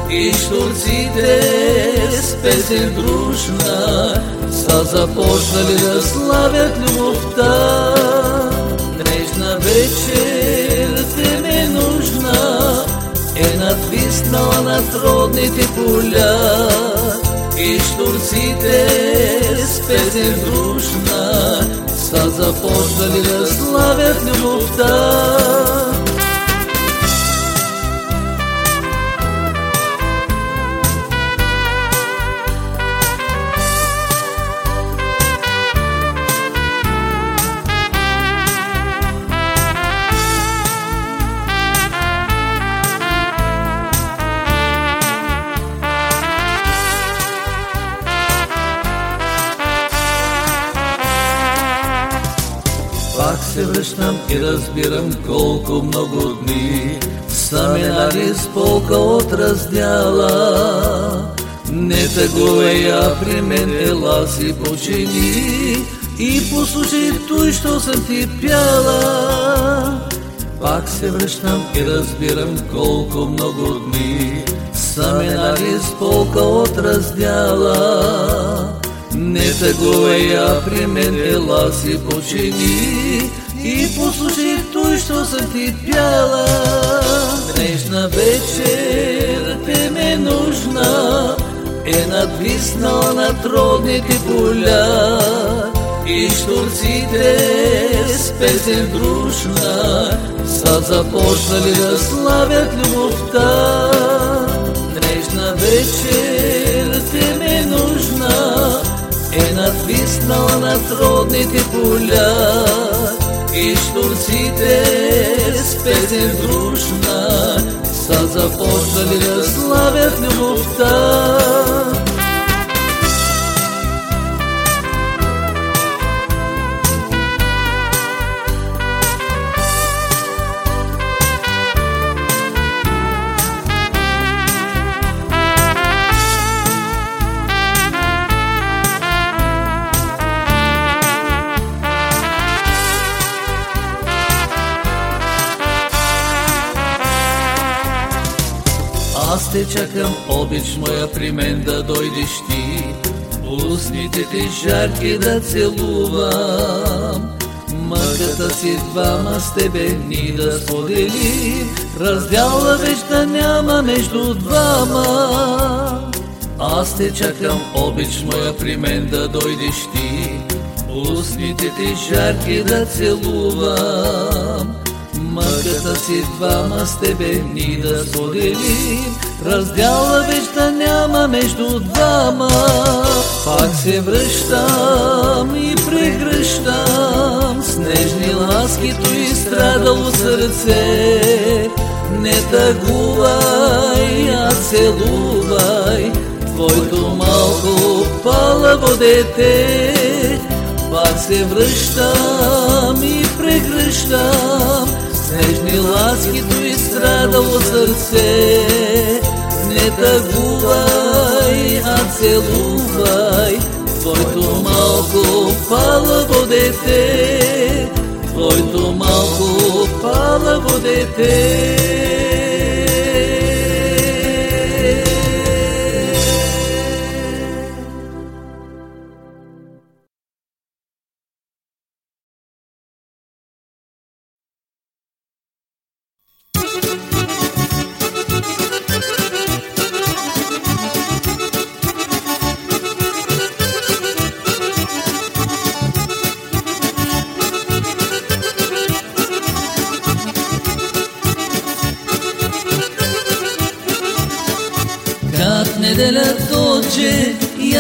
и штурците с песен дружна са започнали да славят любовта. Нежна вечер се ми нужна е надвиснала над родните поля и штурците с песен дружна са започнали да славят любовта. Връщам и разбирам колко много дни са минали с полка от раздяла. Не тъгувай я при мен, ела си почини и послушай той, що съм ти пяла. Пак се връщам и разбирам колко много дни са минали с полка от раздяла. Не тъгувай я при мен, ела си почини и послушай той, що съм ти пяла. Днешна вечер те ме нужна, е надвиснала над родните поля. И штурците с песен дружна са започнали да славят любовта. Днешна вечер те ме нужна, е надвиснала над родните поля. И штурците с песен дружна са започнали да славят любовта. Те чакам, обич моя при мен да дойдеш ти, устните ти жарки да целувам. Мъката си двама с тебе ни да споделим, раздяла веч да няма между двама. Аз те чакам, обич моя при мен да дойдеш ти, устните ти жарки да целувам. Мъката си двама с тебе ни да споделим, раздяла веч да няма между двама. Пак се връщам и прегръщам с нежни ласки и страдало сърце. Не тъгувай, а целувай твоето малко палаво дете. Пак се връщам и прегръщам с нежни ласки и страдало сърце. Не тъгувай, а целувай твоето малко палаво дете. Твоето малко палаво дете.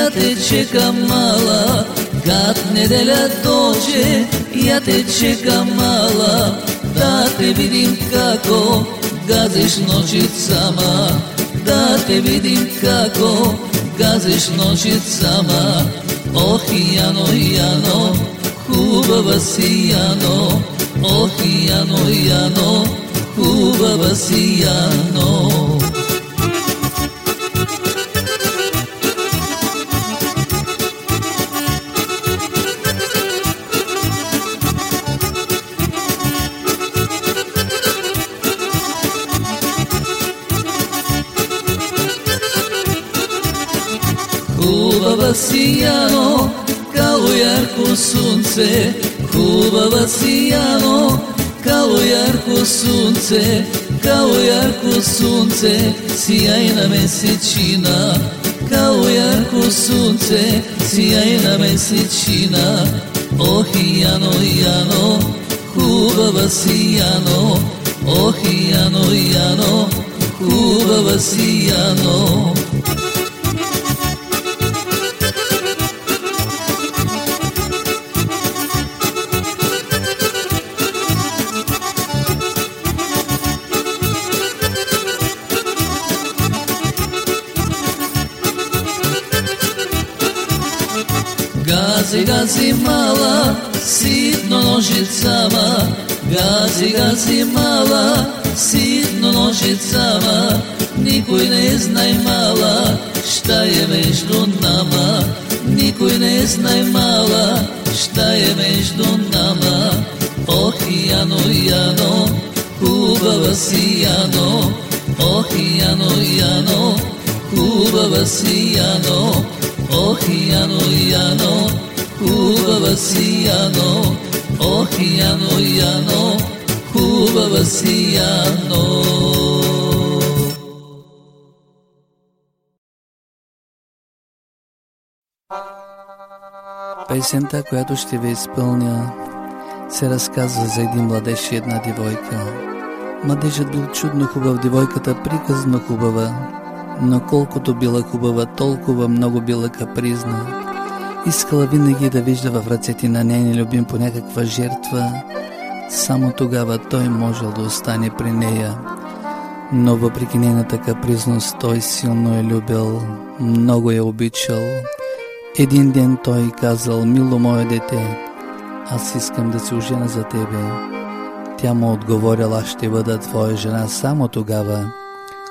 Te čekam mala Kad nedelja dođe, ja te čekam mala Da te vidim kako gaziš noćicama Da te vidim kako gaziš noćicama Oh Jano, Jano, hubava si Jano Oh Jano, Jano, hubava si Jano Хубава си Яно, кало ярко sunce, хубава си Яно, кало ярко sunce, кало ярко sunce, sjajna mesečina, kao jarko sunce, sjajna mesečina, oh Jano, Jano, hubava si Jano, oh Jano, Jano, hubava si Gazi, gazi mala, sitno nožicama, gazi, gazi mala, sitno nožicama, nikoj ne znaj mala, šta je među nama, nikoj ne znaj mala, šta je među nama, oh Jano, Jano, hubava si Jano, oh Jano, Jano, hubava si Jano, oh Jano, Jano, hubava si Jano, oh Jano, Jano, hubava si Jano. Песента, която ще ви изпълня, се разказва за един младеж и една девойка. Младежът бил чудно хубав, девойката приказно хубава, но колкото била хубава, толкова много била капризна. Искала винаги да вижда в ръцете на нейния любим по някаква жертва, само тогава той можел да остане при нея. Но въпреки нейната капризност, той силно е любил, много е обичал. Един ден той казал, мило мое дете, аз искам да се ожена за тебе. Тя му отговорила, аз ще бъда твоя жена само тогава,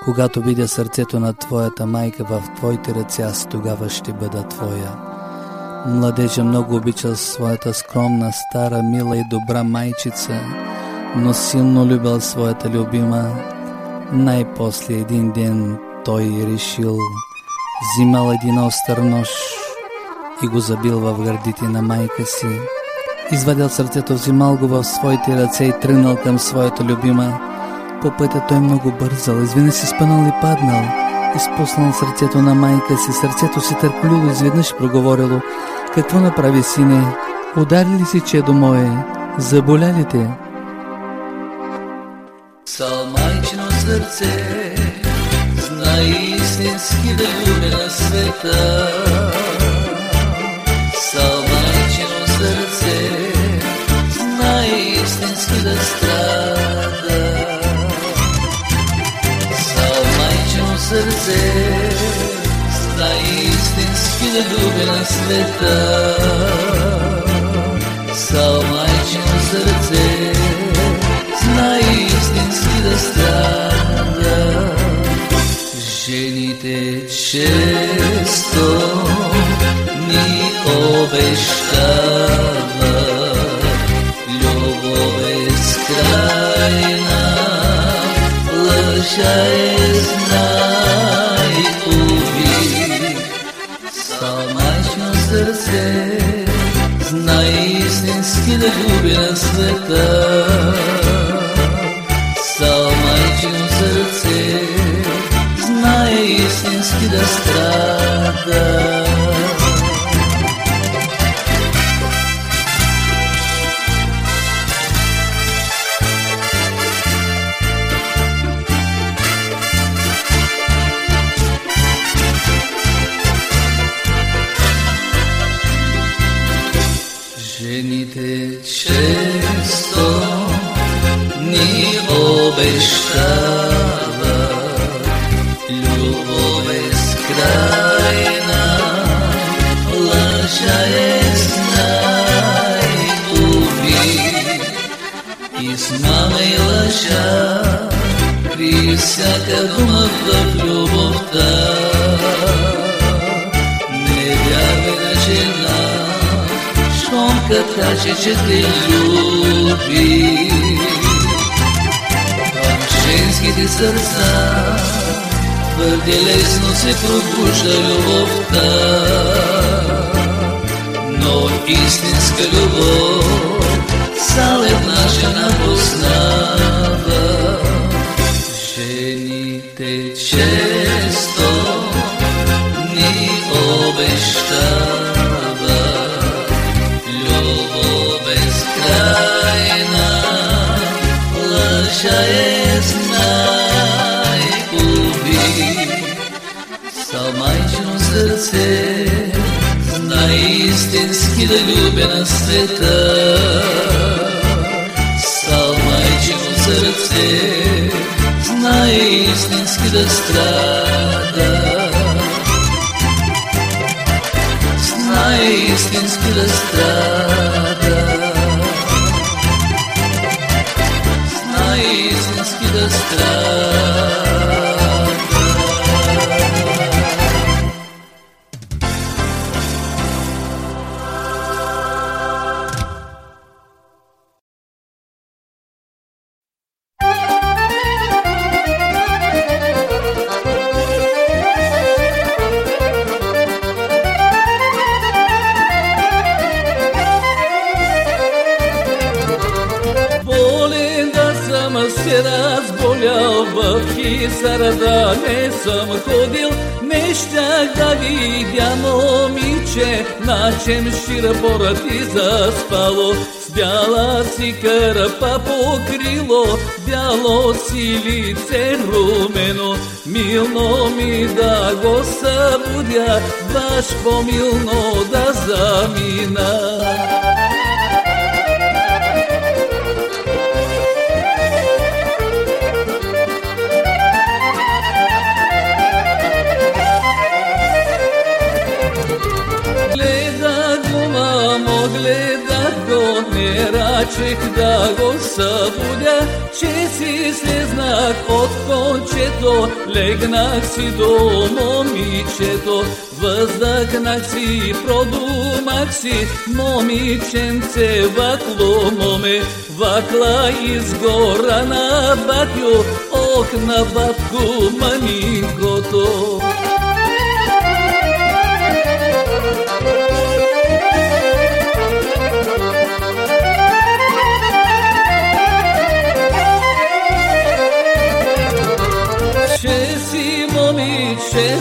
когато видя сърцето на твоята майка в твоите ръце, аз тогава ще бъда твоя. Младежа много обичал своята скромна, стара, мила и добра майчица, но силно любил своята любима. Най-после един ден той решил, взимал един остър нож и го забил в гърдите на майка си. Извадил сърцето, взимал го в своите ръце и тръгнал към своята любима. По пътя той много бързал, изведнъж си спънал и паднал. Изпуснал сърцето на майка си, сърцето си търколило, изведнъж проговорило. Какво направи, сине? Удари ли си чедо мое? Заболя ли те? Майчино сърце, знай истински да люби на света. Сал майчино сърце, знай истински да страда. Сърце, знай истински да люби на света. Сал майчино сърце, знай истински да страда. Жените често ни обещават любов безкрайна, лъжа е знай, сърце, знай истински да люби на света. Салмайчино сърце, знае истински да страда. Всяка дума в любовта. Не вярвай на жена, щом като каже, че те люби. В женските сърца твърде лесно се пробужда любовта. Но истинска любов сал една жена познава. Салмайчино сърце, знай истински да любя на света. Салмайчино сърце, знай истински да страда. Знай Знае истински да страда Знае истински да шира ти заспало. С бяла си кърпа по крило, бяло си лице румено, милно ми да го събудя, баш по-милно да замина. Слезнах от кончето, легнах си до момичето, въздъхнах си, продумах си, момиченце вакло моме, вакла изгора на батю, ох на батку манинкото.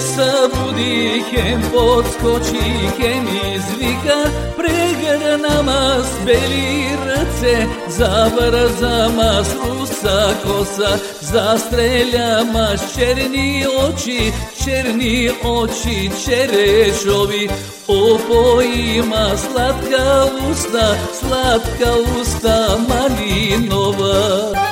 Се събуди, хем подскочи, хем извика, прегърна с бели ръце, забърза ма с руса коса, застреля ма с черни очи, черни очи, черешови, опои ма сладка уста, сладка уста малинова.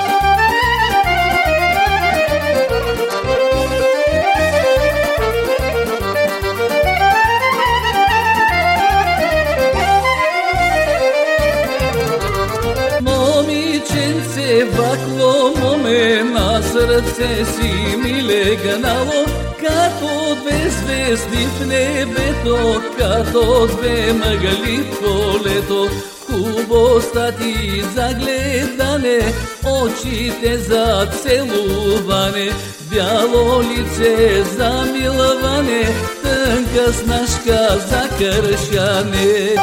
Сърце си ми легнало, като две звезди в небето, като две мъгали в полето. Хубостта ти за гледане, очите за целуване, бяло лице за милване, тънка снашка за кършане.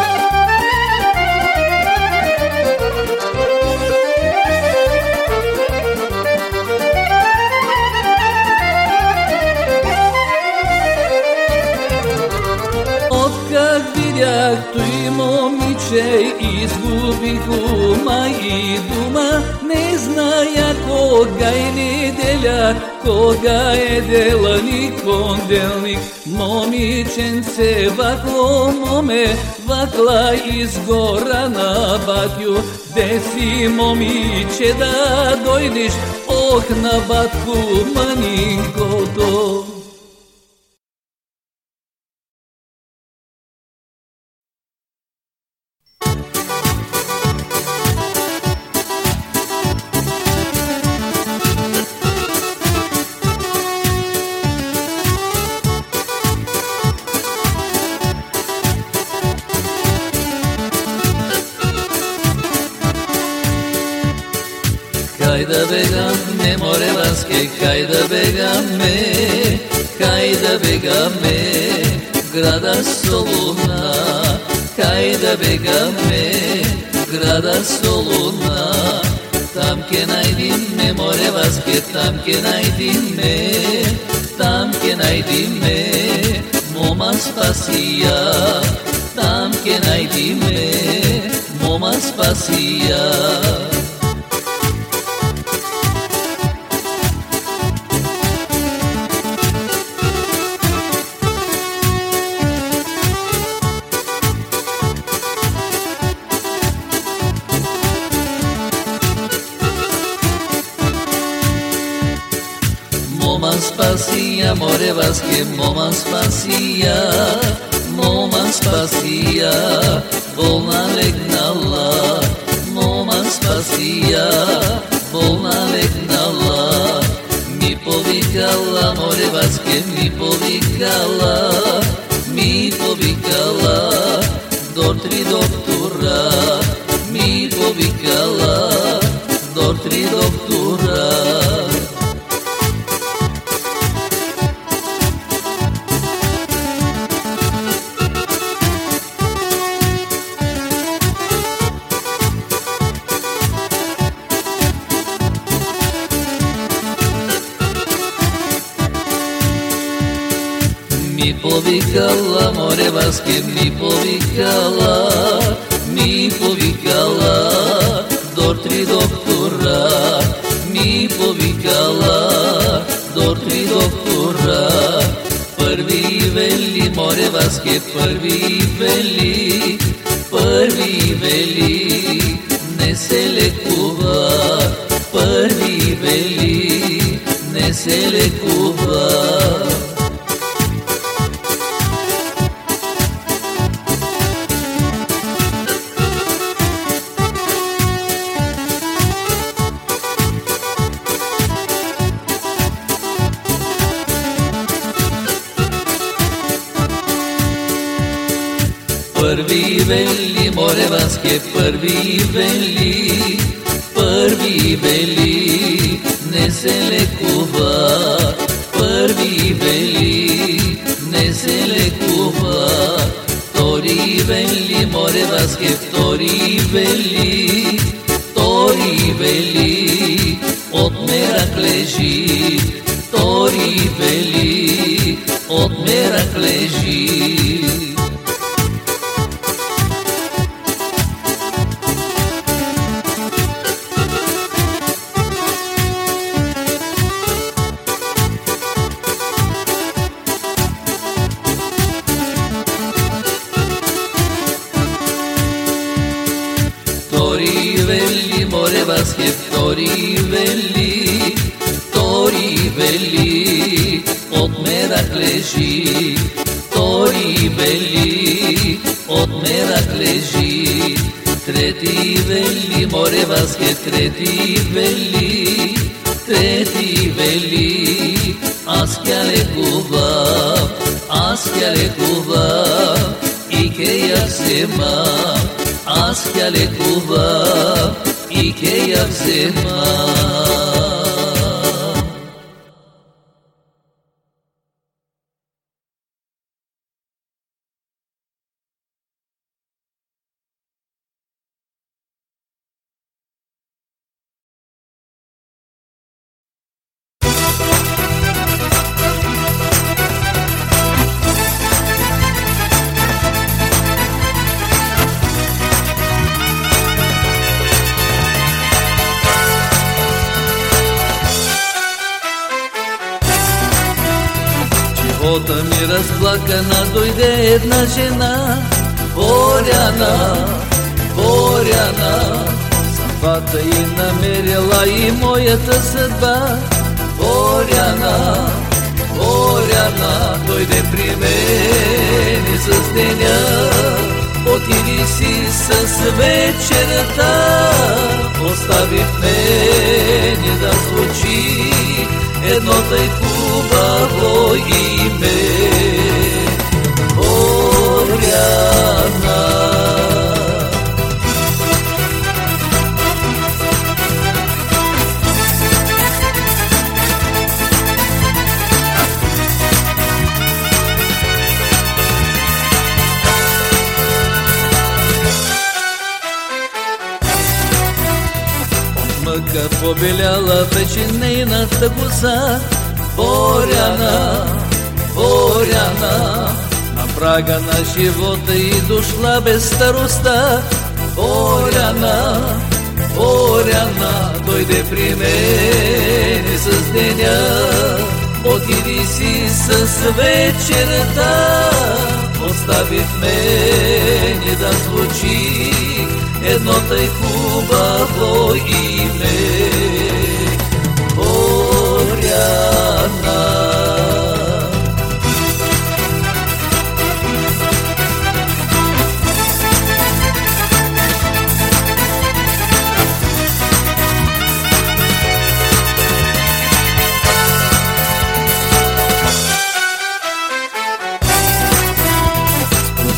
Момиче, изгубих ума и дума. Не зная кога е неделя, кога е дела ни понделник. Момиченце вакло моме, вакла изгора на батю. Де си момиче да дойдеш, ох на батку манинкото. και θορυβελή, θορυβελή, ότ μέρα κλεζί, θορυβελή, ότ μέρα κλεζί. Τρέτη βελή, μωρέ βάσκετ, τρέτη βελή, τρέτη βελή, άσκια κουβά, άσκια ρε κουβά, η κρέα ψέμα, κουβά, я взема, ми разплакана дойде една жена, Боряна, Боряна. Съдбата и намерила и моята съдба, Боряна, Боряна. Дойде при мен с деня, отиди си с вечерта, остави в мене да звучи едно тъй хубаво име. Мъка побеляла вече нейната коса, Боряна, Боряна, на прага на живота и дошла без староста, Боряна, Боряна, дойде при мен с деня, отиди си с вечерта, остави в мене да звучи едно тъй хубаво име. Боряна.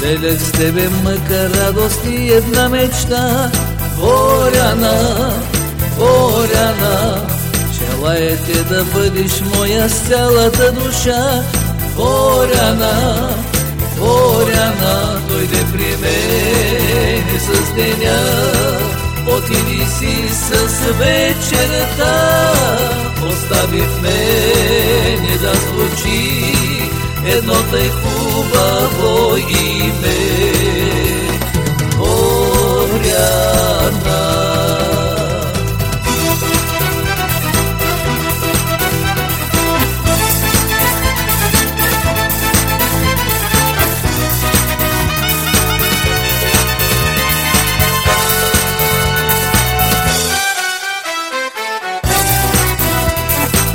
Споделях с тебе мъка, радост и една мечта. Боряна, Боряна Желая те да бъдеш моя с цялата душа. Боряна, Боряна Дойде при мен с деня. Отиди си с вечерта Остави в мене да звучи едно тъй хубаво име. Боряна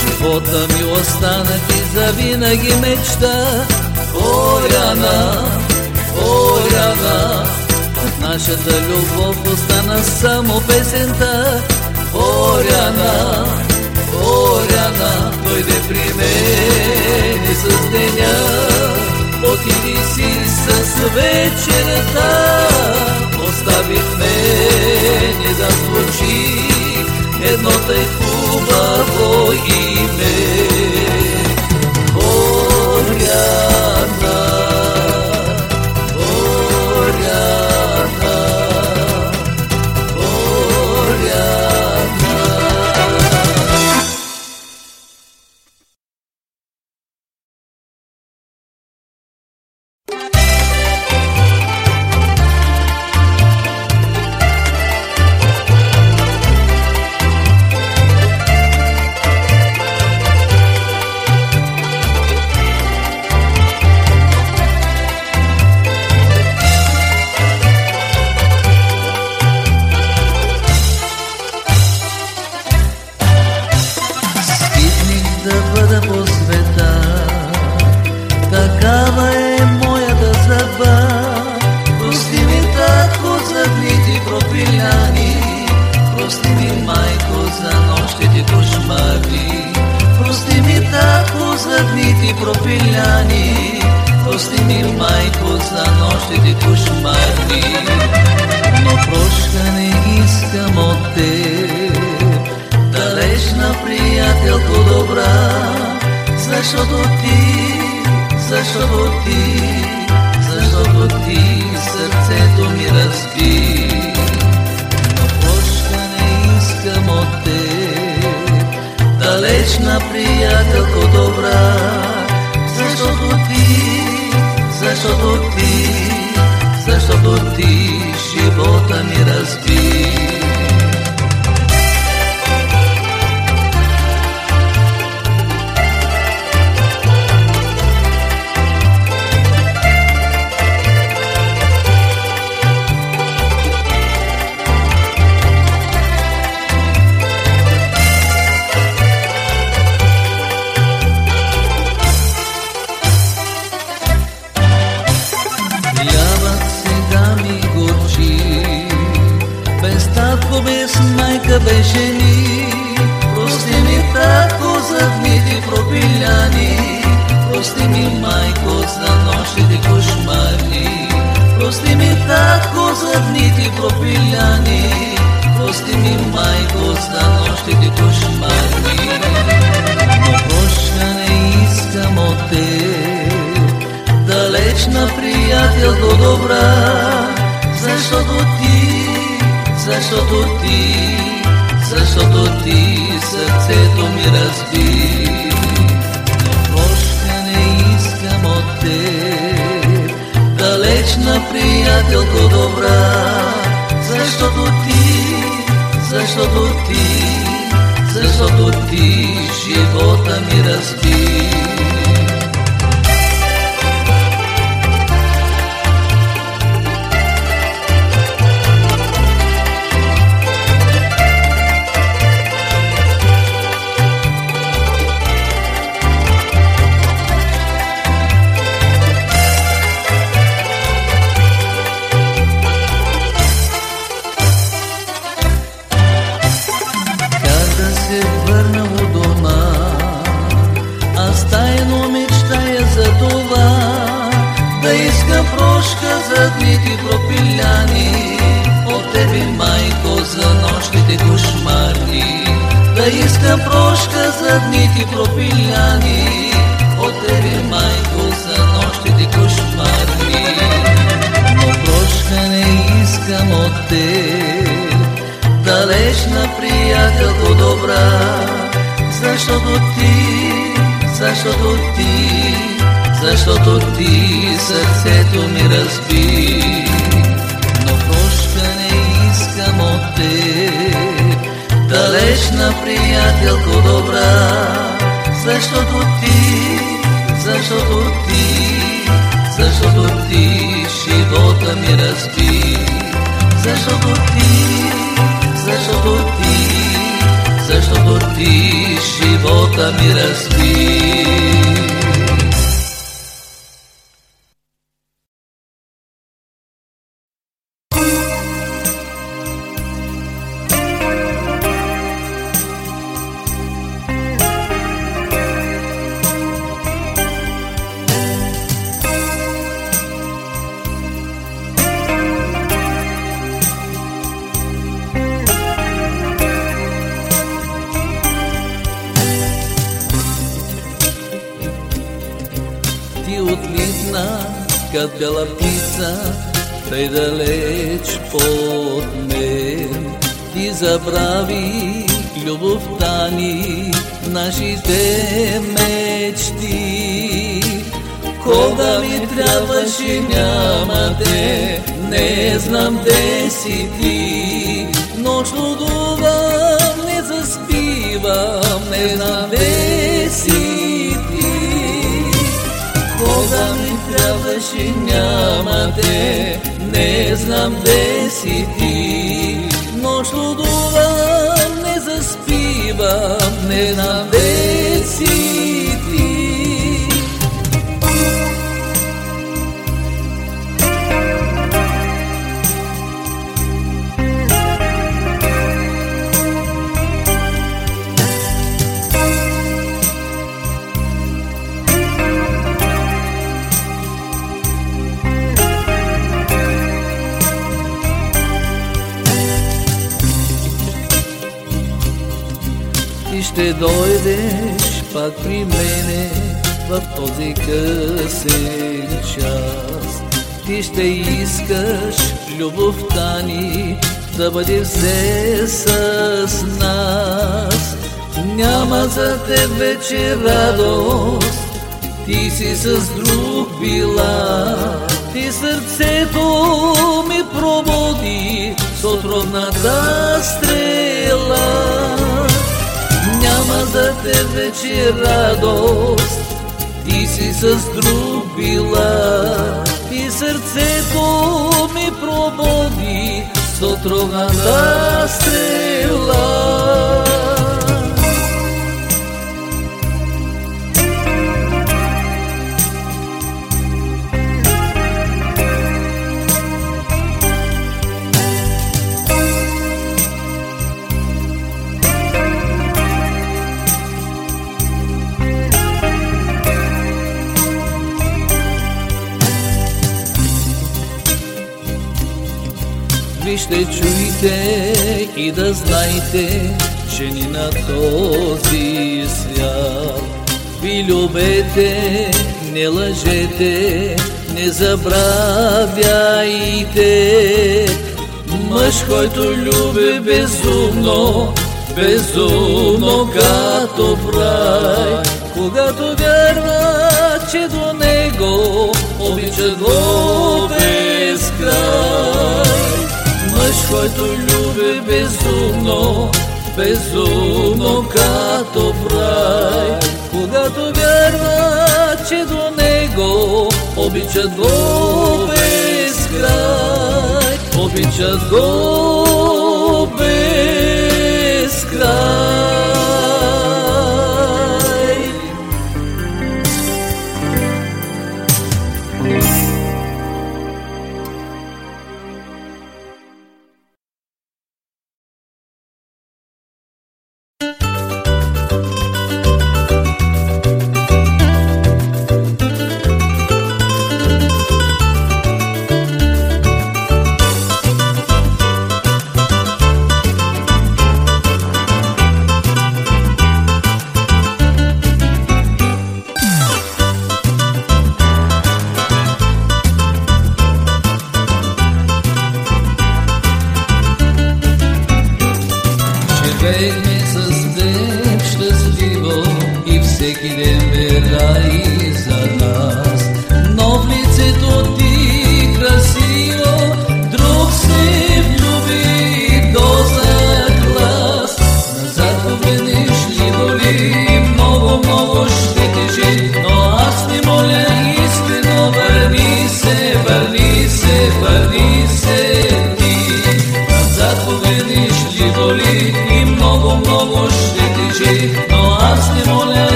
Живота ми остана ти мечта. Боряна, Боряна От нашата любов остана само песента. Боряна, Боряна Дойде при мен с деня. Отиди си с вечерта Остави в мене да звучи едно тъй хубаво име Боряна,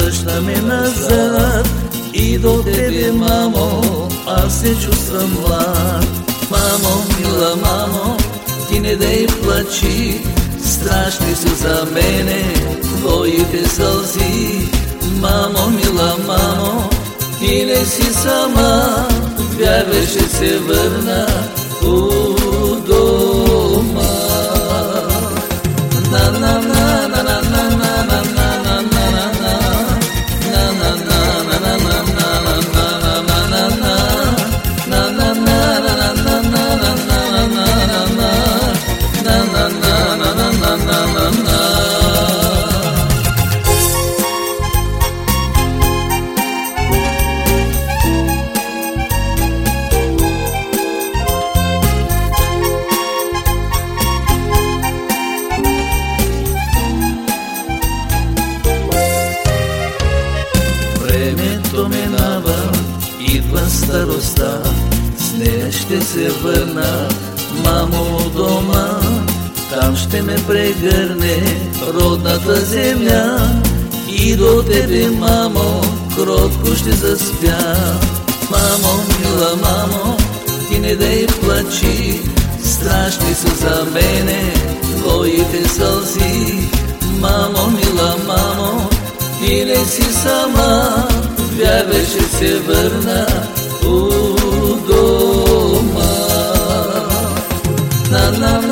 връщаме назад и до тебе, мамо, аз се чувствам млад. Мамо, мила мамо, ти не дей плачи, страшни са за мене твоите сълзи. Мамо, мила мамо, ти не си сама, вярвай ще се върна у дома. На, прегърне родната земя и до тебе, мамо, кротко ще заспя. Мамо, мила мамо, ти не дей плачи, страшни са за мене твоите сълзи. Мамо, мила мамо, ти не си сама, вярвай ще се върна у дома. На на на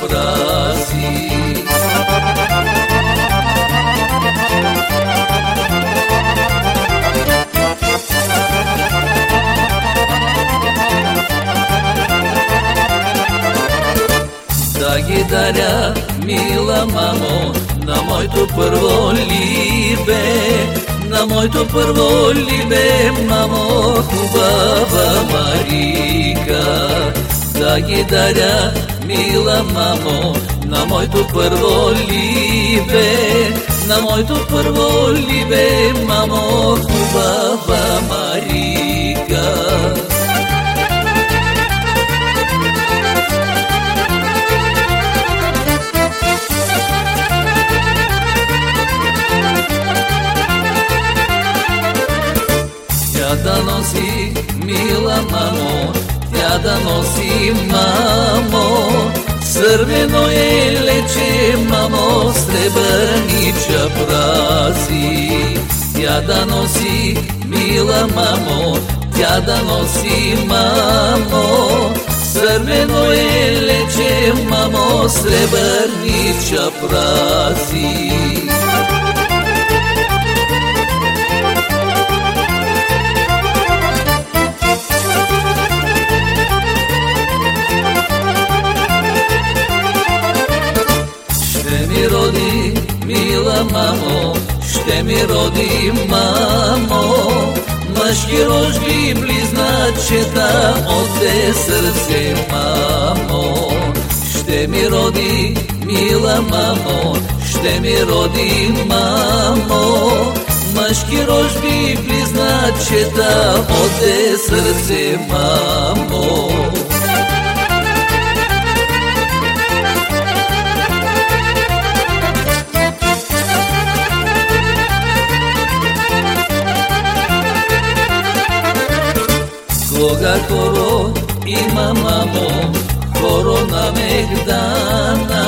чапрази. да ги даря, мила мамо, на моето първо либе, на моето първо либе, мамо, хубава Марика. Да ги даря, мила мамо, на моето първо либе, на моето първо либе, мамо, хубава Марика. Тя да носи, мила мамо, mlada nosi mamo Crveno je leče mamo, srebrniča prasi Jada nosi mila mamo, jada nosi mamo Crveno je leče mamo, srebrniča prasi мамо, ще ми роди, мамо, мъжки рожби близначета от сърце, мамо. Ще ми роди, мила мамо, ще ми роди, мамо, Мъжки рожби признат, че да оде сърце, мамо. Кога хоро има мамо, хоро на Мегдана,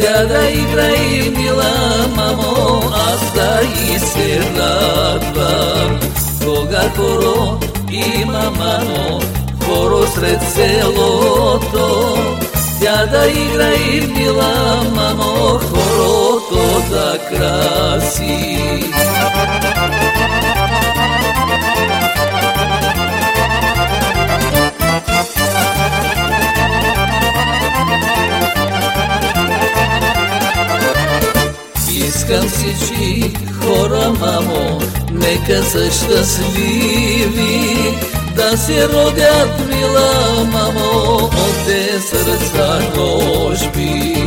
тя да игра и мила мамо, аз да и се радвам. Кога хоро има мамо, хоро сред Искам всички хора, мамо, нека са щастливи, да се родят, мила мамо, от те сърца рожби.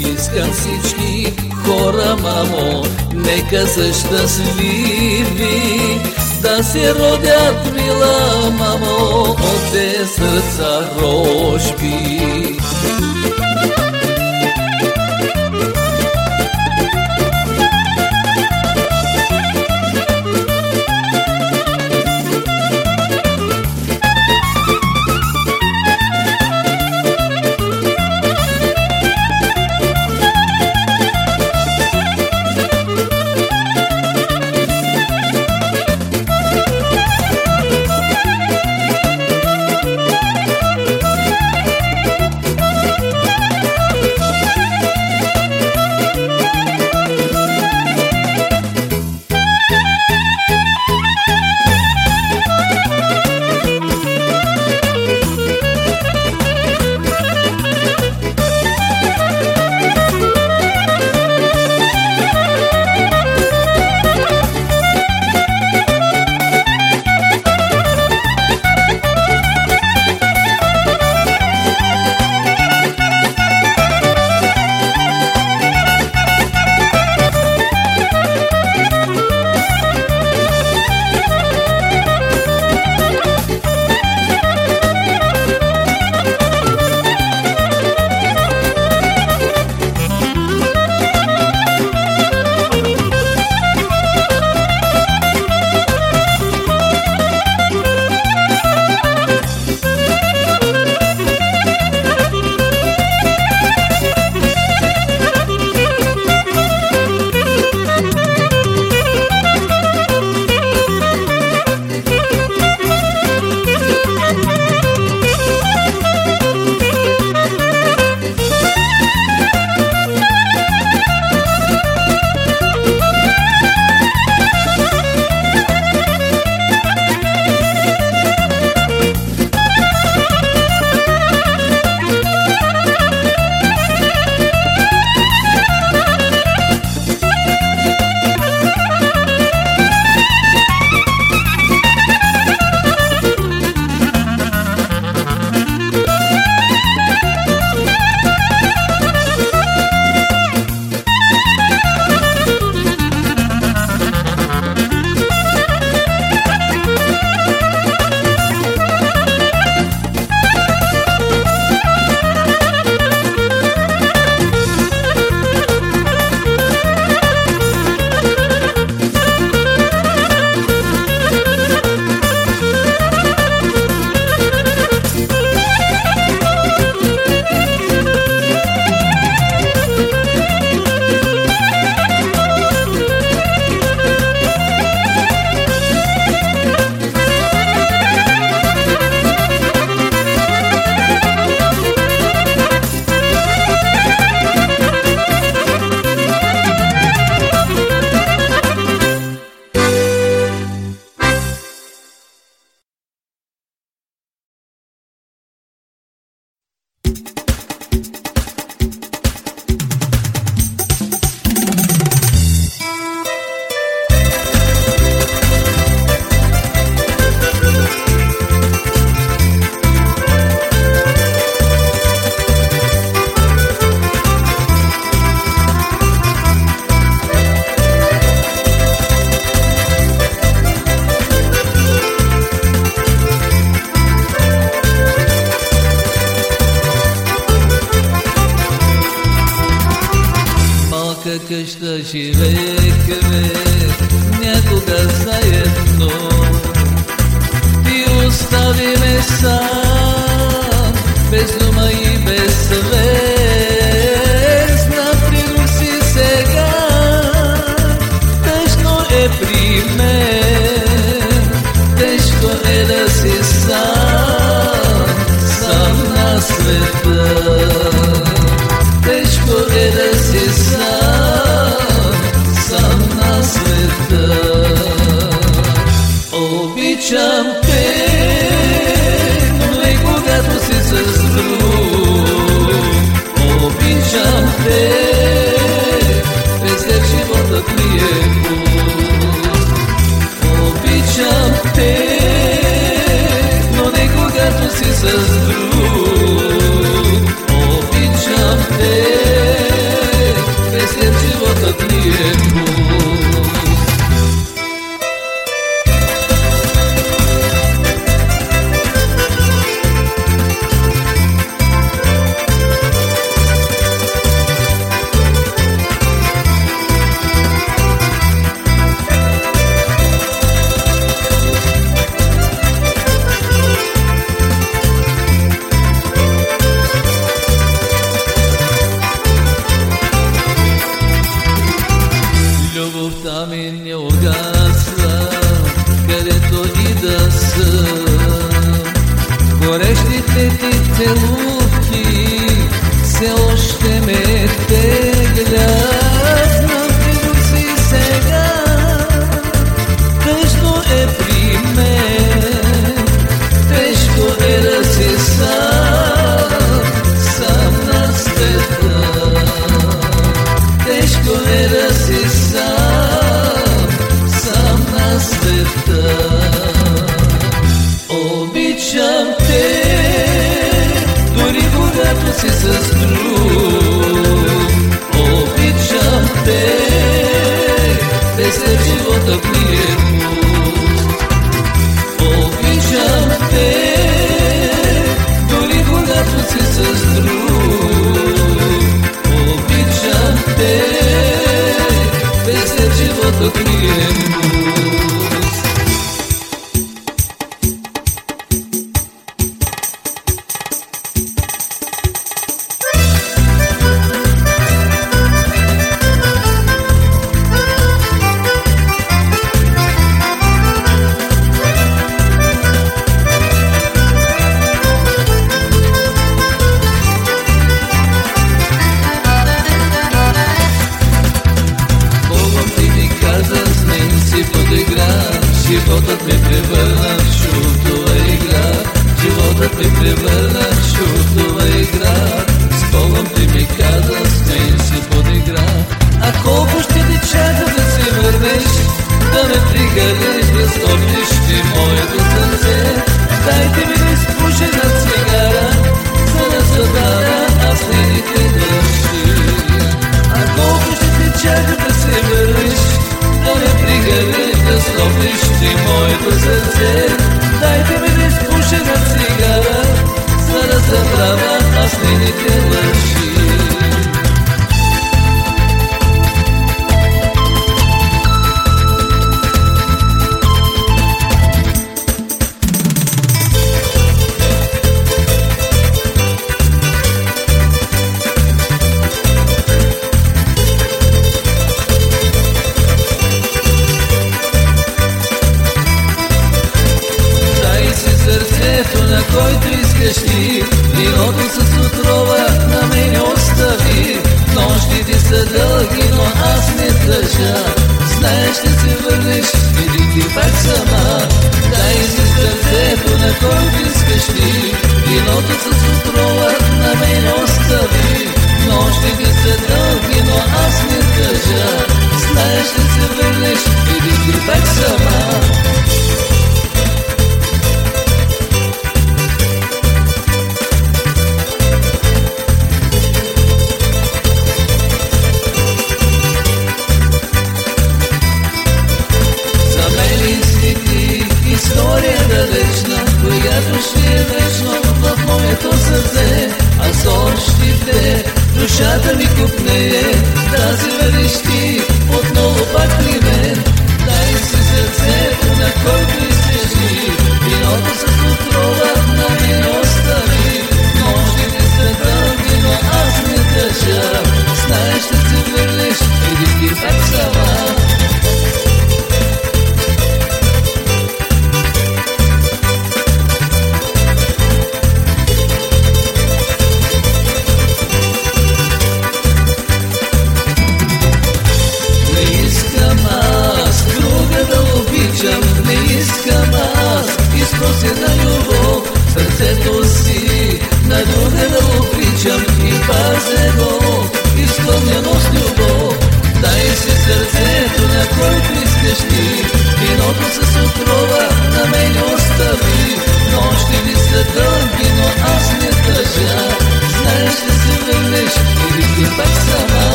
Искам всички хора, мамо, нека са щастливи, да се родят, мила мамо, от те сърца рожби.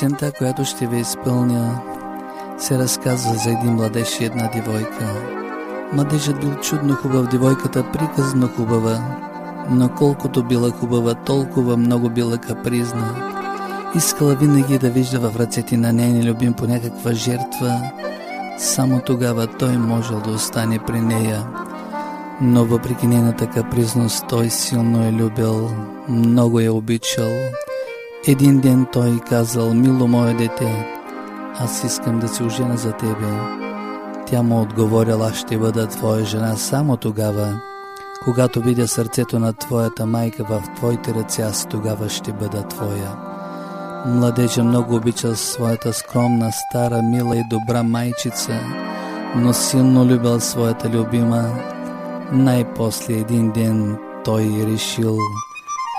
Песента, която ще ви изпълня, се разказва за един младеж и една девойка. Младежът бил чудно хубав, девойката приказно хубава, но колкото била хубава, толкова много била капризна. Искала винаги да вижда в ръцете на нейния любим по някаква жертва, само тогава той можел да остане при нея. Но въпреки нейната капризност, той силно е любил, много е обичал. Един ден той казал, мило мое дете, аз искам да се ожена за тебе. Тя му отговорила, аз ще бъда твоя жена само тогава, когато видя сърцето на твоята майка в твоите ръце, аз тогава ще бъда твоя. Младежа много обичал своята скромна, стара, мила и добра майчица, но силно любил своята любима. Най-после един ден той решил,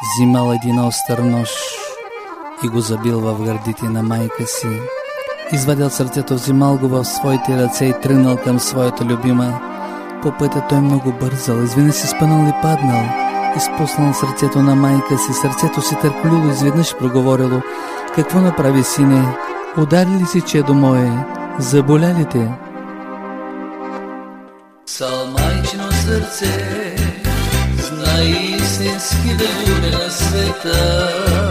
взимал един остър нож, и го забил в гърдите на майка си. Извадил сърцето, взимал го в своите ръце и тръгнал към своята любима. По пътя той много бързал, изведнъж си спънал и паднал. Изпуснал сърцето на майка си, сърцето си търколило, изведнъж проговорило. Какво направи, сине? Удари ли си чедо мое? Заболя ли те? Сал майчино сърце, знай истински да на света.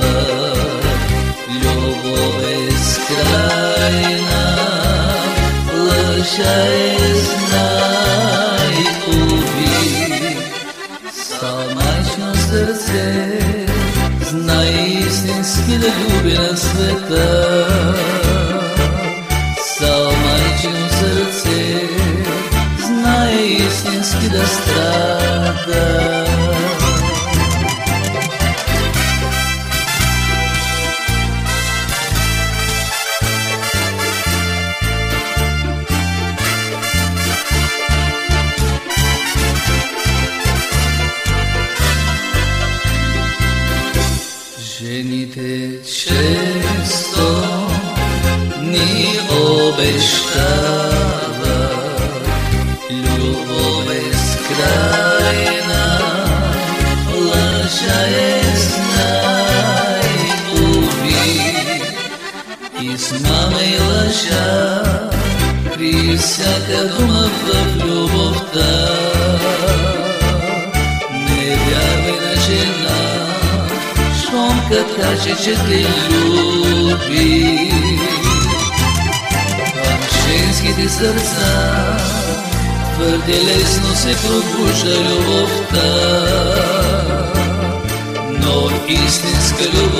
лъжа знай, уви. Самайчно сърце знай истински да люби света. Салмайчино сърце знае истински да страда. Твърде лесно се пробужда любовта. Но истинска любов